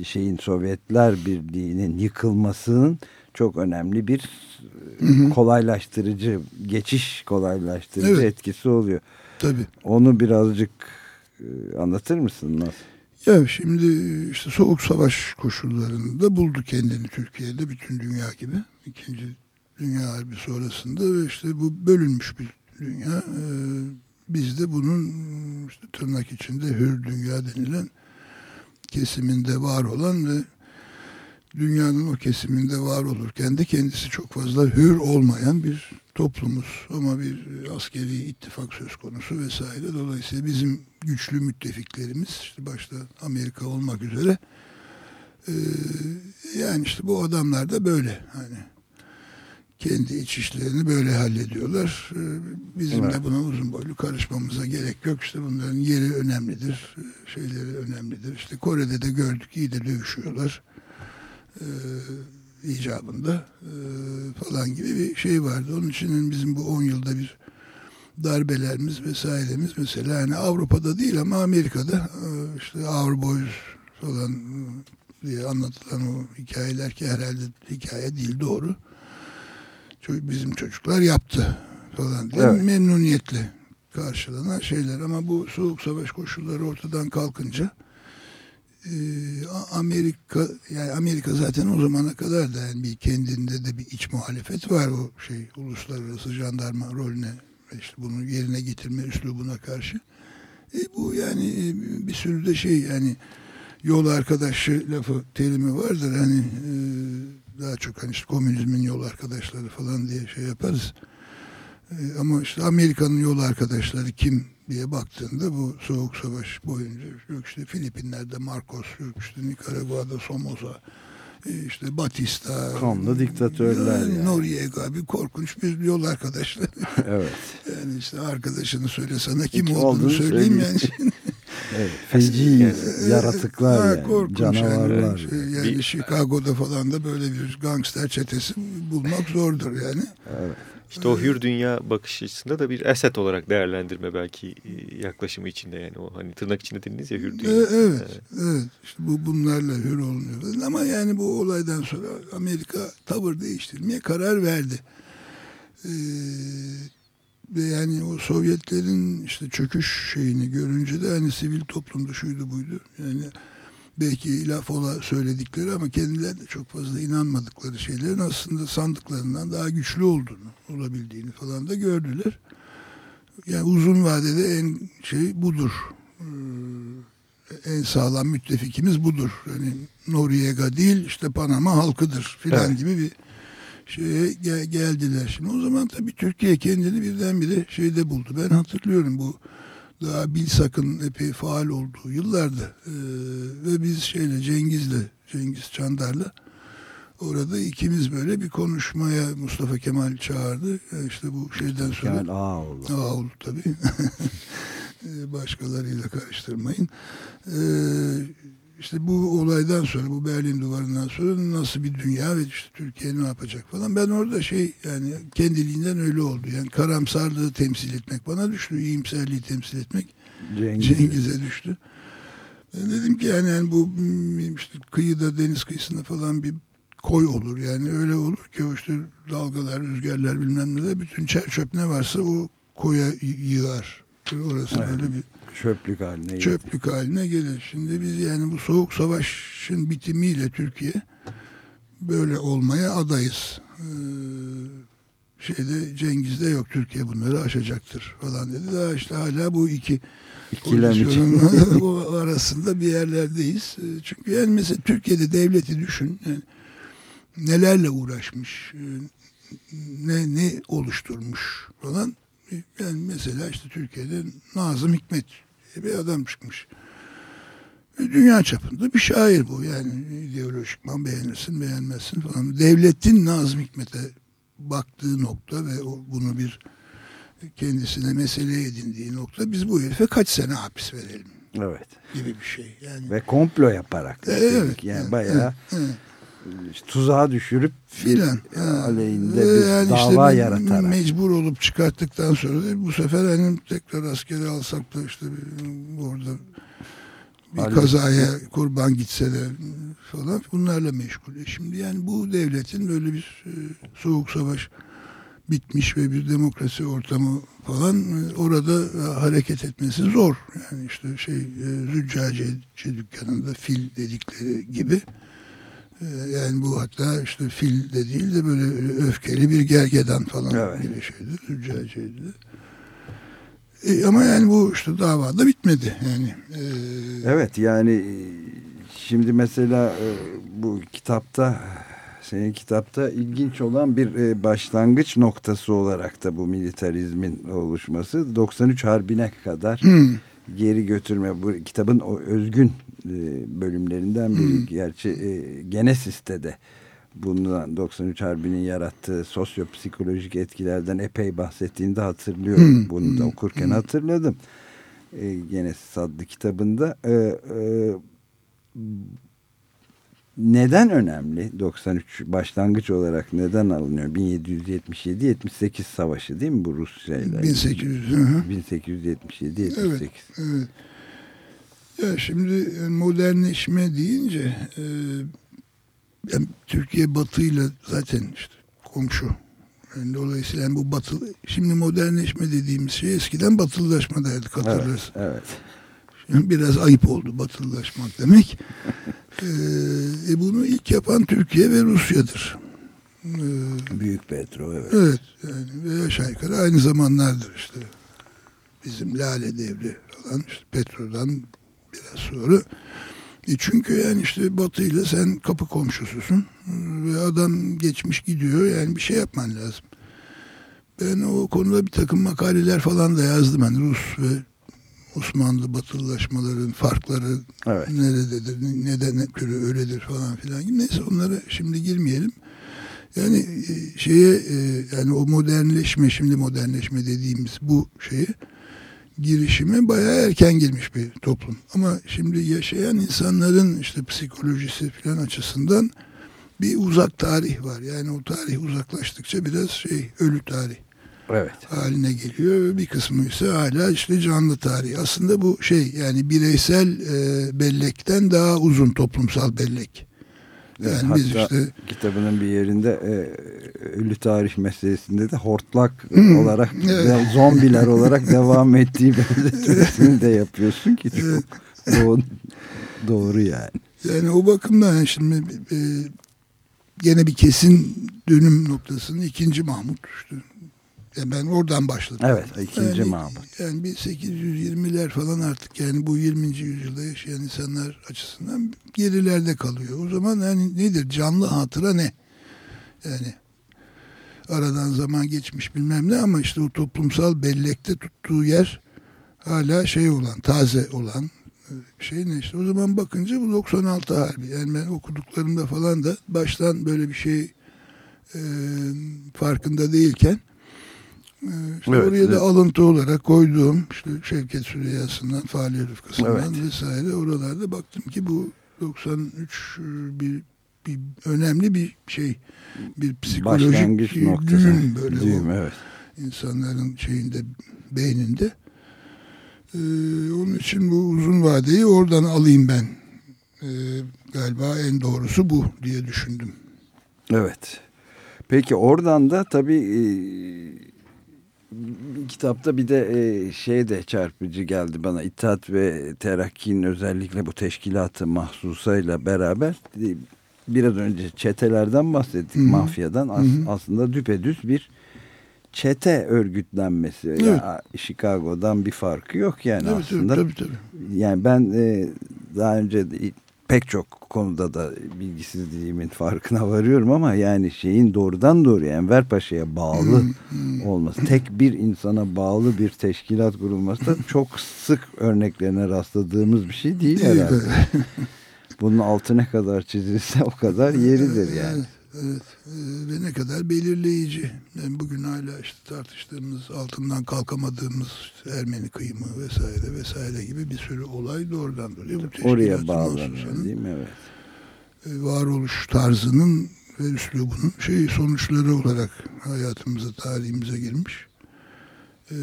S2: şeyin Sovyetler Birliği'nin yıkılmasının çok önemli bir e,
S13: Hı hı.
S2: kolaylaştırıcı, geçiş kolaylaştırıcı
S13: Evet.
S2: etkisi oluyor.
S13: Tabii.
S2: Onu birazcık e, anlatır mısın nasıl?
S13: Ya şimdi işte soğuk savaş koşullarında buldu kendini Türkiye'de bütün dünya gibi. İkinci Dünya Harbi sonrasında ve işte bu bölünmüş bir dünya. Ee, biz de bunun işte tırnak içinde hür dünya denilen kesiminde var olan ve dünyanın o kesiminde var olurken de kendisi çok fazla hür olmayan bir toplumuz. Ama bir askeri ittifak söz konusu vesaire. Dolayısıyla bizim güçlü müttefiklerimiz işte başta Amerika olmak üzere e, yani işte bu adamlar da böyle hani kendi iç işlerini böyle hallediyorlar. E, Bizim
S2: Evet.
S13: de buna uzun boylu karışmamıza gerek yok. İşte bunların yeri önemlidir. e, Şeyleri önemlidir. İşte Kore'de de gördük iyi de dövüşüyorlar. E, icabında e, falan gibi bir şey vardı. Onun için bizim bu 10 yılda bir darbelerimiz vesairemiz mesela hani Avrupa'da değil ama Amerika'da e, işte Our Boys falan diye anlatılan o hikayeler ki herhalde hikaye değil doğru. Ço- Bizim çocuklar yaptı falan diye
S2: Evet.
S13: memnuniyetle karşılanan şeyler ama bu soğuk savaş koşulları ortadan kalkınca Amerika yani Amerika zaten o zamana kadar da yani bir kendinde de bir iç muhalefet var o şey uluslararası jandarma rolüne işte bunu yerine getirme üslubuna karşı. E, bu yani e, bir sürü de şey yani yol arkadaşı lafı terimi vardır hani e, daha çok hani işte komünizmin yol arkadaşları falan diye şey yaparız. E, ama işte Amerika'nın yol arkadaşları kim diye baktığında bu soğuk savaş boyunca yok işte Filipinler'de Marcos, yok işte Nikaragua'da Somoza, e, işte Batista,
S2: Kanlı diktatörler
S13: yani
S2: yani.
S13: Noriega bir korkunç bir yol arkadaşları.
S2: Evet.
S13: yani işte arkadaşını söyle sana kim
S2: Kim
S13: olduğunu,
S2: olduğunu
S13: söyleyeyim yani.
S2: Evet, feci yaratıklar
S13: Ha,
S2: yani,
S13: korkunç
S2: canavarlar.
S13: Yani, Şey, yani Chicago'da falan da böyle bir gangster çetesi bulmak zordur yani.
S2: Evet.
S4: İşte o hür dünya bakış açısında da bir eset olarak değerlendirme belki e, yaklaşımı içinde yani o hani tırnak içinde dediniz ya hür dünya.
S13: E, evet, evet. İşte bu bunlarla hür olunuyor. Ama yani bu olaydan sonra Amerika tavır değiştirmeye karar verdi. Ee, ve yani o Sovyetlerin işte çöküş şeyini görünce de hani sivil toplumda şuydu buydu. Yani belki laf ola söyledikleri ama kendileri de çok fazla inanmadıkları şeylerin aslında sandıklarından daha güçlü olduğunu, olabildiğini falan da gördüler. Yani uzun vadede en şey budur. Ee, en sağlam müttefikimiz budur. Yani Noriega değil işte Panama halkıdır filan
S2: Evet.
S13: gibi bir şeye gel- geldiler. Şimdi o zaman tabii Türkiye kendini birdenbire şeyde buldu. Ben hatırlıyorum bu daha Bilsak'ın epey faal olduğu yıllarda Ee, ve biz şeyle Cengiz'le Cengiz Çandar'la orada ikimiz böyle bir konuşmaya Mustafa Kemal çağırdı. Yani işte bu şeyden sonra
S2: Kemal Ağaoğlu.
S13: Ağaoğlu tabii. Ee, Başkalarıyla karıştırmayın. Ee, işte bu olaydan sonra, bu Berlin Duvarı'ndan sonra nasıl bir dünya ve işte Türkiye ne yapacak falan. Ben orada şey yani kendiliğinden öyle oldu. Yani karamsarlığı temsil etmek bana düştü. iyimserliği temsil etmek
S2: Cengiz.
S13: Cengiz'e düştü. Ben dedim ki yani, yani bu işte kıyıda deniz kıyısında falan bir koy olur. Yani öyle olur ki o işte dalgalar, rüzgarlar bilmem ne de bütün çer çöp ne varsa o koya yığar. Orası
S2: Evet.
S13: böyle bir
S2: Çöplük haline
S13: çöplük haline gelir. Şimdi biz yani bu soğuk savaşın bitimiyle Türkiye böyle olmaya adayız. Ee, şeyde Cengiz'de yok Türkiye bunları aşacaktır falan dedi. Daha işte hala bu iki pozisyonun arasında bir yerlerdeyiz. Ee, Çünkü yani mesela Türkiye'de devleti düşün. Yani nelerle uğraşmış, e, ne ne oluşturmuş falan. Yani mesela işte Türkiye'de Nazım Hikmet diye bir adam çıkmış. E, Dünya çapında bir şair bu. Yani ideolojikman beğenirsin beğenmezsin falan. Devletin Nazım Hikmet'e baktığı nokta ve bunu bir kendisine mesele edindiği nokta biz bu herife kaç sene hapis verelim
S2: Evet.
S13: gibi bir şey. Yani
S2: Ve komplo yaparak.
S13: E, evet,
S2: Yani
S13: evet,
S2: bayağı
S13: evet,
S2: işte tuzağa düşürüp
S13: filan. Ha.
S2: aleyhinde
S13: Ve
S2: bir
S13: yani işte
S2: dava
S13: me-
S2: yaratarak.
S13: Mecbur olup çıkarttıktan sonra da bu sefer hani tekrar askere alsak da işte bir- orada bir
S2: Halbuki-
S13: kazaya kurban gitse de falan bunlarla meşgul. E Şimdi yani bu devletin böyle bir e, soğuk savaş bitmiş ve bir demokrasi ortamı falan e, orada e, hareket etmesi zor. Yani işte şey e, züccaciye dükkanında fil dedikleri gibi e, yani bu hatta işte fil de değil de böyle öfkeli bir gergedan falan
S2: Evet.
S13: gibi şeydi. Züccaciyeydi. E, ama yani bu işte davada bitmedi. Yani e,
S2: Evet yani e, şimdi mesela e, bu kitapta senin kitapta ilginç olan bir e, başlangıç noktası olarak da bu militarizmin oluşması 93 Harbi'ne kadar
S13: Hmm.
S2: Geri götürme bu kitabın o özgün e, bölümlerinden biri
S13: Hmm.
S2: gerçi e, Genesis'te de bundan 93 Harbi'nin yarattığı sosyopsikolojik etkilerden epey bahsettiğini de hatırlıyorum.
S13: Hmm.
S2: Bunu da
S13: Hmm.
S2: okurken hatırladım. E, Genesis adlı kitabında e, e, neden önemli 93 başlangıç olarak neden alınıyor 1777-78 savaşı değil mi bu Rusya ile
S13: 1800, hı hı.
S2: 1877-78
S13: Evet, evet. Ya şimdi e, modernleşme deyince e, yani Türkiye batıyla zaten işte komşu. Yani dolayısıyla yani bu batı şimdi modernleşme dediğimiz şey eskiden batılılaşma derdik hatırlarsın.
S2: Evet, evet.
S13: Biraz ayıp oldu batılılaşmak demek. e, e, bunu ilk yapan Türkiye ve Rusya'dır. E,
S2: Büyük Petro evet.
S13: Evet yani ve aşağı yukarı aynı zamanlardır işte. Bizim Lale Devri falan işte Petro'dan biraz sonra. E çünkü yani işte Batı ile sen kapı komşususun ve adam geçmiş gidiyor yani bir şey yapman lazım. Ben o konuda bir takım makaleler falan da yazdım. Yani Rus ve Osmanlı batılılaşmaların farkları
S2: Evet.
S13: nerededir, neden türü öyledir falan filan gibi. Neyse onlara şimdi girmeyelim. Yani e, şeye e, yani o modernleşme şimdi modernleşme dediğimiz bu şeye girişime bayağı erken girmiş bir toplum. Ama şimdi yaşayan insanların işte psikolojisi falan açısından bir uzak tarih var. Yani o tarih uzaklaştıkça biraz şey ölü tarih
S2: Evet.
S13: haline geliyor bir kısmı ise hala işte canlı tarih. Aslında bu şey yani bireysel e, bellekten daha uzun toplumsal bellek. Yani biz işte
S2: kitabının bir yerinde e, ölü tarih meselesinde de hortlak
S13: Hmm,
S2: olarak
S13: evet.
S2: ve zombiler olarak devam ettiği benzetmesini de yapıyorsun ki çok doğru, doğru yani.
S13: Yani o bakımdan yani şimdi e, gene bir kesin dönüm noktasının ikinci Mahmut işte. Yani ben oradan başladım.
S2: Evet, ikinci
S13: yani,
S2: Mahmut.
S13: Yani bir 820'ler falan artık yani bu 20. yüzyılda yaşayan insanlar açısından gerilerde kalıyor. O zaman yani nedir? Canlı hatıra ne? Yani aradan zaman geçmiş bilmem ne ama işte o toplumsal bellekte tuttuğu yer hala şey olan, taze olan şey ne işte. O zaman bakınca bu 96 harbi. Yani ben okuduklarımda falan da baştan böyle bir şey e, farkında değilken e, işte
S2: Evet,
S13: oraya da
S2: evet.
S13: alıntı olarak koyduğum işte Şevket Süreyya'sından, Fahriye Rıfkı'sından
S2: Evet.
S13: vesaire oralarda baktım ki bu 93 bir, bir önemli bir şey bir psikolojik
S2: Başlangıç
S13: düğüm
S2: noktası.
S13: böyle
S2: Düğüm,
S13: o
S2: evet.
S13: insanların şeyinde beyninde. Ee, onun için bu uzun vadeyi oradan alayım ben. Ee, galiba en doğrusu bu diye düşündüm.
S2: Evet. Peki oradan da tabii e, kitapta bir de e, şey de çarpıcı geldi bana. İttihat ve Terakki'nin özellikle bu teşkilatı mahsusayla beraber e, biraz önce çetelerden bahsettik.
S13: Hı hı.
S2: Mafyadan As-
S13: Hı hı.
S2: aslında düpedüz bir çete örgütlenmesi.
S13: Evet.
S2: Ya, Chicago'dan bir farkı yok yani
S13: Tabii, tabii,
S2: aslında.
S13: tabii, tabii.
S2: Yani ben e, daha önce de pek çok konuda da bilgisizliğimin farkına varıyorum ama yani şeyin doğrudan doğruya Enver Paşa'ya bağlı olması, tek bir insana bağlı bir teşkilat kurulması da çok sık örneklerine rastladığımız bir şey değil
S13: Değil,
S2: herhalde. Bunun altı ne kadar çizilse o kadar yeridir yani.
S13: Evet. Ee, ve ne kadar belirleyici. Yani bugün hala işte tartıştığımız, altından kalkamadığımız işte Ermeni kıyımı vesaire vesaire gibi bir sürü olay doğrudan doğruya bu
S2: Oraya bağlanıyor değil mi? Evet.
S13: e, varoluş tarzının ve üslubunun şey sonuçları olarak hayatımıza, tarihimize girmiş. Ee,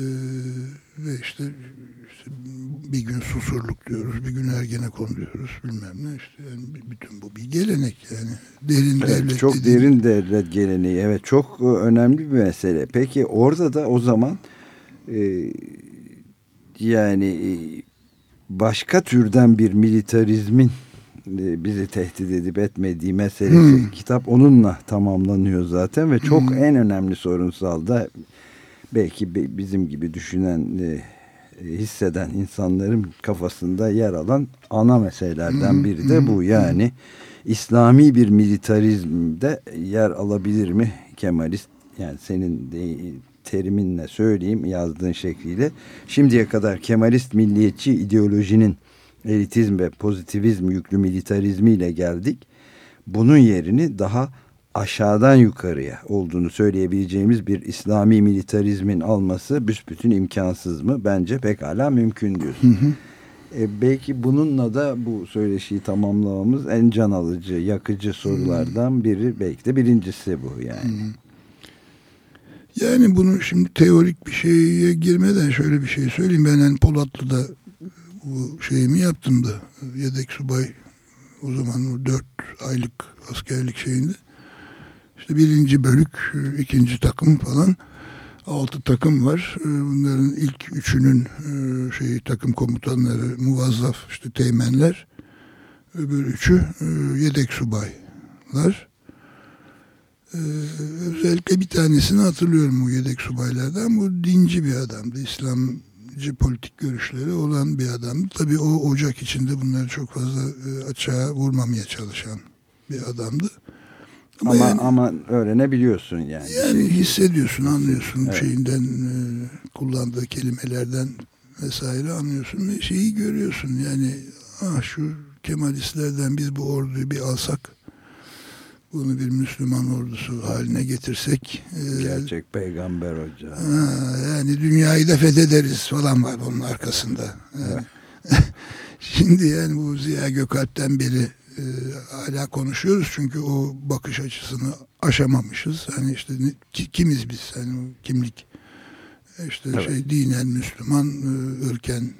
S13: ve işte bir gün susurluk diyoruz, bir gün ergenekon diyoruz bilmem ne işte yani bütün bu bir gelenek yani derin
S2: Evet,
S13: devlet
S2: çok
S13: dediğin-
S2: derin devlet geleneği. Evet çok e, önemli bir mesele. Peki orada da o zaman e, yani e, başka türden bir militarizmin e, bizi tehdit edip etmediği meselesi
S13: Hmm.
S2: kitap onunla tamamlanıyor zaten ve çok
S13: Hmm.
S2: en önemli sorunsal da belki bi- bizim gibi düşünen e, hisseden insanların kafasında yer alan ana meselelerden biri de bu. yani İslami bir militarizmde yer alabilir mi Kemalist? Yani senin teriminle söyleyeyim yazdığın şekliyle. Şimdiye kadar Kemalist milliyetçi ideolojinin elitizm ve pozitivizm yüklü militarizmiyle geldik. Bunun yerini daha aşağıdan yukarıya olduğunu söyleyebileceğimiz bir İslami militarizmin alması büsbütün imkansız mı? Bence pekala mümkün diyorsun. E, belki bununla da bu söyleşiyi tamamlamamız en can alıcı, yakıcı sorulardan biri. Belki de birincisi bu yani.
S13: Yani bunu şimdi teorik bir şeye girmeden şöyle bir şey söyleyeyim. Ben hani Polatlı'da bu şeyimi yaptım da yedek subay o zaman o dört aylık askerlik şeyinde işte birinci bölük, ikinci takım falan altı takım var. Ee, Bunların ilk üçünün e, şeyi takım komutanları muvazzaf işte teğmenler. Öbür üçü e, yedek subaylar. Özellikle bir tanesini hatırlıyorum bu yedek subaylardan. Bu dinci bir adamdı. İslamcı politik görüşleri olan bir adamdı. Tabii o ocak içinde bunları çok fazla e, açığa vurmamaya çalışan bir adamdı. Ama,
S2: Ama,
S13: yani,
S2: ama öğrenebiliyorsun yani.
S13: yani hissediyorsun, anlıyorsun
S2: Evet.
S13: şeyinden e, kullandığı kelimelerden vesaire anlıyorsun ve şeyi görüyorsun yani ah şu Kemalistlerden biz bu orduyu bir alsak bunu bir Müslüman ordusu haline getirsek e,
S2: Gerçek peygamber hoca.
S13: ha, yani dünyayı da fethederiz falan var onun arkasında. Yani, Şimdi yani bu Ziya Gökalp'ten beri e, hala konuşuyoruz çünkü o bakış açısını aşamamışız. Hani işte ne- kimiz biz? Hani kimlik işte
S2: Evet.
S13: şey dinen Müslüman, e, ırken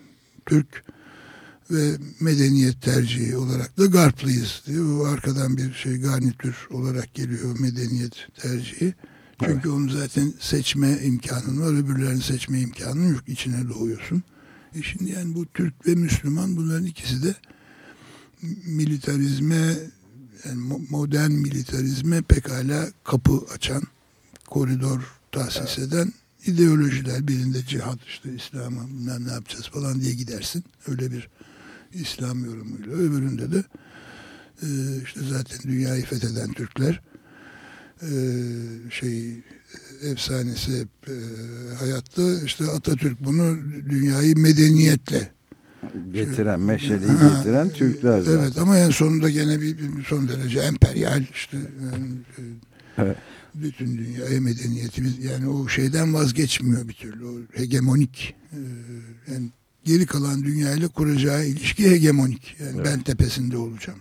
S13: Türk ve medeniyet tercihi olarak da Garplıyız diyor. O arkadan bir şey garnitür olarak geliyor medeniyet tercihi. Çünkü onu zaten seçme imkanın var. Öbürlerini seçme imkanın yok. İçine doğuyorsun. E şimdi yani bu Türk ve Müslüman bunların ikisi de militarizme yani mo- modern militarizme pekala kapı açan, koridor tahsis eden ideolojiler. Birinde cihat işte İslam'a ne yapacağız falan diye gidersin. Öyle bir İslam yorumuyla. Öbüründe de e, işte zaten dünyayı fetheden Türkler e, şey efsanesi e, hayatta işte Atatürk bunu dünyayı medeniyetle
S2: Getiren, meşaleyi getiren Türkler zaten.
S13: Evet ama en sonunda gene bir, bir son derece emperyal işte yani, e,
S2: Evet.
S13: bütün dünyaya medeniyetimiz yani o şeyden vazgeçmiyor bir türlü. O hegemonik e, yani geri kalan dünyayla kuracağı ilişki hegemonik. Yani
S2: Evet.
S13: ben tepesinde olacağım.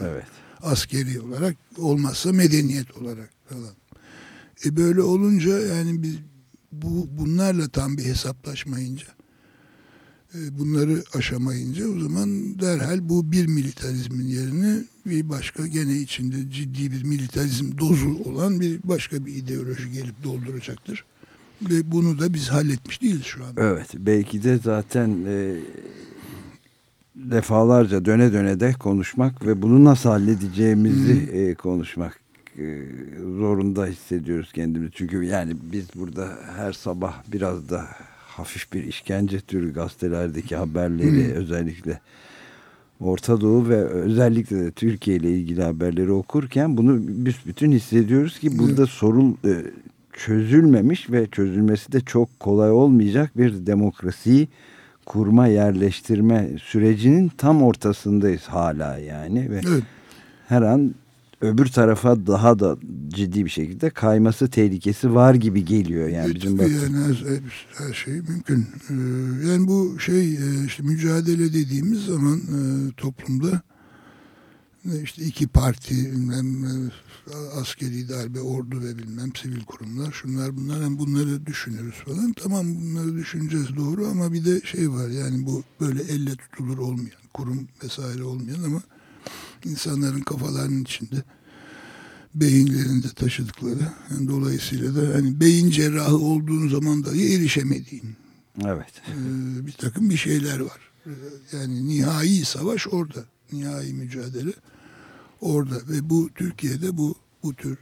S2: Evet.
S13: Askeri olarak olmazsa medeniyet olarak falan. E böyle olunca yani biz bu bunlarla tam bir hesaplaşmayınca e, bunları aşamayınca o zaman derhal bu bir militarizmin yerine bir başka gene içinde ciddi bir militarizm dozu olan bir başka bir ideoloji gelip dolduracaktır. Ve bunu da biz halletmiş değiliz şu an.
S2: Evet belki de zaten e, defalarca döne döne de konuşmak ve bunu nasıl halledeceğimizi e, konuşmak e, zorunda hissediyoruz kendimizi. Çünkü yani biz burada her sabah biraz da hafif bir işkence türü gazetelerdeki haberleri
S13: Hı.
S2: özellikle Orta Doğu ve özellikle de Türkiye ile ilgili haberleri okurken bunu büsbütün hissediyoruz ki burada sorun e, çözülmemiş ve çözülmesi de çok kolay olmayacak bir demokrasiyi kurma, yerleştirme sürecinin tam ortasındayız hala yani ve
S13: Evet.
S2: her an öbür tarafa daha da ciddi bir şekilde kayması tehlikesi var gibi geliyor yani bizim
S13: Tabii
S2: bakış-
S13: yani her, her şey mümkün. Ee, yani bu şey e, işte mücadele dediğimiz zaman e, toplumda e, işte iki parti bilmem askeri darbe, ordu ve bilmem sivil kurumlar şunlar bunlar hem bunları düşünürüz falan. Tamam bunları düşüneceğiz doğru ama bir de şey var yani bu böyle elle tutulur olmayan kurum vesaire olmayan ama insanların kafalarının içinde beyinlerinde taşıdıkları. Yani dolayısıyla da hani beyin cerrahı olduğun zaman dahi erişemediğin
S2: Evet.
S13: e, bir takım bir şeyler var. Yani nihai savaş orada. Nihai mücadele orada ve bu Türkiye'de bu bu tür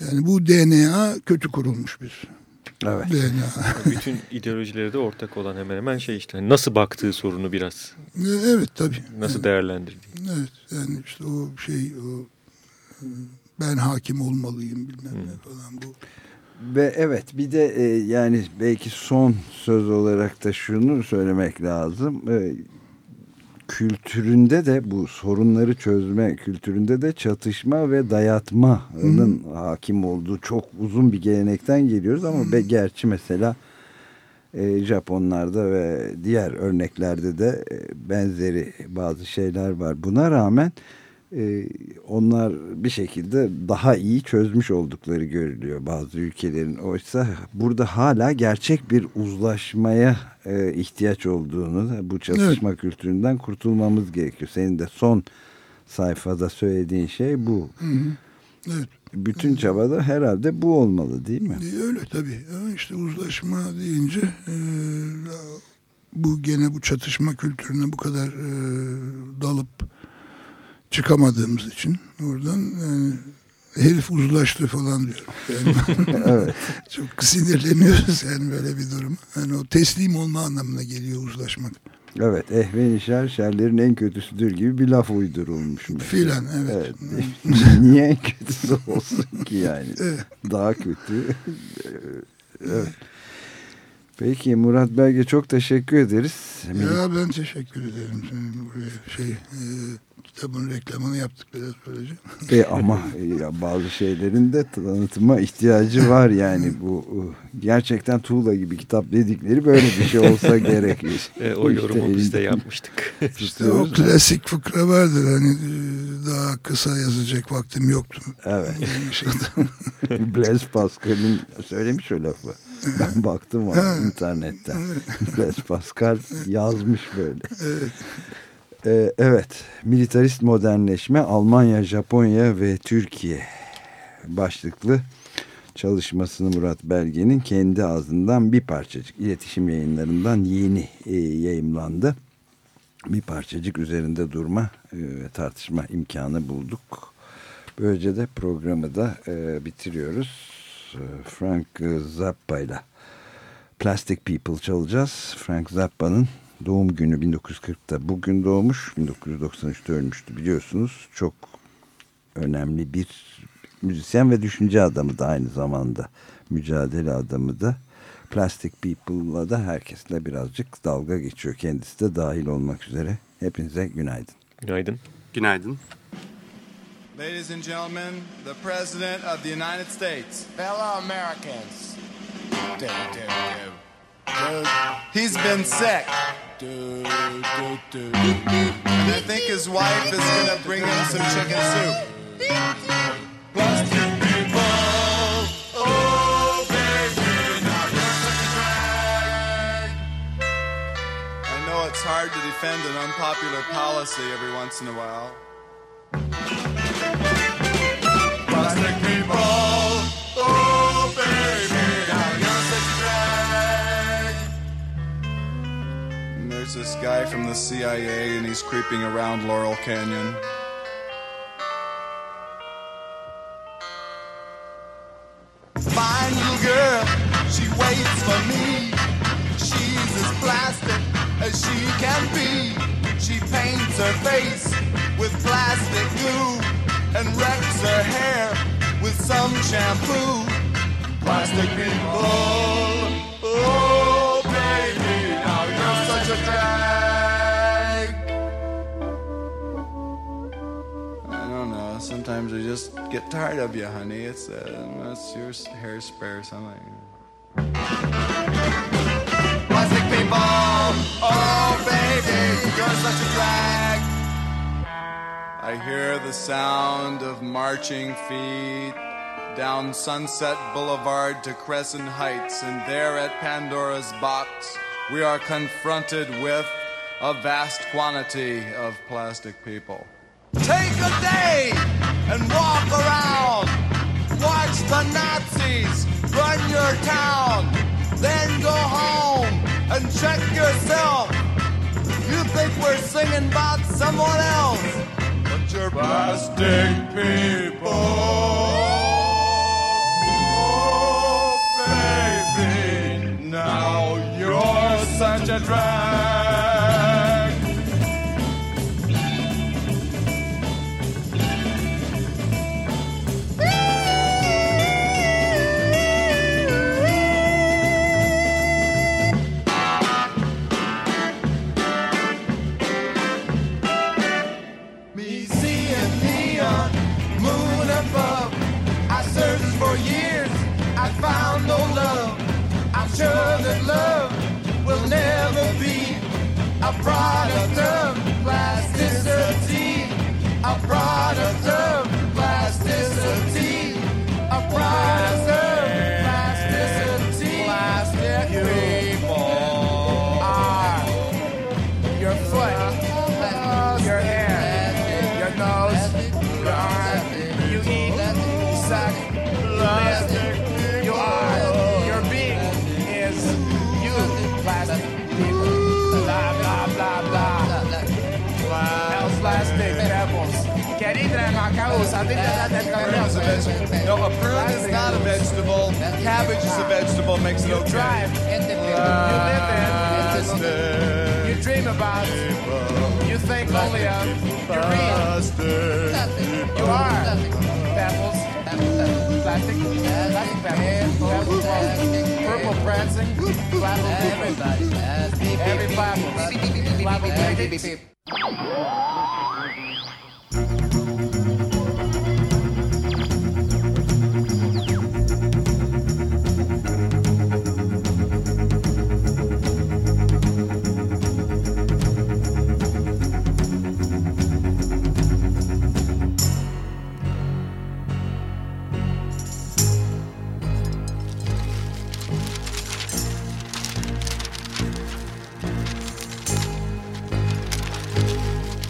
S13: yani bu DNA kötü kurulmuş bir
S2: Evet.
S13: DNA.
S4: Bütün ideolojilere de ortak olan hemen hemen şey işte hani nasıl baktığı sorunu biraz.
S13: E, Evet tabii.
S4: Nasıl değerlendirdiği.
S13: Evet yani işte o şey o ben hakim olmalıyım bilmem ne falan bu.
S2: Ve evet bir de e, yani belki son söz olarak da şunu söylemek lazım. E, kültüründe de bu sorunları çözme kültüründe de çatışma ve dayatmanın hakim olduğu çok uzun bir gelenekten geliyoruz ama be, gerçi mesela e, Japonlarda ve diğer örneklerde de e, benzeri bazı şeyler var. Buna rağmen e, onlar bir şekilde daha iyi çözmüş oldukları görülüyor bazı ülkelerin. Oysa burada hala gerçek bir uzlaşmaya e, ihtiyaç olduğunu bu çatışma kültüründen kurtulmamız gerekiyor. Senin de son sayfada söylediğin şey bu.
S13: Hı hı. Evet.
S2: Bütün çabada herhalde bu olmalı değil mi?
S13: E, Öyle tabii. İşte uzlaşma deyince e, bu gene bu çatışma kültürüne bu kadar e, dalıp çıkamadığımız için oradan yani herif uzlaştı falan diyor. Yani
S2: Evet.
S13: Çok sinirleniyoruz yani böyle bir durum. Yani o teslim olma anlamına geliyor uzlaşmak.
S2: Evet, ehven şer şerlerin en kötüsüdür gibi bir laf uydurulmuş.
S13: Filan, evet.
S2: Niye en kötüsü olsun ki yani?
S13: Evet.
S2: Daha kötü. evet. Peki Murat Belge çok teşekkür ederiz.
S13: Ya ben teşekkür ederim. Senin buraya şey e, kitabın reklamını yaptık biraz böylece.
S2: E ama ya bazı şeylerin de tanıtıma ihtiyacı var yani bu e, gerçekten tuğla gibi kitap dedikleri böyle bir şey olsa gerekir.
S4: E, o
S2: İşte
S4: yorumu biz de yapmıştık.
S13: İşte o klasik fıkra vardır hani e, daha kısa yazacak vaktim yoktu.
S2: Evet. Blaise Pascal'in söylemiş o lafı. Ben baktım
S13: Ha.
S2: internetten. Blaise Pascal yazmış böyle.
S13: Evet.
S2: Ee, evet, militarist modernleşme Almanya, Japonya ve Türkiye başlıklı çalışmasını Murat Belge'nin kendi ağzından bir parçacık iletişim yayınlarından yeni e, yayımlandı. bir parçacık üzerinde durma e, ve tartışma imkanı bulduk. Böylece de programı da e, bitiriyoruz. E, Frank Zappa ile Plastic People çalacağız. Frank Zappa'nın doğum günü 1940'ta bugün doğmuş. 1993'te ölmüştü biliyorsunuz. Çok önemli bir müzisyen ve düşünce adamı da aynı zamanda. Mücadele adamı da. Plastic People'la da herkesle birazcık dalga geçiyor. Kendisi de dahil olmak üzere. Hepinize günaydın.
S4: Günaydın.
S14: Günaydın.
S15: Ladies and gentlemen, the President of the United States. Fellow Americans. Do, do, do. He's been sick. And I think his wife is to bring him some chicken soup. Plastic people. Oh, baby, now you're. I know it's hard to defend an unpopular policy every once in a while. Plastic there's this guy from the CIA, and he's creeping around Laurel Canyon. Fine little girl, she waits for me. She's as plastic as she can be. She paints her face with plastic glue and wrecks her hair with some shampoo. Plastic people, oh Sometimes I just get tired of you, honey. It's uh, it's your hairspray or something. Plastic people, oh baby, you're such a drag. I hear the sound of marching feet down Sunset Boulevard to Crescent Heights, and there at Pandora's box, we are confronted with a vast quantity of plastic people. Take a day and walk around. Watch the Nazis run your town. Then go home and check yourself. You think we're singing about someone else, but you're plastic people. Oh, baby, now you're such a drag. A product of plasticity. A product of Querida Macausa, No, a prune is not a vegetable. Cabbage is a vegetable, makes it okay. drive, you live in, you dream about, you think only of, you read, you are baffles, plastic, plastic baffles, baffles, purple prancing, everybody, every baffles,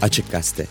S16: Açık Gazete.